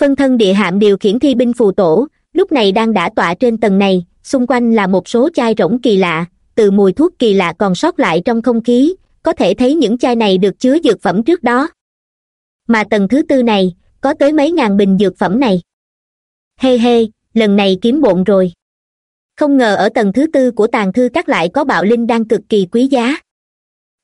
phân thân địa hạm điều khiển thi binh phù tổ, lúc này đang đã tọa trên tầng này, xung quanh là một số chai rỗng kỳ lạ, từ mùi thuốc kỳ lạ còn sót lại trong không khí, có thể thấy những chai này được chứa dược phẩm trước đó. Mà tầng thứ tư này, có tới mấy ngàn bình dược phẩm này. Hê hê, lần này kiếm bộn rồi. Không ngờ ở tầng thứ tư của tàng thư các lại có bạo linh đang cực kỳ quý giá.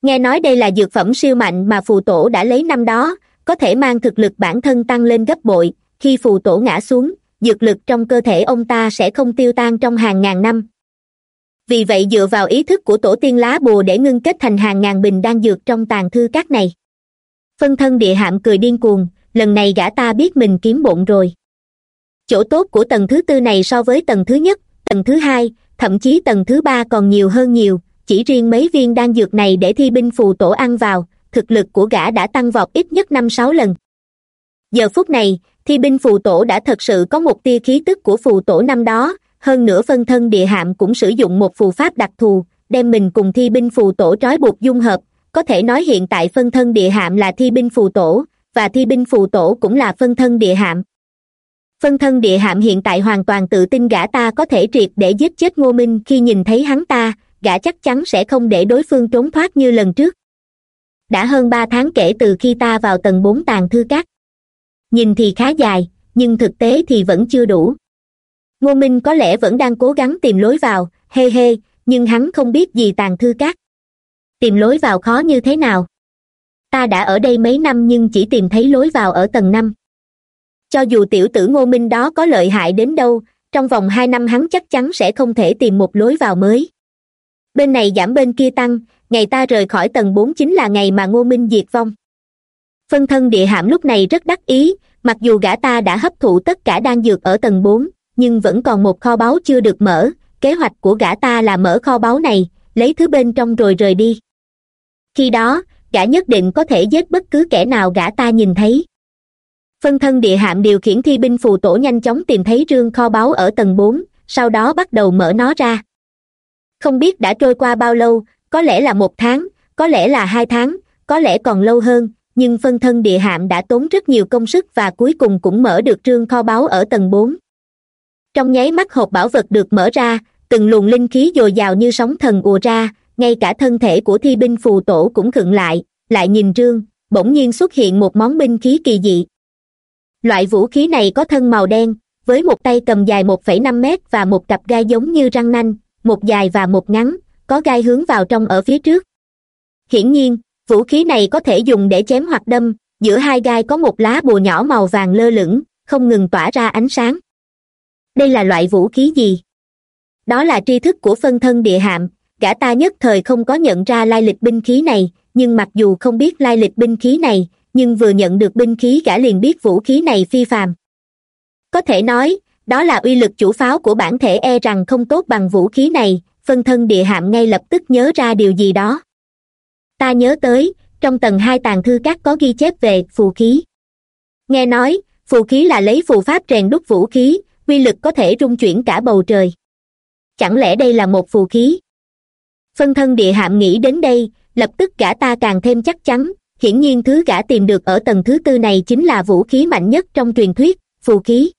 Nghe nói đây là dược phẩm siêu mạnh mà phù tổ đã lấy năm đó, có thể mang thực lực bản thân tăng lên gấp bội khi phù tổ ngã xuống, dược lực trong cơ thể ông ta sẽ không tiêu tan trong hàng ngàn năm. Vì vậy dựa vào ý thức của tổ tiên lá bùa để ngưng kết thành hàng ngàn bình đan dược trong tàng thư các này. Phân thân địa hạm cười điên cuồng, lần này gã ta biết mình kiếm bộn rồi. Chỗ tốt của tầng thứ tư này so với tầng thứ nhất, tầng thứ hai, thậm chí tầng thứ ba còn nhiều hơn nhiều, chỉ riêng mấy viên đan dược này để thi binh phù tổ ăn vào, thực lực của gã đã tăng vọt ít nhất năm sáu lần. Giờ phút này thi binh phù tổ đã thật sự có một tia khí tức của phù tổ năm đó. Hơn nữa phân thân địa hạm cũng sử dụng một phù pháp đặc thù, đem mình cùng thi binh phù tổ trói buộc dung hợp. Có thể nói hiện tại phân thân địa hạm là thi binh phù tổ, và thi binh phù tổ cũng là phân thân địa hạm. Phân thân địa hạm hiện tại hoàn toàn tự tin gã ta có thể triệt để giết chết ngô minh khi nhìn thấy hắn ta, gã chắc chắn sẽ không để đối phương trốn thoát như lần trước. Đã hơn ba tháng kể từ khi ta vào tầng bốn tàng thư cát nhìn thì khá dài, nhưng thực tế thì vẫn chưa đủ. Ngô minh có lẽ vẫn đang cố gắng tìm lối vào hê hê nhưng hắn không biết gì tàn thư cát tìm lối vào khó như thế nào? Ta đã ở đây mấy năm nhưng chỉ tìm thấy lối vào ở tầng năm. Cho dù tiểu tử ngô minh đó có lợi hại đến đâu, trong vòng hai năm hắn chắc chắn sẽ không thể tìm một lối vào mới. Bên này giảm bên kia tăng, ngày ta rời khỏi tầng bốn chính là ngày mà ngô minh diệt vong phân thân địa hạm lúc này rất đắc ý, mặc dù gã ta đã hấp thụ tất cả đan dược ở tầng bốn, nhưng vẫn còn một kho báu chưa được mở. Kế hoạch của gã ta là mở kho báu này, lấy thứ bên trong rồi rời đi. Khi đó, gã nhất định có thể giết bất cứ kẻ nào gã ta nhìn thấy. Phân thân địa hạm điều khiển thi binh phù tổ nhanh chóng tìm thấy rương kho báu ở tầng bốn, sau đó bắt đầu mở nó ra. Không biết đã trôi qua bao lâu, có lẽ là một tháng, có lẽ là hai tháng, có lẽ còn lâu hơn nhưng phân thân địa hạm đã tốn rất nhiều công sức và cuối cùng cũng mở được trương kho báu ở tầng bốn. Trong nháy mắt hộp bảo vật được mở ra, từng luồng linh khí dồi dào như sóng thần ùa ra, ngay cả thân thể của thi binh phù tổ cũng khựng lại lại nhìn trương, bỗng nhiên xuất hiện một món binh khí kỳ dị. Loại vũ khí này có thân màu đen, với một tay cầm dài một phẩy năm mét và một cặp gai giống như răng nanh, một dài và một ngắn, có gai hướng vào trong ở phía trước. Hiển nhiên vũ khí này có thể dùng để chém hoặc đâm. Giữa hai gai có một lá bùa nhỏ màu vàng lơ lửng, không ngừng tỏa ra ánh sáng. Đây là loại vũ khí gì? Đó là tri thức của phân thân địa hạm. Gã ta nhất thời không có nhận ra lai lịch binh khí này, nhưng mặc dù không biết lai lịch binh khí này, nhưng vừa nhận được binh khí gã liền biết vũ khí này phi phàm. Có thể nói, đó là uy lực chủ pháo của bản thể e rằng không tốt bằng vũ khí này, phân thân địa hạm ngay lập tức nhớ ra điều gì đó ta nhớ tới, trong tầng hai tàng thư các có ghi chép về phù khí. Nghe nói, phù khí là lấy phù pháp rèn đúc vũ khí uy lực có thể rung chuyển cả bầu trời. Chẳng lẽ đây là một phù khí? Phân thân địa hạm nghĩ đến đây, lập tức gã ta càng thêm chắc chắn. Hiển nhiên thứ gã tìm được ở tầng thứ tư này chính là vũ khí mạnh nhất trong truyền thuyết, phù khí.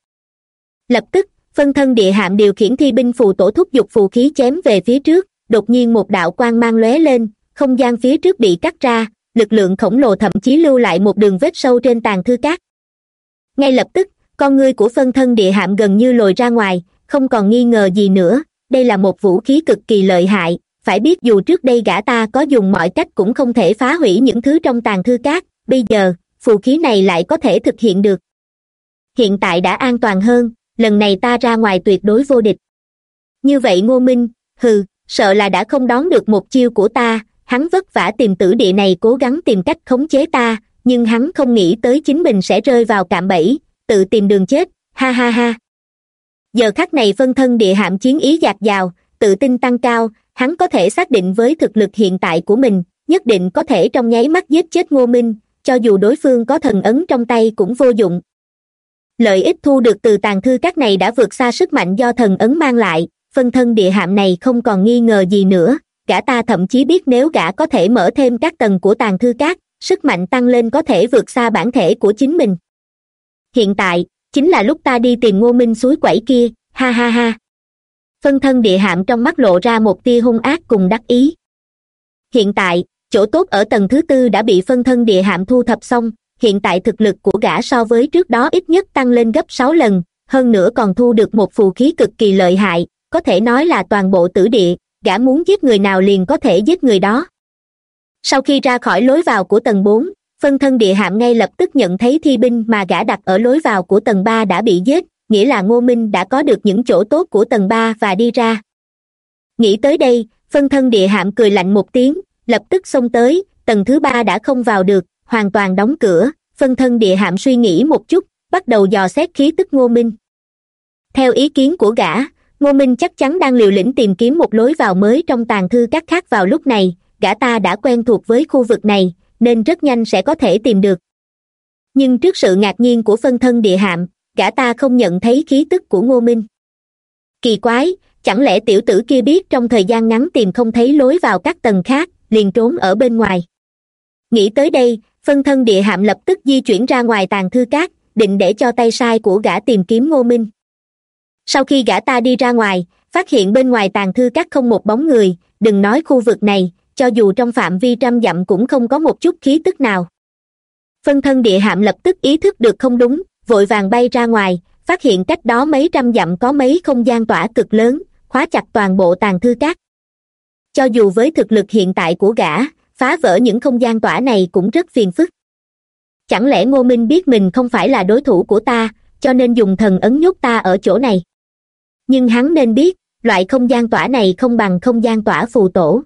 Lập tức, phân thân địa hạm điều khiển thi binh phù tổ thúc giục phù khí chém về phía trước, đột nhiên một đạo quang mang lóe lên không gian phía trước bị cắt ra, lực lượng khổng lồ thậm chí lưu lại một đường vết sâu trên tàn thư cát. Ngay lập tức, con ngươi của phân thân địa hạm gần như lồi ra ngoài, không còn nghi ngờ gì nữa, đây là một vũ khí cực kỳ lợi hại, phải biết dù trước đây gã ta có dùng mọi cách cũng không thể phá hủy những thứ trong tàn thư cát, bây giờ, phù khí này lại có thể thực hiện được. Hiện tại đã an toàn hơn, lần này ta ra ngoài tuyệt đối vô địch. Như vậy ngô minh, hừ, sợ là đã không đón được một chiêu của ta hắn vất vả tìm tử địa này cố gắng tìm cách khống chế ta, nhưng hắn không nghĩ tới chính mình sẽ rơi vào cạm bẫy, tự tìm đường chết, ha ha ha. Giờ khắc này phân thân địa hạm chiến ý dạt dào, tự tin tăng cao, hắn có thể xác định với thực lực hiện tại của mình, nhất định có thể trong nháy mắt giết chết ngô minh, cho dù đối phương có thần ấn trong tay cũng vô dụng. Lợi ích thu được từ tàn thư các này đã vượt xa sức mạnh do thần ấn mang lại, phân thân địa hạm này không còn nghi ngờ gì nữa gã ta thậm chí biết nếu gã có thể mở thêm các tầng của tàn thư cát sức mạnh tăng lên có thể vượt xa bản thể của chính mình. Hiện tại, chính là lúc ta đi tìm ngô minh suối quẩy kia, ha ha ha. Phân thân địa hạm trong mắt lộ ra một tia hung ác cùng đắc ý. Hiện tại, chỗ tốt ở tầng thứ tư đã bị phân thân địa hạm thu thập xong, hiện tại thực lực của gã so với trước đó ít nhất tăng lên gấp sáu lần, hơn nữa còn thu được một phù khí cực kỳ lợi hại, có thể nói là toàn bộ tử địa gã muốn giết người nào liền có thể giết người đó. Sau khi ra khỏi lối vào của tầng bốn, phân thân địa hạm ngay lập tức nhận thấy thi binh mà gã đặt ở lối vào của tầng ba đã bị giết, nghĩa là ngô minh đã có được những chỗ tốt của tầng ba và đi ra. Nghĩ tới đây, phân thân địa hạm cười lạnh một tiếng, lập tức xông tới, tầng thứ ba đã không vào được, hoàn toàn đóng cửa, phân thân địa hạm suy nghĩ một chút, bắt đầu dò xét khí tức ngô minh. Theo ý kiến của gã ngô minh chắc chắn đang liều lĩnh tìm kiếm một lối vào mới trong tàn thư các khác vào lúc này, gã ta đã quen thuộc với khu vực này, nên rất nhanh sẽ có thể tìm được. Nhưng trước sự ngạc nhiên của phân thân địa hạm, gã ta không nhận thấy khí tức của ngô minh. Kỳ quái, chẳng lẽ tiểu tử kia biết trong thời gian ngắn tìm không thấy lối vào các tầng khác, liền trốn ở bên ngoài? Nghĩ tới đây, phân thân địa hạm lập tức di chuyển ra ngoài tàn thư cát định để cho tay sai của gã tìm kiếm ngô minh sau khi gã ta đi ra ngoài, phát hiện bên ngoài tàn thư cát không một bóng người, đừng nói khu vực này, cho dù trong phạm vi trăm dặm cũng không có một chút khí tức nào. Phân thân địa hạm lập tức ý thức được không đúng, vội vàng bay ra ngoài, phát hiện cách đó mấy trăm dặm có mấy không gian tỏa cực lớn, khóa chặt toàn bộ tàn thư cát cho dù với thực lực hiện tại của gã, phá vỡ những không gian tỏa này cũng rất phiền phức. Chẳng lẽ ngô minh biết mình không phải là đối thủ của ta, cho nên dùng thần ấn nhốt ta ở chỗ này? Nhưng hắn nên biết, loại không gian tỏa này không bằng không gian tỏa phù tổ.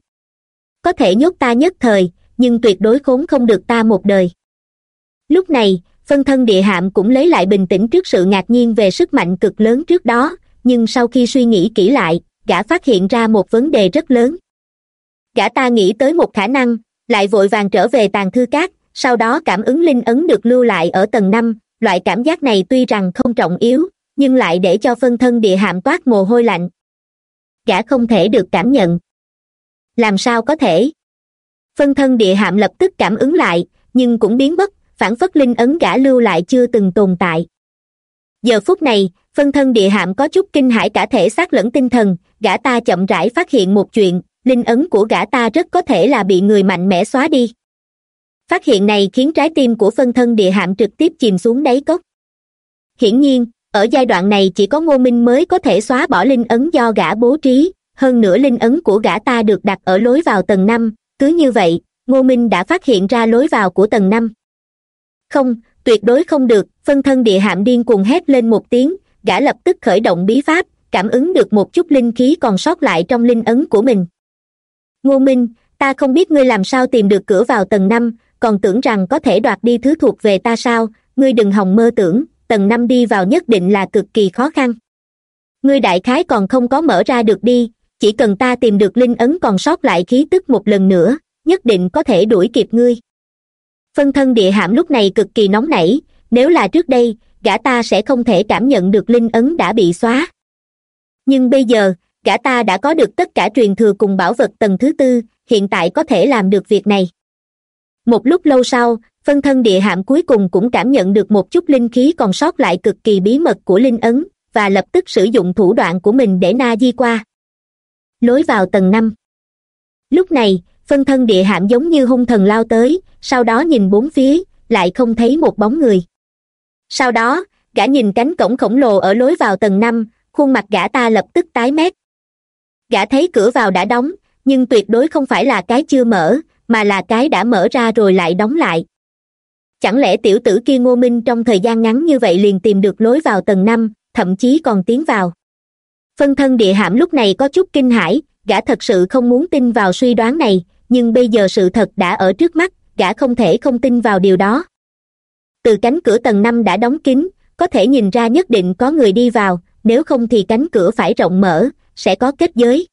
Có thể nhốt ta nhất thời, nhưng tuyệt đối khốn không được ta một đời. Lúc này, phân thân địa hạm cũng lấy lại bình tĩnh trước sự ngạc nhiên về sức mạnh cực lớn trước đó, nhưng sau khi suy nghĩ kỹ lại, gã phát hiện ra một vấn đề rất lớn. Gã ta nghĩ tới một khả năng, lại vội vàng trở về tàn thư cát sau đó cảm ứng linh ấn được lưu lại ở tầng năm, loại cảm giác này tuy rằng không trọng yếu nhưng lại để cho phân thân địa hạm toát mồ hôi lạnh. Gã không thể được cảm nhận. Làm sao có thể? Phân thân địa hạm lập tức cảm ứng lại, nhưng cũng biến mất, phản phất linh ấn gã lưu lại chưa từng tồn tại. Giờ phút này, phân thân địa hạm có chút kinh hãi cả thể xác lẫn tinh thần, gã ta chậm rãi phát hiện một chuyện, linh ấn của gã ta rất có thể là bị người mạnh mẽ xóa đi. Phát hiện này khiến trái tim của phân thân địa hạm trực tiếp chìm xuống đáy cốc. Hiển nhiên ở giai đoạn này chỉ có ngô minh mới có thể xóa bỏ linh ấn do gã bố trí. Hơn nữa linh ấn của gã ta được đặt ở lối vào tầng năm. Cứ như vậy, ngô minh đã phát hiện ra lối vào của tầng năm. Không, tuyệt đối không được. Phân thân địa hạm điên cuồng hét lên một tiếng. Gã lập tức khởi động bí pháp, cảm ứng được một chút linh khí còn sót lại trong linh ấn của mình. Ngô minh, ta không biết ngươi làm sao tìm được cửa vào tầng năm, còn tưởng rằng có thể đoạt đi thứ thuộc về ta sao? Ngươi đừng hòng mơ tưởng tầng năm đi vào nhất định là cực kỳ khó khăn. Ngươi đại khái còn không có mở ra được đi, chỉ cần ta tìm được linh ấn còn sót lại khí tức một lần nữa, nhất định có thể đuổi kịp ngươi. Phân thân địa hạm lúc này cực kỳ nóng nảy, nếu là trước đây, gã ta sẽ không thể cảm nhận được linh ấn đã bị xóa. Nhưng bây giờ, gã ta đã có được tất cả truyền thừa cùng bảo vật tầng thứ tư, hiện tại có thể làm được việc này. Một lúc lâu sau phân thân địa hạm cuối cùng cũng cảm nhận được một chút linh khí còn sót lại cực kỳ bí mật của linh ấn, và lập tức sử dụng thủ đoạn của mình để na di qua. Lối vào tầng năm. Lúc này, phân thân địa hạm giống như hung thần lao tới, sau đó nhìn bốn phía, lại không thấy một bóng người. Sau đó, gã nhìn cánh cổng khổng lồ ở lối vào tầng năm, khuôn mặt gã ta lập tức tái mét. Gã thấy cửa vào đã đóng, nhưng tuyệt đối không phải là cái chưa mở, mà là cái đã mở ra rồi lại đóng lại chẳng lẽ tiểu tử kia ngô minh trong thời gian ngắn như vậy liền tìm được lối vào tầng năm, thậm chí còn tiến vào? Phân thân địa hạm lúc này có chút kinh hãi, gã thật sự không muốn tin vào suy đoán này, nhưng bây giờ sự thật đã ở trước mắt, gã không thể không tin vào điều đó. Từ cánh cửa tầng năm đã đóng kín, có thể nhìn ra nhất định có người đi vào, nếu không thì cánh cửa phải rộng mở, sẽ có kết giới.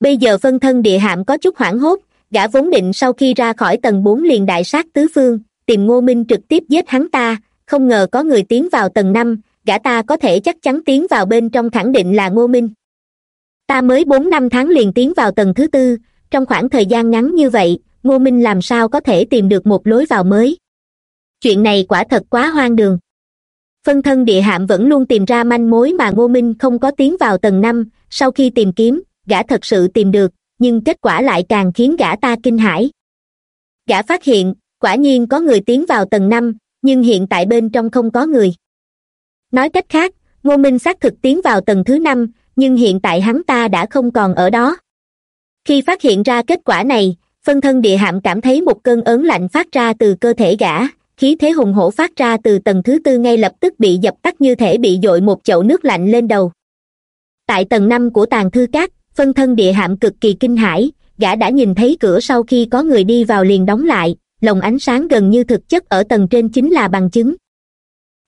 Bây giờ phân thân địa hạm có chút hoảng hốt, gã vốn định sau khi ra khỏi tầng bốn liền đại sát tứ phương tìm ngô minh trực tiếp giết hắn ta, không ngờ có người tiến vào tầng năm, gã ta có thể chắc chắn tiến vào bên trong khẳng định là ngô minh. Ta mới bốn năm tháng liền tiến vào tầng thứ tư, trong khoảng thời gian ngắn như vậy, ngô minh làm sao có thể tìm được một lối vào mới? Chuyện này quả thật quá hoang đường. Phân thân địa hạm vẫn luôn tìm ra manh mối mà ngô minh không có tiến vào tầng năm, sau khi tìm kiếm, gã thật sự tìm được, nhưng kết quả lại càng khiến gã ta kinh hãi. Gã phát hiện quả nhiên có người tiến vào tầng năm, nhưng hiện tại bên trong không có người. Nói cách khác, ngô minh xác thực tiến vào tầng thứ năm, nhưng hiện tại hắn ta đã không còn ở đó. Khi phát hiện ra kết quả này, phân thân địa hạm cảm thấy một cơn ớn lạnh phát ra từ cơ thể gã, khí thế hùng hổ phát ra từ tầng thứ tư ngay lập tức bị dập tắt như thể bị dội một chậu nước lạnh lên đầu. Tại tầng năm của tàng thư cát phân thân địa hạm cực kỳ kinh hãi, gã đã nhìn thấy cửa sau khi có người đi vào liền đóng lại lồng ánh sáng gần như thực chất ở tầng trên chính là bằng chứng.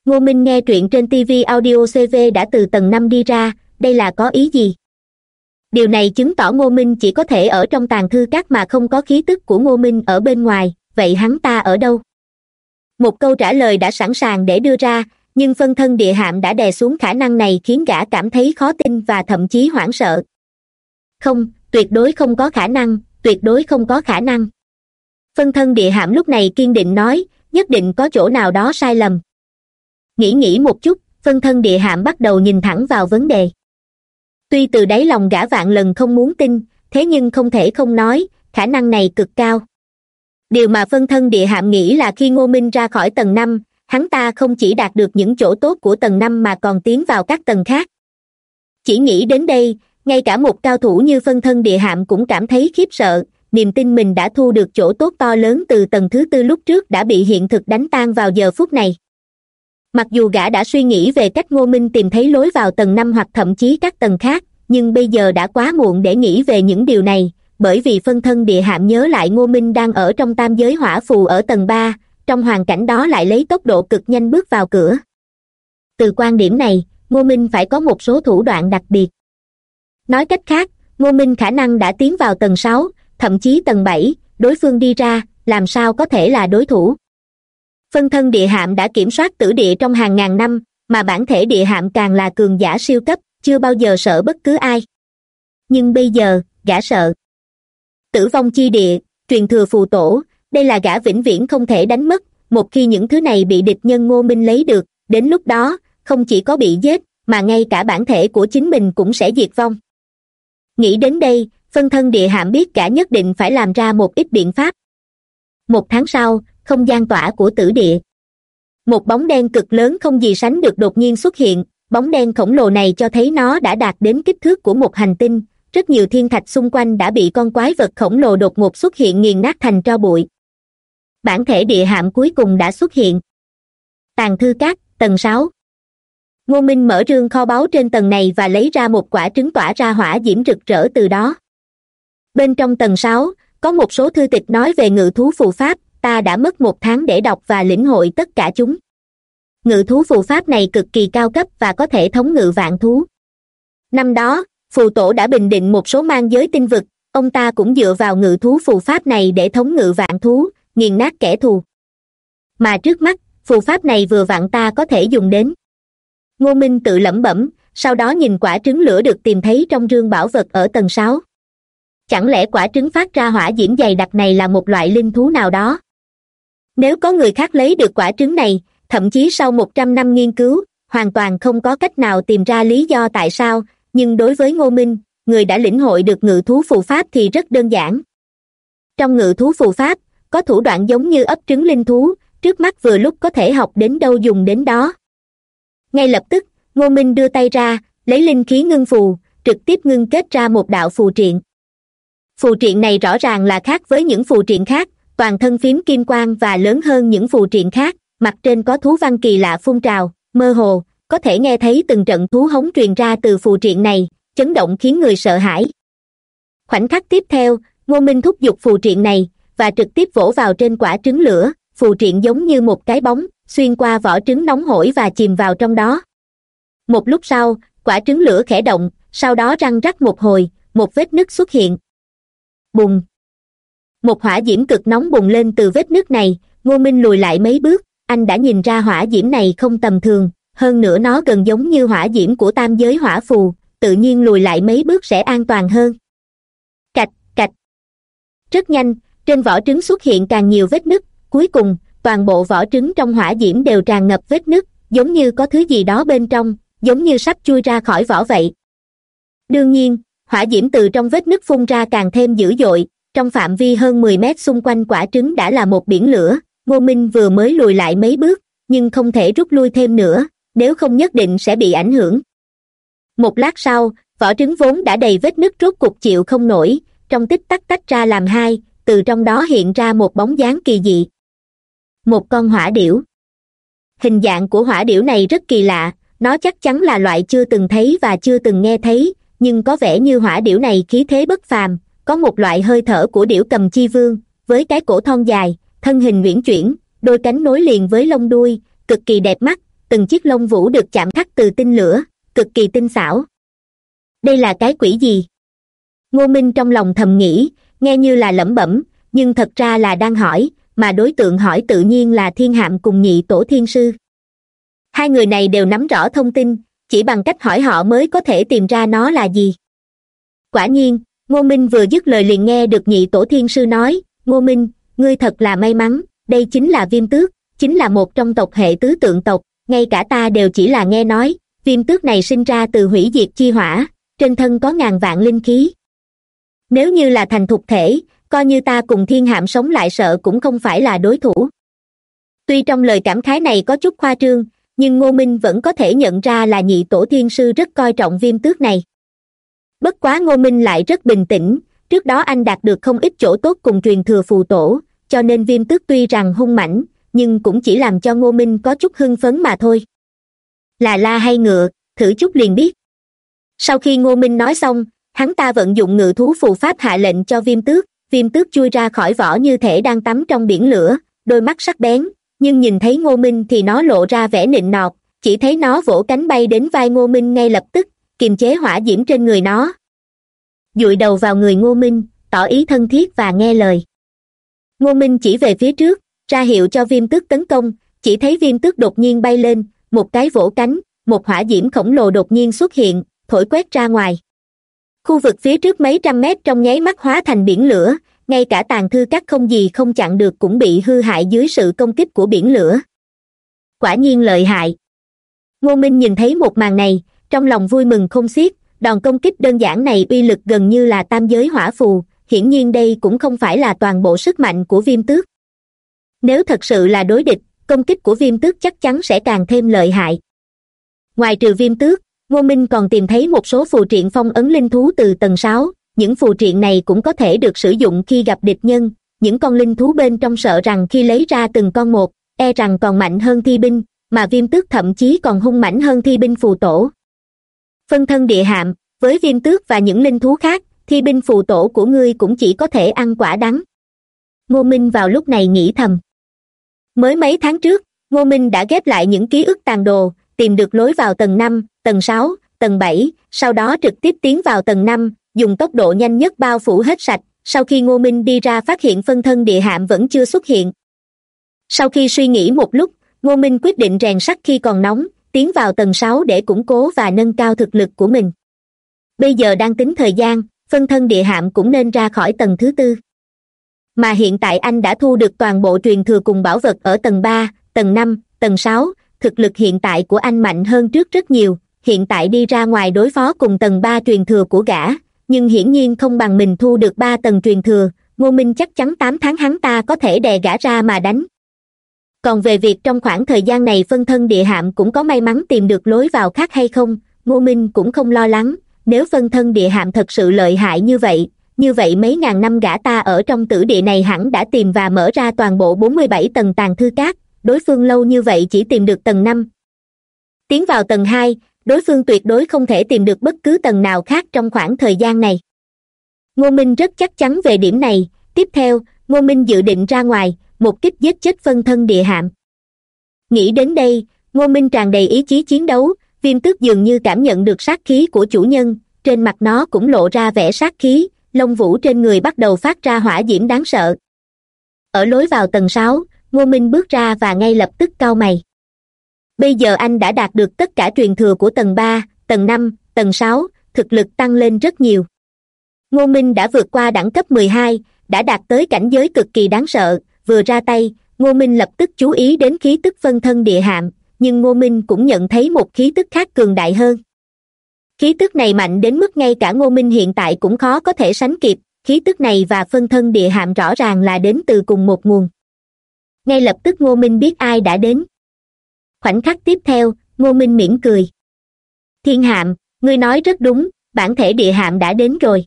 Ngô minh nghe truyện trên tv audio cv đã từ tầng năm đi ra, đây là có ý gì? Điều này chứng tỏ ngô minh chỉ có thể ở trong tàn thư các mà không có khí tức của ngô minh ở bên ngoài, vậy hắn ta ở đâu? Một câu trả lời đã sẵn sàng để đưa ra, nhưng phân thân địa hạm đã đè xuống khả năng này khiến gã cảm thấy khó tin và thậm chí hoảng sợ. Không, tuyệt đối không có khả năng, tuyệt đối không có khả năng phân thân địa hạm lúc này kiên định nói, nhất định có chỗ nào đó sai lầm. Nghĩ nghĩ một chút, phân thân địa hạm bắt đầu nhìn thẳng vào vấn đề. Tuy từ đáy lòng gã vạn lần không muốn tin, thế nhưng không thể không nói, khả năng này cực cao. Điều mà phân thân địa hạm nghĩ là khi ngô minh ra khỏi tầng năm, hắn ta không chỉ đạt được những chỗ tốt của tầng năm mà còn tiến vào các tầng khác. Chỉ nghĩ đến đây, ngay cả một cao thủ như phân thân địa hạm cũng cảm thấy khiếp sợ niềm tin mình đã thu được chỗ tốt to lớn từ tầng thứ tư lúc trước đã bị hiện thực đánh tan vào giờ phút này. Mặc dù gã đã suy nghĩ về cách ngô minh tìm thấy lối vào tầng năm hoặc thậm chí các tầng khác, nhưng bây giờ đã quá muộn để nghĩ về những điều này, bởi vì phân thân địa hạm nhớ lại ngô minh đang ở trong tam giới hỏa phù ở tầng ba, trong hoàn cảnh đó lại lấy tốc độ cực nhanh bước vào cửa. Từ quan điểm này, ngô minh phải có một số thủ đoạn đặc biệt. Nói cách khác, ngô minh khả năng đã tiến vào tầng sáu thậm chí tầng bảy, đối phương đi ra, làm sao có thể là đối thủ? Phân thân địa hạm đã kiểm soát tử địa trong hàng ngàn năm, mà bản thể địa hạm càng là cường giả siêu cấp, chưa bao giờ sợ bất cứ ai. Nhưng bây giờ, gã sợ. Tử vong chi địa, truyền thừa phù tổ, đây là gã vĩnh viễn không thể đánh mất, một khi những thứ này bị địch nhân ngô minh lấy được, đến lúc đó, không chỉ có bị giết, mà ngay cả bản thể của chính mình cũng sẽ diệt vong. Nghĩ đến đây phân thân địa hạm biết cả nhất định phải làm ra một ít biện pháp. Một tháng sau, không gian tỏa của tử địa. Một bóng đen cực lớn không gì sánh được đột nhiên xuất hiện, bóng đen khổng lồ này cho thấy nó đã đạt đến kích thước của một hành tinh, rất nhiều thiên thạch xung quanh đã bị con quái vật khổng lồ đột ngột xuất hiện nghiền nát thành tro bụi. Bản thể địa hạm cuối cùng đã xuất hiện. Tàn thư cát tầng sáu. Ngô minh mở rương kho báu trên tầng này và lấy ra một quả trứng tỏa ra hỏa diễm rực rỡ từ đó bên trong tầng sáu, có một số thư tịch nói về ngự thú phù pháp, ta đã mất một tháng để đọc và lĩnh hội tất cả chúng. Ngự thú phù pháp này cực kỳ cao cấp và có thể thống ngự vạn thú. Năm đó, phù tổ đã bình định một số mang giới tinh vực, ông ta cũng dựa vào ngự thú phù pháp này để thống ngự vạn thú, nghiền nát kẻ thù. Mà trước mắt, phù pháp này vừa vặn ta có thể dùng đến. Ngô minh tự lẩm bẩm, sau đó nhìn quả trứng lửa được tìm thấy trong rương bảo vật ở tầng sáu chẳng lẽ quả trứng phát ra hỏa diễm dày đặc này là một loại linh thú nào đó? Nếu có người khác lấy được quả trứng này, thậm chí sau một trăm năm nghiên cứu, hoàn toàn không có cách nào tìm ra lý do tại sao, nhưng đối với ngô minh, người đã lĩnh hội được ngự thú phù pháp thì rất đơn giản. Trong ngự thú phù pháp, có thủ đoạn giống như ấp trứng linh thú, trước mắt vừa lúc có thể học đến đâu dùng đến đó. Ngay lập tức, ngô minh đưa tay ra, lấy linh khí ngưng phù, trực tiếp ngưng kết ra một đạo phù triện phù triện này rõ ràng là khác với những phù triện khác, toàn thân phím kim quang và lớn hơn những phù triện khác, mặt trên có thú văn kỳ lạ phun trào, mơ hồ, có thể nghe thấy từng trận thú hống truyền ra từ phù triện này, chấn động khiến người sợ hãi. Khoảnh khắc tiếp theo, ngô minh thúc giục phù triện này, và trực tiếp vỗ vào trên quả trứng lửa, phù triện giống như một cái bóng, xuyên qua vỏ trứng nóng hổi và chìm vào trong đó. Một lúc sau, quả trứng lửa khẽ động, sau đó răng rắc một hồi, một vết nứt xuất hiện bùng. Một hỏa diễm cực nóng bùng lên từ vết nước này, ngô minh lùi lại mấy bước, anh đã nhìn ra hỏa diễm này không tầm thường, hơn nữa nó gần giống như hỏa diễm của tam giới hỏa phù, tự nhiên lùi lại mấy bước sẽ an toàn hơn. Cạch cạch. Rất nhanh, trên vỏ trứng xuất hiện càng nhiều vết nứt, cuối cùng, toàn bộ vỏ trứng trong hỏa diễm đều tràn ngập vết nứt, giống như có thứ gì đó bên trong, giống như sắp chui ra khỏi vỏ vậy. Đương nhiên hỏa diễm từ trong vết nứt phun ra càng thêm dữ dội, trong phạm vi hơn mười mét xung quanh quả trứng đã là một biển lửa, ngô minh vừa mới lùi lại mấy bước, nhưng không thể rút lui thêm nữa, nếu không nhất định sẽ bị ảnh hưởng. Một lát sau, vỏ trứng vốn đã đầy vết nứt rốt cục chịu không nổi, trong tích tắc tách ra làm hai, từ trong đó hiện ra một bóng dáng kỳ dị. Một con hỏa điểu. Hình dạng của hỏa điểu này rất kỳ lạ, nó chắc chắn là loại chưa từng thấy và chưa từng nghe thấy nhưng có vẻ như hỏa điểu này khí thế bất phàm, có một loại hơi thở của điểu cầm chi vương, với cái cổ thon dài, thân hình uyển chuyển, đôi cánh nối liền với lông đuôi, cực kỳ đẹp mắt, từng chiếc lông vũ được chạm khắc từ tinh lửa, cực kỳ tinh xảo. Đây là cái quỷ gì? Ngô minh trong lòng thầm nghĩ, nghe như là lẩm bẩm, nhưng thật ra là đang hỏi, mà đối tượng hỏi tự nhiên là thiên hạm cùng nhị tổ thiên sư. Hai người này đều nắm rõ thông tin chỉ bằng cách hỏi họ mới có thể tìm ra nó là gì. Quả nhiên, ngô minh vừa dứt lời liền nghe được nhị tổ thiên sư nói, ngô minh, ngươi thật là may mắn, đây chính là viêm tước, chính là một trong tộc hệ tứ tượng tộc, ngay cả ta đều chỉ là nghe nói, viêm tước này sinh ra từ hủy diệt chi hỏa, trên thân có ngàn vạn linh khí. Nếu như là thành thục thể, coi như ta cùng thiên hạm sống lại sợ cũng không phải là đối thủ. Tuy trong lời cảm khái này có chút khoa trương nhưng ngô minh vẫn có thể nhận ra là nhị tổ thiên sư rất coi trọng viêm tước này. Bất quá ngô minh lại rất bình tĩnh, trước đó anh đạt được không ít chỗ tốt cùng truyền thừa phù tổ, cho nên viêm tước tuy rằng hung mãnh, nhưng cũng chỉ làm cho ngô minh có chút hưng phấn mà thôi. Là la hay ngựa, thử chút liền biết. Sau khi ngô minh nói xong, hắn ta vận dụng ngự thú phù pháp hạ lệnh cho viêm tước viêm tước chui ra khỏi vỏ như thể đang tắm trong biển lửa, đôi mắt sắc bén nhưng nhìn thấy ngô minh thì nó lộ ra vẻ nịnh nọt, chỉ thấy nó vỗ cánh bay đến vai ngô minh ngay lập tức, kiềm chế hỏa diễm trên người nó. Dụi đầu vào người ngô minh, tỏ ý thân thiết và nghe lời. Ngô minh chỉ về phía trước, ra hiệu cho viêm tước tấn công, chỉ thấy viêm tước đột nhiên bay lên, một cái vỗ cánh, một hỏa diễm khổng lồ đột nhiên xuất hiện, thổi quét ra ngoài. Khu vực phía trước mấy trăm mét trong nháy mắt hóa thành biển lửa ngay cả tàn thư các không gì không chặn được cũng bị hư hại dưới sự công kích của biển lửa. Quả nhiên lợi hại. Ngô minh nhìn thấy một màn này, trong lòng vui mừng không xiết, đòn công kích đơn giản này uy lực gần như là tam giới hỏa phù, hiển nhiên đây cũng không phải là toàn bộ sức mạnh của viêm tước. Nếu thật sự là đối địch, công kích của viêm tước chắc chắn sẽ càng thêm lợi hại. Ngoài trừ viêm tước, ngô minh còn tìm thấy một số phù triện phong ấn linh thú từ tầng sáu những phù triện này cũng có thể được sử dụng khi gặp địch nhân. Những con linh thú bên trong sợ rằng khi lấy ra từng con một e rằng còn mạnh hơn thi binh, mà viêm tước thậm chí còn hung mãnh hơn thi binh phù tổ. Phân thân địa hạm, với viêm tước và những linh thú khác, thi binh phù tổ của ngươi cũng chỉ có thể ăn quả đắng. Ngô minh vào lúc này nghĩ thầm. Mới mấy tháng trước, ngô minh đã ghép lại những ký ức tàn đồ, tìm được lối vào tầng năm, tầng sáu, tầng bảy, sau đó trực tiếp tiến vào tầng năm dùng tốc độ nhanh nhất bao phủ hết sạch, sau khi ngô minh đi ra phát hiện phân thân địa hạm vẫn chưa xuất hiện. Sau khi suy nghĩ một lúc, ngô minh quyết định rèn sắt khi còn nóng, tiến vào tầng sáu để củng cố và nâng cao thực lực của mình. Bây giờ đang tính thời gian, phân thân địa hạm cũng nên ra khỏi tầng thứ tư. Mà hiện tại anh đã thu được toàn bộ truyền thừa cùng bảo vật ở tầng ba, tầng năm, tầng sáu, thực lực hiện tại của anh mạnh hơn trước rất nhiều, hiện tại đi ra ngoài đối phó cùng tầng ba truyền thừa của gã nhưng hiển nhiên không bằng mình thu được ba tầng truyền thừa, ngô minh chắc chắn tám tháng hắn ta có thể đè gã ra mà đánh. Còn về việc trong khoảng thời gian này phân thân địa hạm cũng có may mắn tìm được lối vào khác hay không, ngô minh cũng không lo lắng. Nếu phân thân địa hạm thật sự lợi hại như vậy như vậy mấy ngàn năm gã ta ở trong tử địa này hẳn đã tìm và mở ra toàn bộ bốn mươi bảy tầng tàn thư cát đối phương lâu như vậy chỉ tìm được tầng năm. Tiến vào tầng hai đối phương tuyệt đối không thể tìm được bất cứ tầng nào khác trong khoảng thời gian này. Ngô minh rất chắc chắn về điểm này. Tiếp theo, ngô minh dự định ra ngoài, một kích giết chết phân thân địa hạm. Nghĩ đến đây, ngô minh tràn đầy ý chí chiến đấu, viêm tước dường như cảm nhận được sát khí của chủ nhân, trên mặt nó cũng lộ ra vẻ sát khí, lông vũ trên người bắt đầu phát ra hỏa diễm đáng sợ. Ở lối vào tầng sáu, ngô minh bước ra và ngay lập tức cau mày bây giờ anh đã đạt được tất cả truyền thừa của tầng ba, tầng năm, tầng sáu, thực lực tăng lên rất nhiều. Ngô minh đã vượt qua đẳng cấp mười hai, đã đạt tới cảnh giới cực kỳ đáng sợ. Vừa ra tay, ngô minh lập tức chú ý đến khí tức phân thân địa hạm, nhưng ngô minh cũng nhận thấy một khí tức khác cường đại hơn. Khí tức này mạnh đến mức ngay cả ngô minh hiện tại cũng khó có thể sánh kịp. Khí tức này và phân thân địa hạm rõ ràng là đến từ cùng một nguồn. Ngay lập tức ngô minh biết ai đã đến khoảnh khắc tiếp theo, ngô minh mỉm cười. Thiên hạm, ngươi nói rất đúng, bản thể địa hạm đã đến rồi.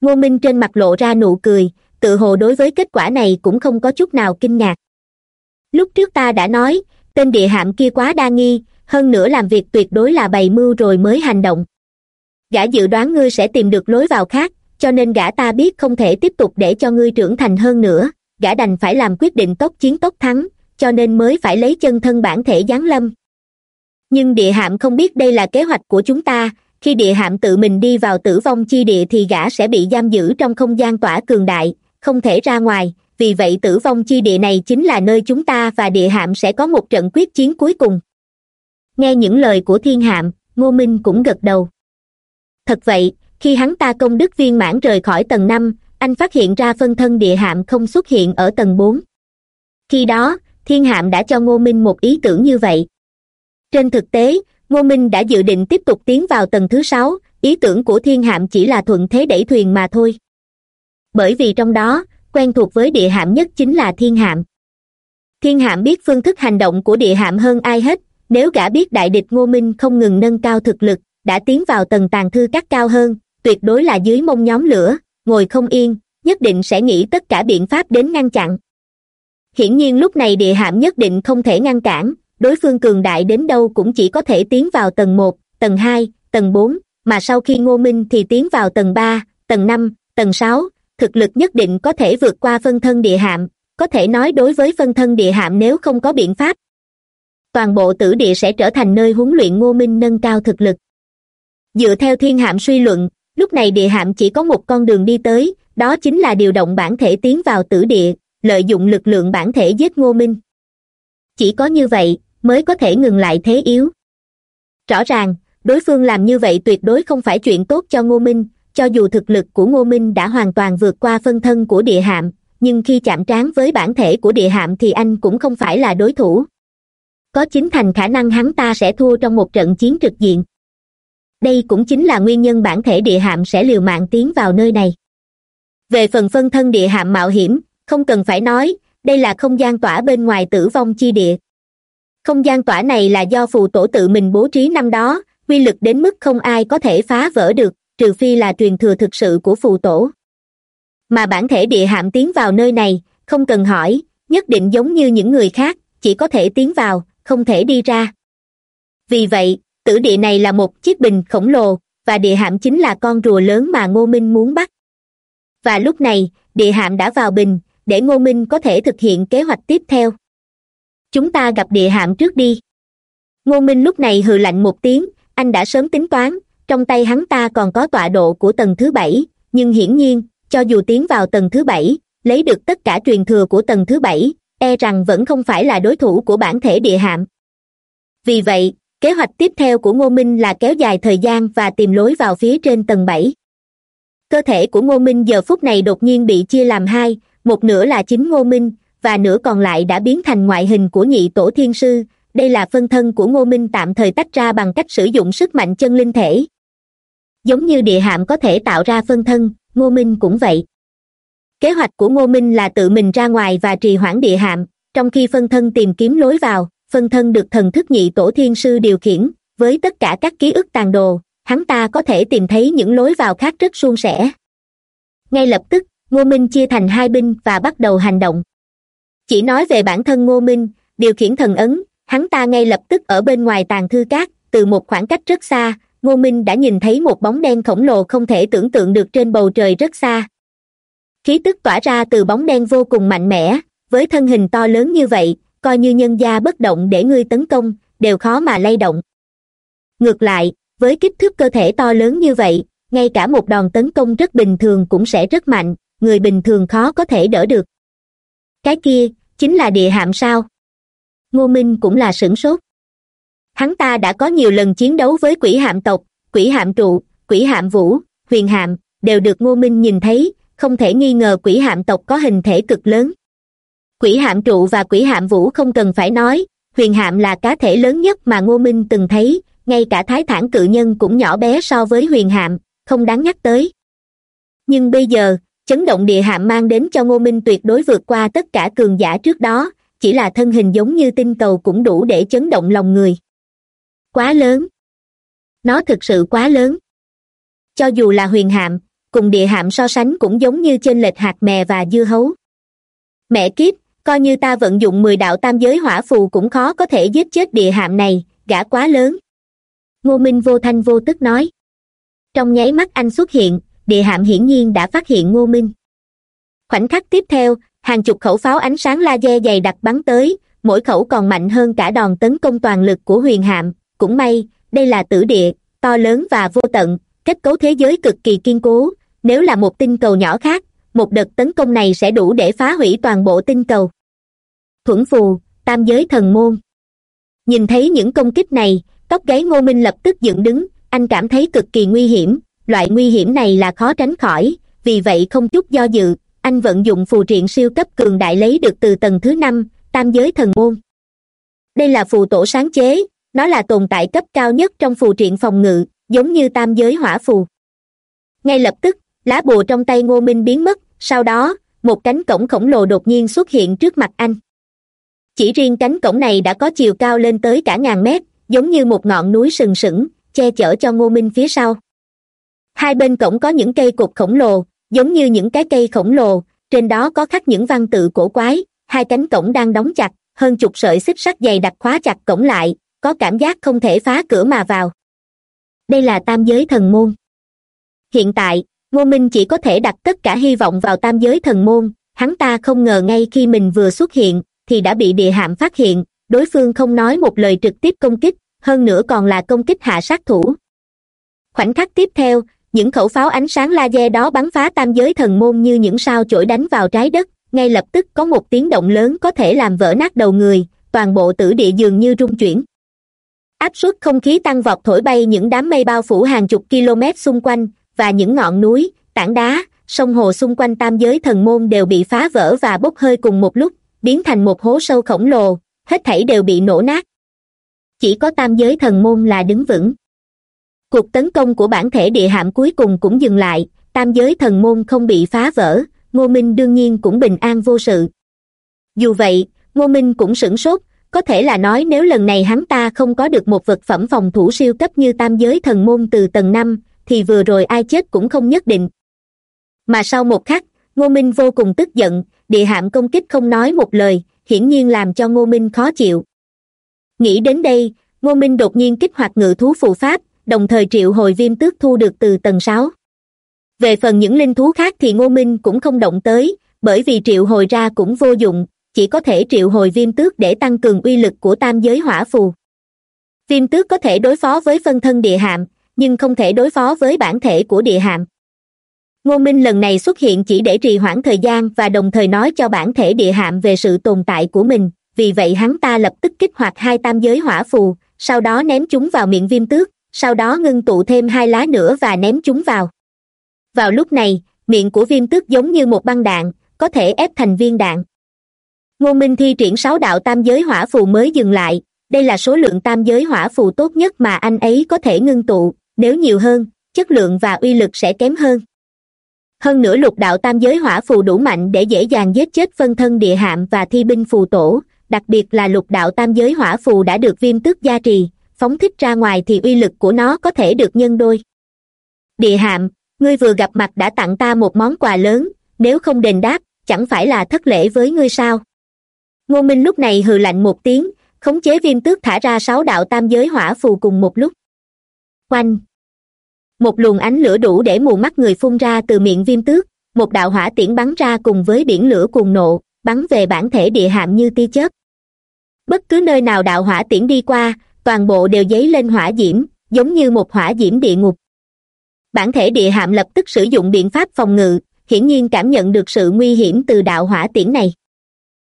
Ngô minh trên mặt lộ ra nụ cười, tự hồ đối với kết quả này cũng không có chút nào kinh ngạc. Lúc trước ta đã nói, tên địa hạm kia quá đa nghi, hơn nữa làm việc tuyệt đối là bày mưu rồi mới hành động. Gã dự đoán ngươi sẽ tìm được lối vào khác, cho nên gã ta biết không thể tiếp tục để cho ngươi trưởng thành hơn nữa, gã đành phải làm quyết định tốc chiến tốc thắng cho nên mới phải lấy chân thân bản thể giáng lâm. Nhưng địa hạm không biết đây là kế hoạch của chúng ta, khi địa hạm tự mình đi vào tử vong chi địa thì gã sẽ bị giam giữ trong không gian tỏa cường đại, không thể ra ngoài. Vì vậy tử vong chi địa này chính là nơi chúng ta và địa hạm sẽ có một trận quyết chiến cuối cùng. Nghe những lời của thiên hạm, ngô minh cũng gật đầu. Thật vậy, khi hắn ta công đức viên mãn rời khỏi tầng năm, anh phát hiện ra phân thân địa hạm không xuất hiện ở tầng bốn. Khi đó thiên hạm đã cho ngô minh một ý tưởng như vậy. Trên thực tế, ngô minh đã dự định tiếp tục tiến vào tầng thứ sáu, ý tưởng của thiên hạm chỉ là thuận thế đẩy thuyền mà thôi. Bởi vì trong đó, quen thuộc với địa hạm nhất chính là thiên hạm. Thiên hạm biết phương thức hành động của địa hạm hơn ai hết, nếu gã biết đại địch ngô minh không ngừng nâng cao thực lực, đã tiến vào tầng tàng thư cắt cao hơn, tuyệt đối là dưới mông nhóm lửa, ngồi không yên, nhất định sẽ nghĩ tất cả biện pháp đến ngăn chặn hiển nhiên lúc này địa hạm nhất định không thể ngăn cản, đối phương cường đại đến đâu cũng chỉ có thể tiến vào tầng một, tầng hai, tầng bốn, mà sau khi ngô minh thì tiến vào tầng ba, tầng năm, tầng sáu, thực lực nhất định có thể vượt qua phân thân địa hạm, có thể nói đối với phân thân địa hạm nếu không có biện pháp, toàn bộ tử địa sẽ trở thành nơi huấn luyện ngô minh nâng cao thực lực. Dựa theo thiên hạm suy luận, lúc này địa hạm chỉ có một con đường đi tới, đó chính là điều động bản thể tiến vào tử địa lợi dụng lực lượng bản thể giết ngô minh. Chỉ có như vậy, mới có thể ngừng lại thế yếu. Rõ ràng, đối phương làm như vậy tuyệt đối không phải chuyện tốt cho ngô minh, cho dù thực lực của ngô minh đã hoàn toàn vượt qua phân thân của địa hạm, nhưng khi chạm trán với bản thể của địa hạm thì anh cũng không phải là đối thủ. Có chính thành khả năng hắn ta sẽ thua trong một trận chiến trực diện. Đây cũng chính là nguyên nhân bản thể địa hạm sẽ liều mạng tiến vào nơi này. Về phần phân thân địa hạm mạo hiểm không cần phải nói, đây là không gian tỏa bên ngoài tử vong chi địa. Không gian tỏa này là do phù tổ tự mình bố trí năm đó, quy lực đến mức không ai có thể phá vỡ được, trừ phi là truyền thừa thực sự của phù tổ. Mà bản thể địa hạm tiến vào nơi này, không cần hỏi, nhất định giống như những người khác, chỉ có thể tiến vào, không thể đi ra. Vì vậy, tử địa này là một chiếc bình khổng lồ, và địa hạm chính là con rùa lớn mà ngô minh muốn bắt. Và lúc này, địa hạm đã vào bình để ngô minh có thể thực hiện kế hoạch tiếp theo. Chúng ta gặp địa hạm trước đi. Ngô minh lúc này hừ lạnh một tiếng, anh đã sớm tính toán, trong tay hắn ta còn có tọa độ của tầng thứ bảy, nhưng hiển nhiên, cho dù tiến vào tầng thứ bảy, lấy được tất cả truyền thừa của tầng thứ bảy e rằng vẫn không phải là đối thủ của bản thể địa hạm vì vậy, kế hoạch tiếp theo của ngô minh là kéo dài thời gian và tìm lối vào phía trên tầng bảy. Cơ thể của ngô minh giờ phút này đột nhiên bị chia làm hai một nửa là chính ngô minh, và nửa còn lại đã biến thành ngoại hình của nhị tổ thiên sư. Đây là phân thân của ngô minh tạm thời tách ra bằng cách sử dụng sức mạnh chân linh thể. Giống như địa hạm có thể tạo ra phân thân, ngô minh cũng vậy. Kế hoạch của ngô minh là tự mình ra ngoài và trì hoãn địa hạm. Trong khi phân thân tìm kiếm lối vào, phân thân được thần thức nhị tổ thiên sư điều khiển, với tất cả các ký ức tàn đồ, hắn ta có thể tìm thấy những lối vào khác rất suôn sẻ. Ngay lập tức ngô minh chia thành hai binh và bắt đầu hành động. Chỉ nói về bản thân ngô minh, điều khiển thần ấn, hắn ta ngay lập tức ở bên ngoài tàn thư cát từ một khoảng cách rất xa, ngô minh đã nhìn thấy một bóng đen khổng lồ không thể tưởng tượng được trên bầu trời rất xa. Khí tức tỏa ra từ bóng đen vô cùng mạnh mẽ, với thân hình to lớn như vậy, coi như nhân gia bất động để ngươi tấn công, đều khó mà lay động. Ngược lại, với kích thước cơ thể to lớn như vậy, ngay cả một đòn tấn công rất bình thường cũng sẽ rất mạnh người bình thường khó có thể đỡ được. Cái kia, chính là địa hạm sao? Ngô minh cũng là sửng sốt. Hắn ta đã có nhiều lần chiến đấu với quỷ hạm tộc, quỷ hạm trụ, quỷ hạm vũ, huyền hạm, đều được ngô minh nhìn thấy, không thể nghi ngờ quỷ hạm tộc có hình thể cực lớn. Quỷ hạm trụ và quỷ hạm vũ không cần phải nói, huyền hạm là cá thể lớn nhất mà ngô minh từng thấy, ngay cả thái thản cự nhân cũng nhỏ bé so với huyền hạm, không đáng nhắc tới. Nhưng bây giờ chấn động địa hạm mang đến cho ngô minh tuyệt đối vượt qua tất cả cường giả trước đó, chỉ là thân hình giống như tinh cầu cũng đủ để chấn động lòng người. Quá lớn. Nó thực sự quá lớn. Cho dù là huyền hạm, cùng địa hạm so sánh cũng giống như trên lệch hạt mè và dưa hấu. Mẹ kiếp, coi như ta vận dụng mười đạo tam giới hỏa phù cũng khó có thể giết chết địa hạm này, gã quá lớn. Ngô minh vô thanh vô tức nói. Trong nháy mắt anh xuất hiện địa hạm hiển nhiên đã phát hiện ngô minh. Khoảnh khắc tiếp theo, hàng chục khẩu pháo ánh sáng laser dày đặc bắn tới, mỗi khẩu còn mạnh hơn cả đòn tấn công toàn lực của huyền hạm. Cũng may, đây là tử địa, to lớn và vô tận, kết cấu thế giới cực kỳ kiên cố. Nếu là một tinh cầu nhỏ khác, một đợt tấn công này sẽ đủ để phá hủy toàn bộ tinh cầu. Thuẫn phù, tam giới thần môn. Nhìn thấy những công kích này, tóc gáy ngô minh lập tức dựng đứng, anh cảm thấy cực kỳ nguy hiểm loại nguy hiểm này là khó tránh khỏi, vì vậy không chút do dự, anh vận dụng phù triện siêu cấp cường đại lấy được từ tầng thứ năm, tam giới thần môn. Đây là phù tổ sáng chế, nó là tồn tại cấp cao nhất trong phù triện phòng ngự, giống như tam giới hỏa phù. Ngay lập tức, lá bùa trong tay ngô minh biến mất, sau đó, một cánh cổng khổng lồ đột nhiên xuất hiện trước mặt anh. Chỉ riêng cánh cổng này đã có chiều cao lên tới cả ngàn mét, giống như một ngọn núi sừng sững, che chở cho ngô minh phía sau hai bên cổng có những cây cột khổng lồ, giống như những cái cây khổng lồ, trên đó có khắc những văn tự cổ quái, hai cánh cổng đang đóng chặt, hơn chục sợi xích sắt dày đặc khóa chặt cổng lại, có cảm giác không thể phá cửa mà vào. Đây là tam giới thần môn. Hiện tại, ngô minh chỉ có thể đặt tất cả hy vọng vào tam giới thần môn, hắn ta không ngờ ngay khi mình vừa xuất hiện, thì đã bị địa hạm phát hiện, đối phương không nói một lời trực tiếp công kích, hơn nữa còn là công kích hạ sát thủ. Khoảnh khắc tiếp theo những khẩu pháo ánh sáng laser đó bắn phá tam giới thần môn như những sao chổi đánh vào trái đất, ngay lập tức có một tiếng động lớn có thể làm vỡ nát đầu người, toàn bộ tử địa dường như rung chuyển. Áp suất không khí tăng vọt thổi bay những đám mây bao phủ hàng chục km xung quanh, và những ngọn núi, tảng đá, sông hồ xung quanh tam giới thần môn đều bị phá vỡ và bốc hơi cùng một lúc, biến thành một hố sâu khổng lồ, hết thảy đều bị nổ nát. Chỉ có tam giới thần môn là đứng vững cuộc tấn công của bản thể địa hạm cuối cùng cũng dừng lại, tam giới thần môn không bị phá vỡ, ngô minh đương nhiên cũng bình an vô sự. Dù vậy, ngô minh cũng sửng sốt, có thể là nói nếu lần này hắn ta không có được một vật phẩm phòng thủ siêu cấp như tam giới thần môn từ tầng năm, thì vừa rồi ai chết cũng không nhất định. Mà sau một khắc, ngô minh vô cùng tức giận, địa hạm công kích không nói một lời, hiển nhiên làm cho ngô minh khó chịu. Nghĩ đến đây, ngô minh đột nhiên kích hoạt ngự thú phù pháp đồng thời triệu hồi viêm tước thu được từ tầng sáu. Về phần những linh thú khác thì ngô minh cũng không động tới, bởi vì triệu hồi ra cũng vô dụng, chỉ có thể triệu hồi viêm tước để tăng cường uy lực của tam giới hỏa phù. Viêm tước có thể đối phó với phân thân địa hạm, nhưng không thể đối phó với bản thể của địa hạm. Ngô minh lần này xuất hiện chỉ để trì hoãn thời gian và đồng thời nói cho bản thể địa hạm về sự tồn tại của mình, vì vậy hắn ta lập tức kích hoạt hai tam giới hỏa phù, sau đó ném chúng vào miệng viêm tước sau đó ngưng tụ thêm hai lá nữa và ném chúng vào. Vào lúc này, miệng của viêm tước giống như một băng đạn, có thể ép thành viên đạn. Ngô minh thi triển sáu đạo tam giới hỏa phù mới dừng lại, đây là số lượng tam giới hỏa phù tốt nhất mà anh ấy có thể ngưng tụ, nếu nhiều hơn, chất lượng và uy lực sẽ kém hơn. Hơn nữa lục đạo tam giới hỏa phù đủ mạnh để dễ dàng giết chết phân thân địa hạm và thi binh phù tổ, đặc biệt là lục đạo tam giới hỏa phù đã được viêm tước gia trì phóng thích ra ngoài thì uy lực của nó có thể được nhân đôi. Địa hạm, ngươi vừa gặp mặt đã tặng ta một món quà lớn, nếu không đền đáp, chẳng phải là thất lễ với ngươi sao? Ngô minh lúc này hừ lạnh một tiếng, khống chế viêm tước thả ra sáu đạo tam giới hỏa phù cùng một lúc. Oanh! Một luồng ánh lửa đủ để mù mắt người phun ra từ miệng viêm tước, một đạo hỏa tiễn bắn ra cùng với biển lửa cuồng nộ, bắn về bản thể địa hạm như tia chớp. Bất cứ nơi nào đạo hỏa tiễn đi qua toàn bộ đều dấy lên hỏa diễm, giống như một hỏa diễm địa ngục. Bản thể địa hạm lập tức sử dụng biện pháp phòng ngự, hiển nhiên cảm nhận được sự nguy hiểm từ đạo hỏa tiễn này.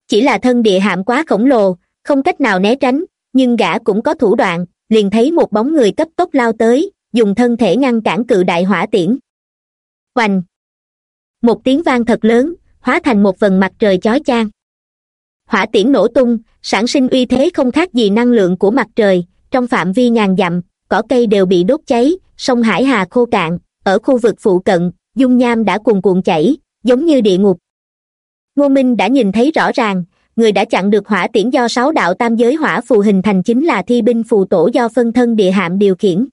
Chỉ là thân địa hạm quá khổng lồ, không cách nào né tránh, nhưng gã cũng có thủ đoạn, liền thấy một bóng người cấp tốc lao tới, dùng thân thể ngăn cản cự đại hỏa tiễn. Hoành một tiếng vang thật lớn, hóa thành một vần mặt trời chói chang hỏa tiễn nổ tung, sản sinh uy thế không khác gì năng lượng của mặt trời. Trong phạm vi ngàn dặm, cỏ cây đều bị đốt cháy, sông hải hà khô cạn, ở khu vực phụ cận, dung nham đã cuồn cuộn chảy, giống như địa ngục. Ngô minh đã nhìn thấy rõ ràng, người đã chặn được hỏa tiễn do sáu đạo tam giới hỏa phù hình thành chính là thi binh phù tổ do phân thân địa hạm điều khiển.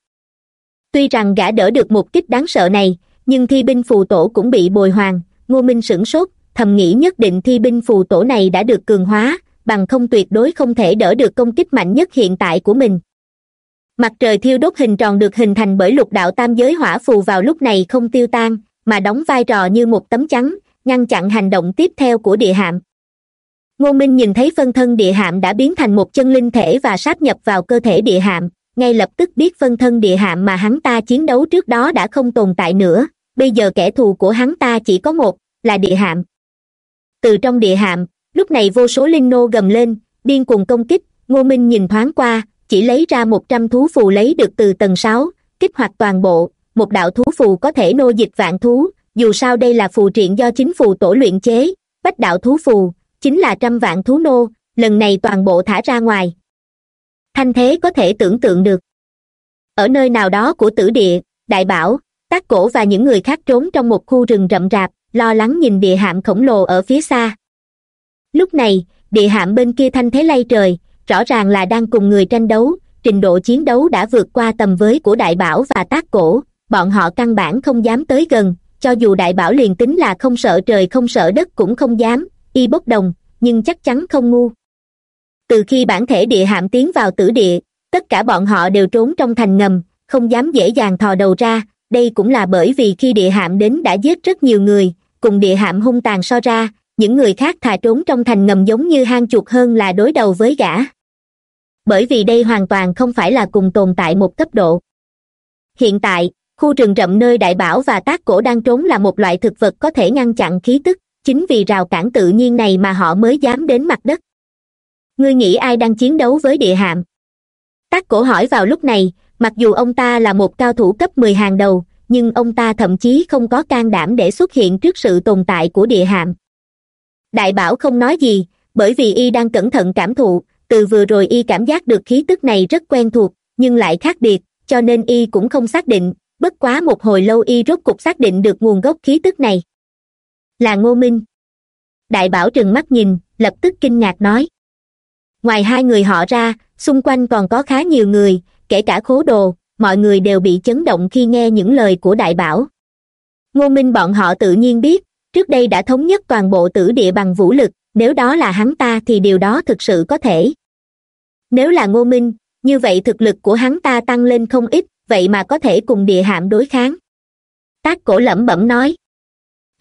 Tuy rằng gã đỡ được một kích đáng sợ này, nhưng thi binh phù tổ cũng bị bồi hoàn, ngô minh sửng sốt thầm nghĩ nhất định thi binh phù tổ này đã được cường hóa, bằng không tuyệt đối không thể đỡ được công kích mạnh nhất hiện tại của mình. Mặt trời thiêu đốt hình tròn được hình thành bởi lục đạo tam giới hỏa phù vào lúc này không tiêu tan, mà đóng vai trò như một tấm chắn, ngăn chặn hành động tiếp theo của địa hạm. Ngô minh nhìn thấy phân thân địa hạm đã biến thành một chân linh thể và sáp nhập vào cơ thể địa hạm, ngay lập tức biết phân thân địa hạm mà hắn ta chiến đấu trước đó đã không tồn tại nữa, bây giờ kẻ thù của hắn ta chỉ có một, là địa hạm từ trong địa hạm, lúc này vô số linh nô gầm lên, điên cuồng công kích, ngô minh nhìn thoáng qua, chỉ lấy ra một trăm thú phù lấy được từ tầng sáu, kích hoạt toàn bộ, một đạo thú phù có thể nô dịch vạn thú, dù sao đây là phù triện do chính phù tổ luyện chế, bách đạo thú phù, chính là trăm vạn thú nô, lần này toàn bộ thả ra ngoài. Thanh thế có thể tưởng tượng được. Ở nơi nào đó của tử địa, đại bảo, tác cổ và những người khác trốn trong một khu rừng rậm rạp lo lắng nhìn địa hạm khổng lồ ở phía xa. Lúc này, địa hạm bên kia thanh thế lay trời, rõ ràng là đang cùng người tranh đấu, trình độ chiến đấu đã vượt qua tầm với của đại bảo và tác cổ, bọn họ căn bản không dám tới gần, cho dù đại bảo liền tính là không sợ trời không sợ đất cũng không dám, y bốc đồng, nhưng chắc chắn không ngu. Từ khi bản thể địa hạm tiến vào tử địa, tất cả bọn họ đều trốn trong thành ngầm, không dám dễ dàng thò đầu ra đây cũng là bởi vì khi địa hạm đến đã giết rất nhiều người, cùng địa hạm hung tàn so ra, những người khác thà trốn trong thành ngầm giống như hang chuột hơn là đối đầu với gã. Bởi vì đây hoàn toàn không phải là cùng tồn tại một cấp độ. Hiện tại, khu rừng rậm nơi đại bảo và tác cổ đang trốn là một loại thực vật có thể ngăn chặn khí tức, chính vì rào cản tự nhiên này mà họ mới dám đến mặt đất. Ngươi nghĩ ai đang chiến đấu với địa hạm? Tác cổ hỏi vào lúc này mặc dù ông ta là một cao thủ cấp mười hàng đầu, nhưng ông ta thậm chí không có can đảm để xuất hiện trước sự tồn tại của địa hạm đại bảo không nói gì, bởi vì y đang cẩn thận cảm thụ, từ vừa rồi y cảm giác được khí tức này rất quen thuộc, nhưng lại khác biệt, cho nên y cũng không xác định, bất quá một hồi lâu y rốt cục xác định được nguồn gốc khí tức này. Là ngô minh. Đại bảo trừng mắt nhìn, lập tức kinh ngạc nói. Ngoài hai người họ ra, xung quanh còn có khá nhiều người kể cả khố đồ, mọi người đều bị chấn động khi nghe những lời của đại bảo. Ngô minh bọn họ tự nhiên biết, trước đây đã thống nhất toàn bộ tử địa bằng vũ lực, nếu đó là hắn ta thì điều đó thực sự có thể. Nếu là ngô minh, như vậy thực lực của hắn ta tăng lên không ít, vậy mà có thể cùng địa hạm đối kháng. Tác cổ lẩm bẩm nói.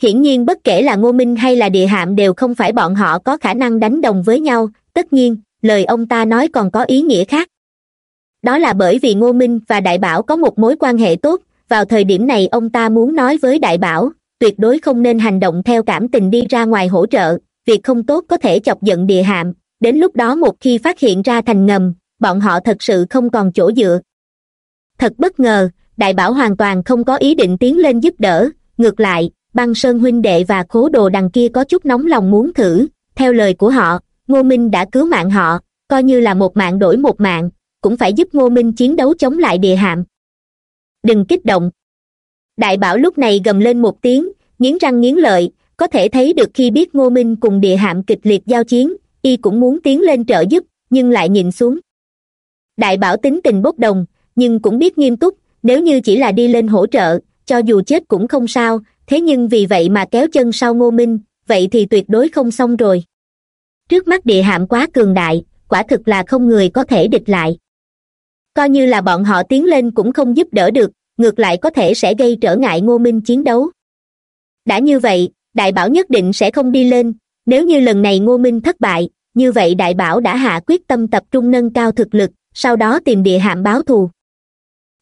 Hiển nhiên bất kể là ngô minh hay là địa hạm đều không phải bọn họ có khả năng đánh đồng với nhau, tất nhiên, lời ông ta nói còn có ý nghĩa khác đó là bởi vì ngô minh và đại bảo có một mối quan hệ tốt. Vào thời điểm này, ông ta muốn nói với đại bảo, tuyệt đối không nên hành động theo cảm tình đi ra ngoài hỗ trợ. Việc không tốt có thể chọc giận địa hạm. Đến lúc đó một khi phát hiện ra thành ngầm, bọn họ thật sự không còn chỗ dựa. Thật bất ngờ, đại bảo hoàn toàn không có ý định tiến lên giúp đỡ. Ngược lại, băng sơn huynh đệ và khố đồ đằng kia có chút nóng lòng muốn thử. Theo lời của họ, ngô minh đã cứu mạng họ, coi như là một mạng đổi một mạng cũng phải giúp ngô minh chiến đấu chống lại địa hạm. Đừng kích động. Đại bảo lúc này gầm lên một tiếng, nghiến răng nghiến lợi, có thể thấy được khi biết ngô minh cùng địa hạm kịch liệt giao chiến, y cũng muốn tiến lên trợ giúp, nhưng lại nhìn xuống. Đại bảo tính tình bốc đồng, nhưng cũng biết nghiêm túc, nếu như chỉ là đi lên hỗ trợ, cho dù chết cũng không sao, thế nhưng vì vậy mà kéo chân sau ngô minh, vậy thì tuyệt đối không xong rồi. Trước mắt địa hạm quá cường đại, quả thực là không người có thể địch lại coi như là bọn họ tiến lên cũng không giúp đỡ được, ngược lại có thể sẽ gây trở ngại ngô minh chiến đấu. Đã như vậy, đại bảo nhất định sẽ không đi lên, nếu như lần này ngô minh thất bại, như vậy đại bảo đã hạ quyết tâm tập trung nâng cao thực lực, sau đó tìm địa hạm báo thù.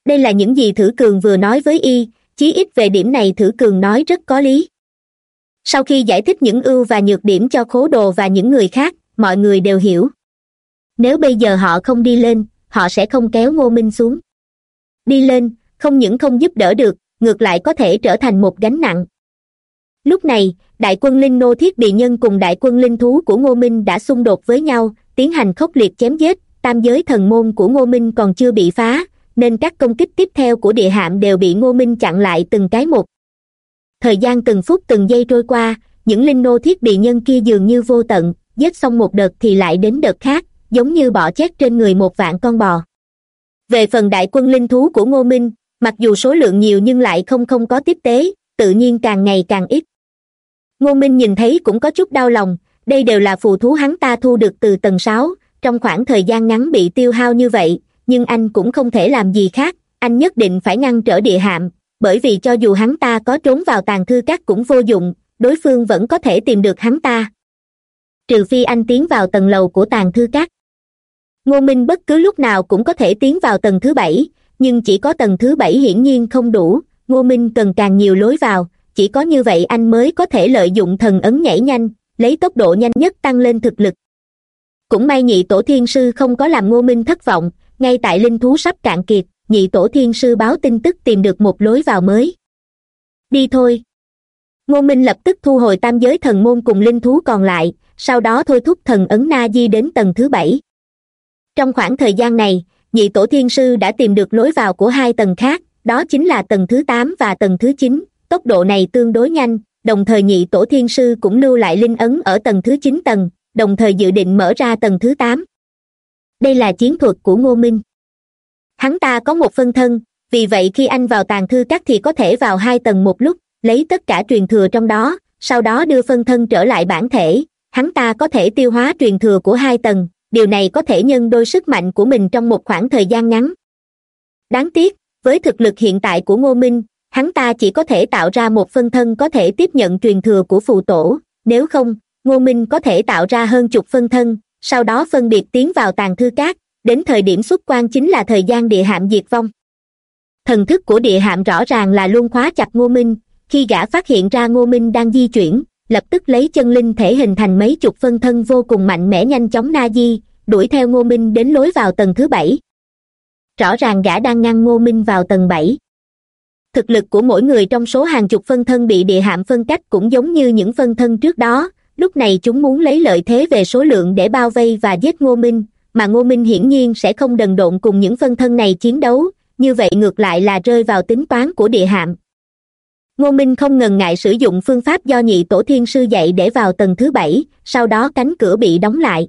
Đây là những gì thử cường vừa nói với y, chí ít về điểm này thử cường nói rất có lý. Sau khi giải thích những ưu và nhược điểm cho khố đồ và những người khác, mọi người đều hiểu. Nếu bây giờ họ không đi lên họ sẽ không kéo ngô minh xuống. Đi lên, không những không giúp đỡ được, ngược lại có thể trở thành một gánh nặng. Lúc này, đại quân linh nô thiết bị nhân cùng đại quân linh thú của ngô minh đã xung đột với nhau, tiến hành khốc liệt chém giết, tam giới thần môn của ngô minh còn chưa bị phá, nên các công kích tiếp theo của địa hạm đều bị ngô minh chặn lại từng cái một. Thời gian từng phút từng giây trôi qua, những linh nô thiết bị nhân kia dường như vô tận, giết xong một đợt thì lại đến đợt khác giống như bọ chét trên người một vạn con bò. Về phần đại quân linh thú của ngô minh, mặc dù số lượng nhiều nhưng lại không không có tiếp tế, tự nhiên càng ngày càng ít. Ngô minh nhìn thấy cũng có chút đau lòng, đây đều là phù thú hắn ta thu được từ tầng sáu, trong khoảng thời gian ngắn bị tiêu hao như vậy, nhưng anh cũng không thể làm gì khác, anh nhất định phải ngăn trở địa hạm, bởi vì cho dù hắn ta có trốn vào tàn thư các cũng vô dụng, đối phương vẫn có thể tìm được hắn ta trừ phi anh tiến vào tầng lầu của tàn thư các. Ngô minh bất cứ lúc nào cũng có thể tiến vào tầng thứ bảy, nhưng chỉ có tầng thứ bảy hiển nhiên không đủ, ngô minh cần càng nhiều lối vào, chỉ có như vậy anh mới có thể lợi dụng thần ấn nhảy nhanh, lấy tốc độ nhanh nhất tăng lên thực lực. Cũng may nhị tổ thiên sư không có làm ngô minh thất vọng, ngay tại linh thú sắp cạn kiệt, nhị tổ thiên sư báo tin tức tìm được một lối vào mới. Đi thôi. Ngô minh lập tức thu hồi tam giới thần môn cùng linh thú còn lại sau đó thôi thúc thần ấn na di đến tầng thứ bảy. Trong khoảng thời gian này, nhị tổ thiên sư đã tìm được lối vào của hai tầng khác, đó chính là tầng thứ tám và tầng thứ chín. Tốc độ này tương đối nhanh, đồng thời nhị tổ thiên sư cũng lưu lại linh ấn ở tầng thứ chín tầng, đồng thời dự định mở ra tầng thứ tám. Đây là chiến thuật của ngô minh. Hắn ta có một phân thân, vì vậy khi anh vào tàn thư các thì có thể vào hai tầng một lúc, lấy tất cả truyền thừa trong đó, sau đó đưa phân thân trở lại bản thể hắn ta có thể tiêu hóa truyền thừa của hai tầng, điều này có thể nhân đôi sức mạnh của mình trong một khoảng thời gian ngắn. Đáng tiếc, với thực lực hiện tại của ngô minh, hắn ta chỉ có thể tạo ra một phân thân có thể tiếp nhận truyền thừa của phù tổ, nếu không, ngô minh có thể tạo ra hơn chục phân thân, sau đó phân biệt tiến vào tàn thư cát đến thời điểm xuất quan chính là thời gian địa hạm diệt vong. Thần thức của địa hạm rõ ràng là luôn khóa chặt ngô minh, khi gã phát hiện ra ngô minh đang di chuyển lập tức lấy chân linh thể hình thành mấy chục phân thân vô cùng mạnh mẽ nhanh chóng na di, đuổi theo ngô minh đến lối vào tầng thứ bảy. Rõ ràng gã đang ngăn ngô minh vào tầng bảy. Thực lực của mỗi người trong số hàng chục phân thân bị địa hạm phân cách cũng giống như những phân thân trước đó, lúc này chúng muốn lấy lợi thế về số lượng để bao vây và giết ngô minh, mà ngô minh hiển nhiên sẽ không đần độn cùng những phân thân này chiến đấu, như vậy ngược lại là rơi vào tính toán của địa hạm ngô minh không ngần ngại sử dụng phương pháp do nhị tổ thiên sư dạy để vào tầng thứ bảy, sau đó cánh cửa bị đóng lại.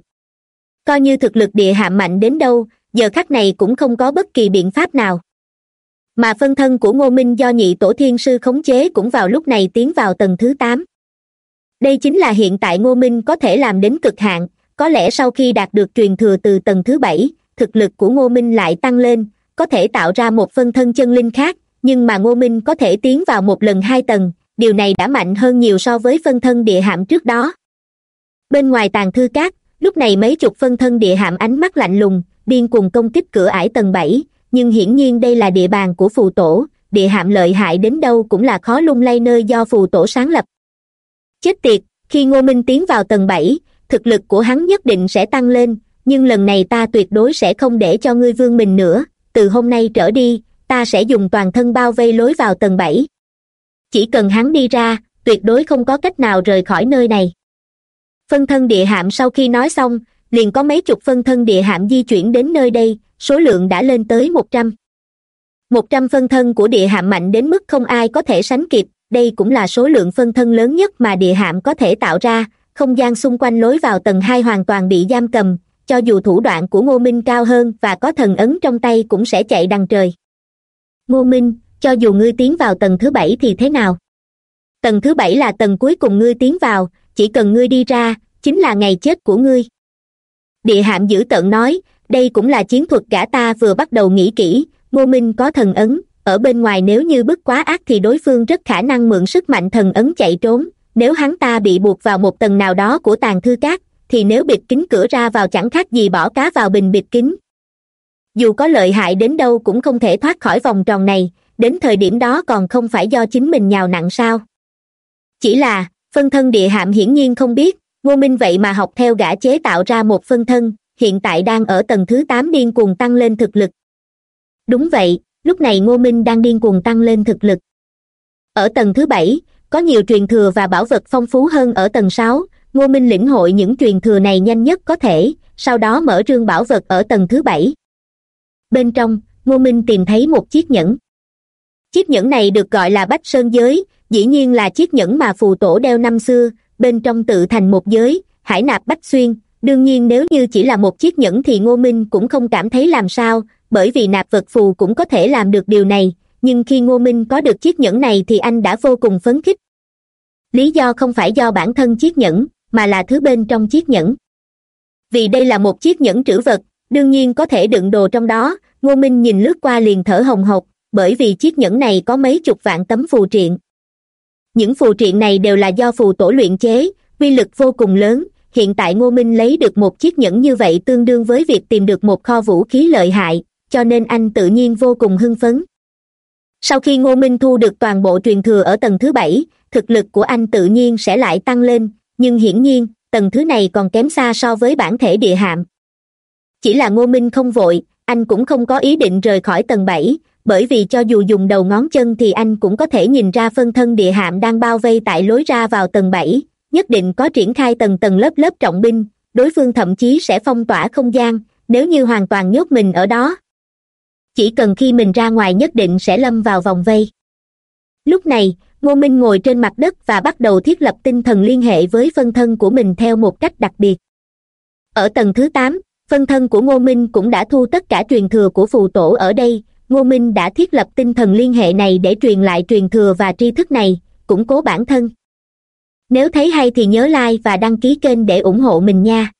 Coi như thực lực địa hạ mạnh đến đâu, giờ khắc này cũng không có bất kỳ biện pháp nào. Mà phân thân của ngô minh do nhị tổ thiên sư khống chế cũng vào lúc này tiến vào tầng thứ tám. Đây chính là hiện tại ngô minh có thể làm đến cực hạn, có lẽ sau khi đạt được truyền thừa từ tầng thứ bảy, thực lực của ngô minh lại tăng lên, có thể tạo ra một phân thân chân linh khác nhưng mà ngô minh có thể tiến vào một lần hai tầng, điều này đã mạnh hơn nhiều so với phân thân địa hạm trước đó. Bên ngoài tàn thư cát lúc này mấy chục phân thân địa hạm ánh mắt lạnh lùng, điên cùng công kích cửa ải tầng bảy. Nhưng hiển nhiên đây là địa bàn của phù tổ, địa hạm lợi hại đến đâu cũng là khó lung lay nơi do phù tổ sáng lập. Chết tiệt, khi ngô minh tiến vào tầng bảy, thực lực của hắn nhất định sẽ tăng lên, nhưng lần này ta tuyệt đối sẽ không để cho ngươi vương mình nữa, từ hôm nay trở đi ta sẽ dùng toàn thân bao vây lối vào tầng bảy. Chỉ cần hắn đi ra, tuyệt đối không có cách nào rời khỏi nơi này. Phân thân địa hạm sau khi nói xong, liền có mấy chục phân thân địa hạm di chuyển đến nơi đây, số lượng đã lên tới một trăm. Một trăm phân thân của địa hạm mạnh đến mức không ai có thể sánh kịp, đây cũng là số lượng phân thân lớn nhất mà địa hạm có thể tạo ra, không gian xung quanh lối vào tầng hai hoàn toàn bị giam cầm, cho dù thủ đoạn của ngô minh cao hơn và có thần ấn trong tay cũng sẽ chạy đằng trời ngô minh, cho dù ngươi tiến vào tầng thứ bảy thì thế nào? Tầng thứ bảy là tầng cuối cùng ngươi tiến vào, chỉ cần ngươi đi ra, chính là ngày chết của ngươi. Địa hạm dữ tợn nói, đây cũng là chiến thuật gã ta vừa bắt đầu nghĩ kỹ, ngô minh có thần ấn, ở bên ngoài nếu như bức quá ác thì đối phương rất khả năng mượn sức mạnh thần ấn chạy trốn, nếu hắn ta bị buộc vào một tầng nào đó của tàn thư cát thì nếu bịt kính cửa ra vào chẳng khác gì bỏ cá vào bình bịt kính dù có lợi hại đến đâu cũng không thể thoát khỏi vòng tròn này, đến thời điểm đó còn không phải do chính mình nhào nặng sao. Chỉ là, phân thân địa hạm hiển nhiên không biết, ngô minh vậy mà học theo gã chế tạo ra một phân thân, hiện tại đang ở tầng thứ tám điên cuồng tăng lên thực lực. Đúng vậy, lúc này ngô minh đang điên cuồng tăng lên thực lực. Ở tầng thứ bảy, có nhiều truyền thừa và bảo vật phong phú hơn ở tầng sáu, ngô minh lĩnh hội những truyền thừa này nhanh nhất có thể, sau đó mở rương bảo vật ở tầng thứ bảy bên trong, ngô minh tìm thấy một chiếc nhẫn. Chiếc nhẫn này được gọi là bách sơn giới, dĩ nhiên là chiếc nhẫn mà phù tổ đeo năm xưa, bên trong tự thành một giới, hải nạp bách xuyên. Đương nhiên nếu như chỉ là một chiếc nhẫn thì ngô minh cũng không cảm thấy làm sao, bởi vì nạp vật phù cũng có thể làm được điều này, nhưng khi ngô minh có được chiếc nhẫn này thì anh đã vô cùng phấn khích. Lý do không phải do bản thân chiếc nhẫn, mà là thứ bên trong chiếc nhẫn. Vì đây là một chiếc nhẫn trữ vật đương nhiên có thể đựng đồ trong đó, ngô minh nhìn lướt qua liền thở hồng hộc, bởi vì chiếc nhẫn này có mấy chục vạn tấm phù triện. Những phù triện này đều là do phù tổ luyện chế uy lực vô cùng lớn, hiện tại ngô minh lấy được một chiếc nhẫn như vậy tương đương với việc tìm được một kho vũ khí lợi hại, cho nên anh tự nhiên vô cùng hưng phấn. Sau khi ngô minh thu được toàn bộ truyền thừa ở tầng thứ bảy, thực lực của anh tự nhiên sẽ lại tăng lên, nhưng hiển nhiên, tầng thứ này còn kém xa so với bản thể địa hạm chỉ là ngô minh không vội, anh cũng không có ý định rời khỏi tầng bảy, bởi vì cho dù dùng đầu ngón chân thì anh cũng có thể nhìn ra phân thân địa hạm đang bao vây tại lối ra vào tầng bảy, nhất định có triển khai tầng tầng lớp lớp trọng binh, đối phương thậm chí sẽ phong tỏa không gian, nếu như hoàn toàn nhốt mình ở đó. Chỉ cần khi mình ra ngoài nhất định sẽ lâm vào vòng vây. Lúc này, ngô minh ngồi trên mặt đất và bắt đầu thiết lập tinh thần liên hệ với phân thân của mình theo một cách đặc biệt. Ở tầng thứ tám phân thân của ngô minh cũng đã thu tất cả truyền thừa của phù tổ ở đây. Ngô minh đã thiết lập tinh thần liên hệ này để truyền lại truyền thừa và tri thức này, củng cố bản thân. Nếu thấy hay thì nhớ like và đăng ký kênh để ủng hộ mình nha.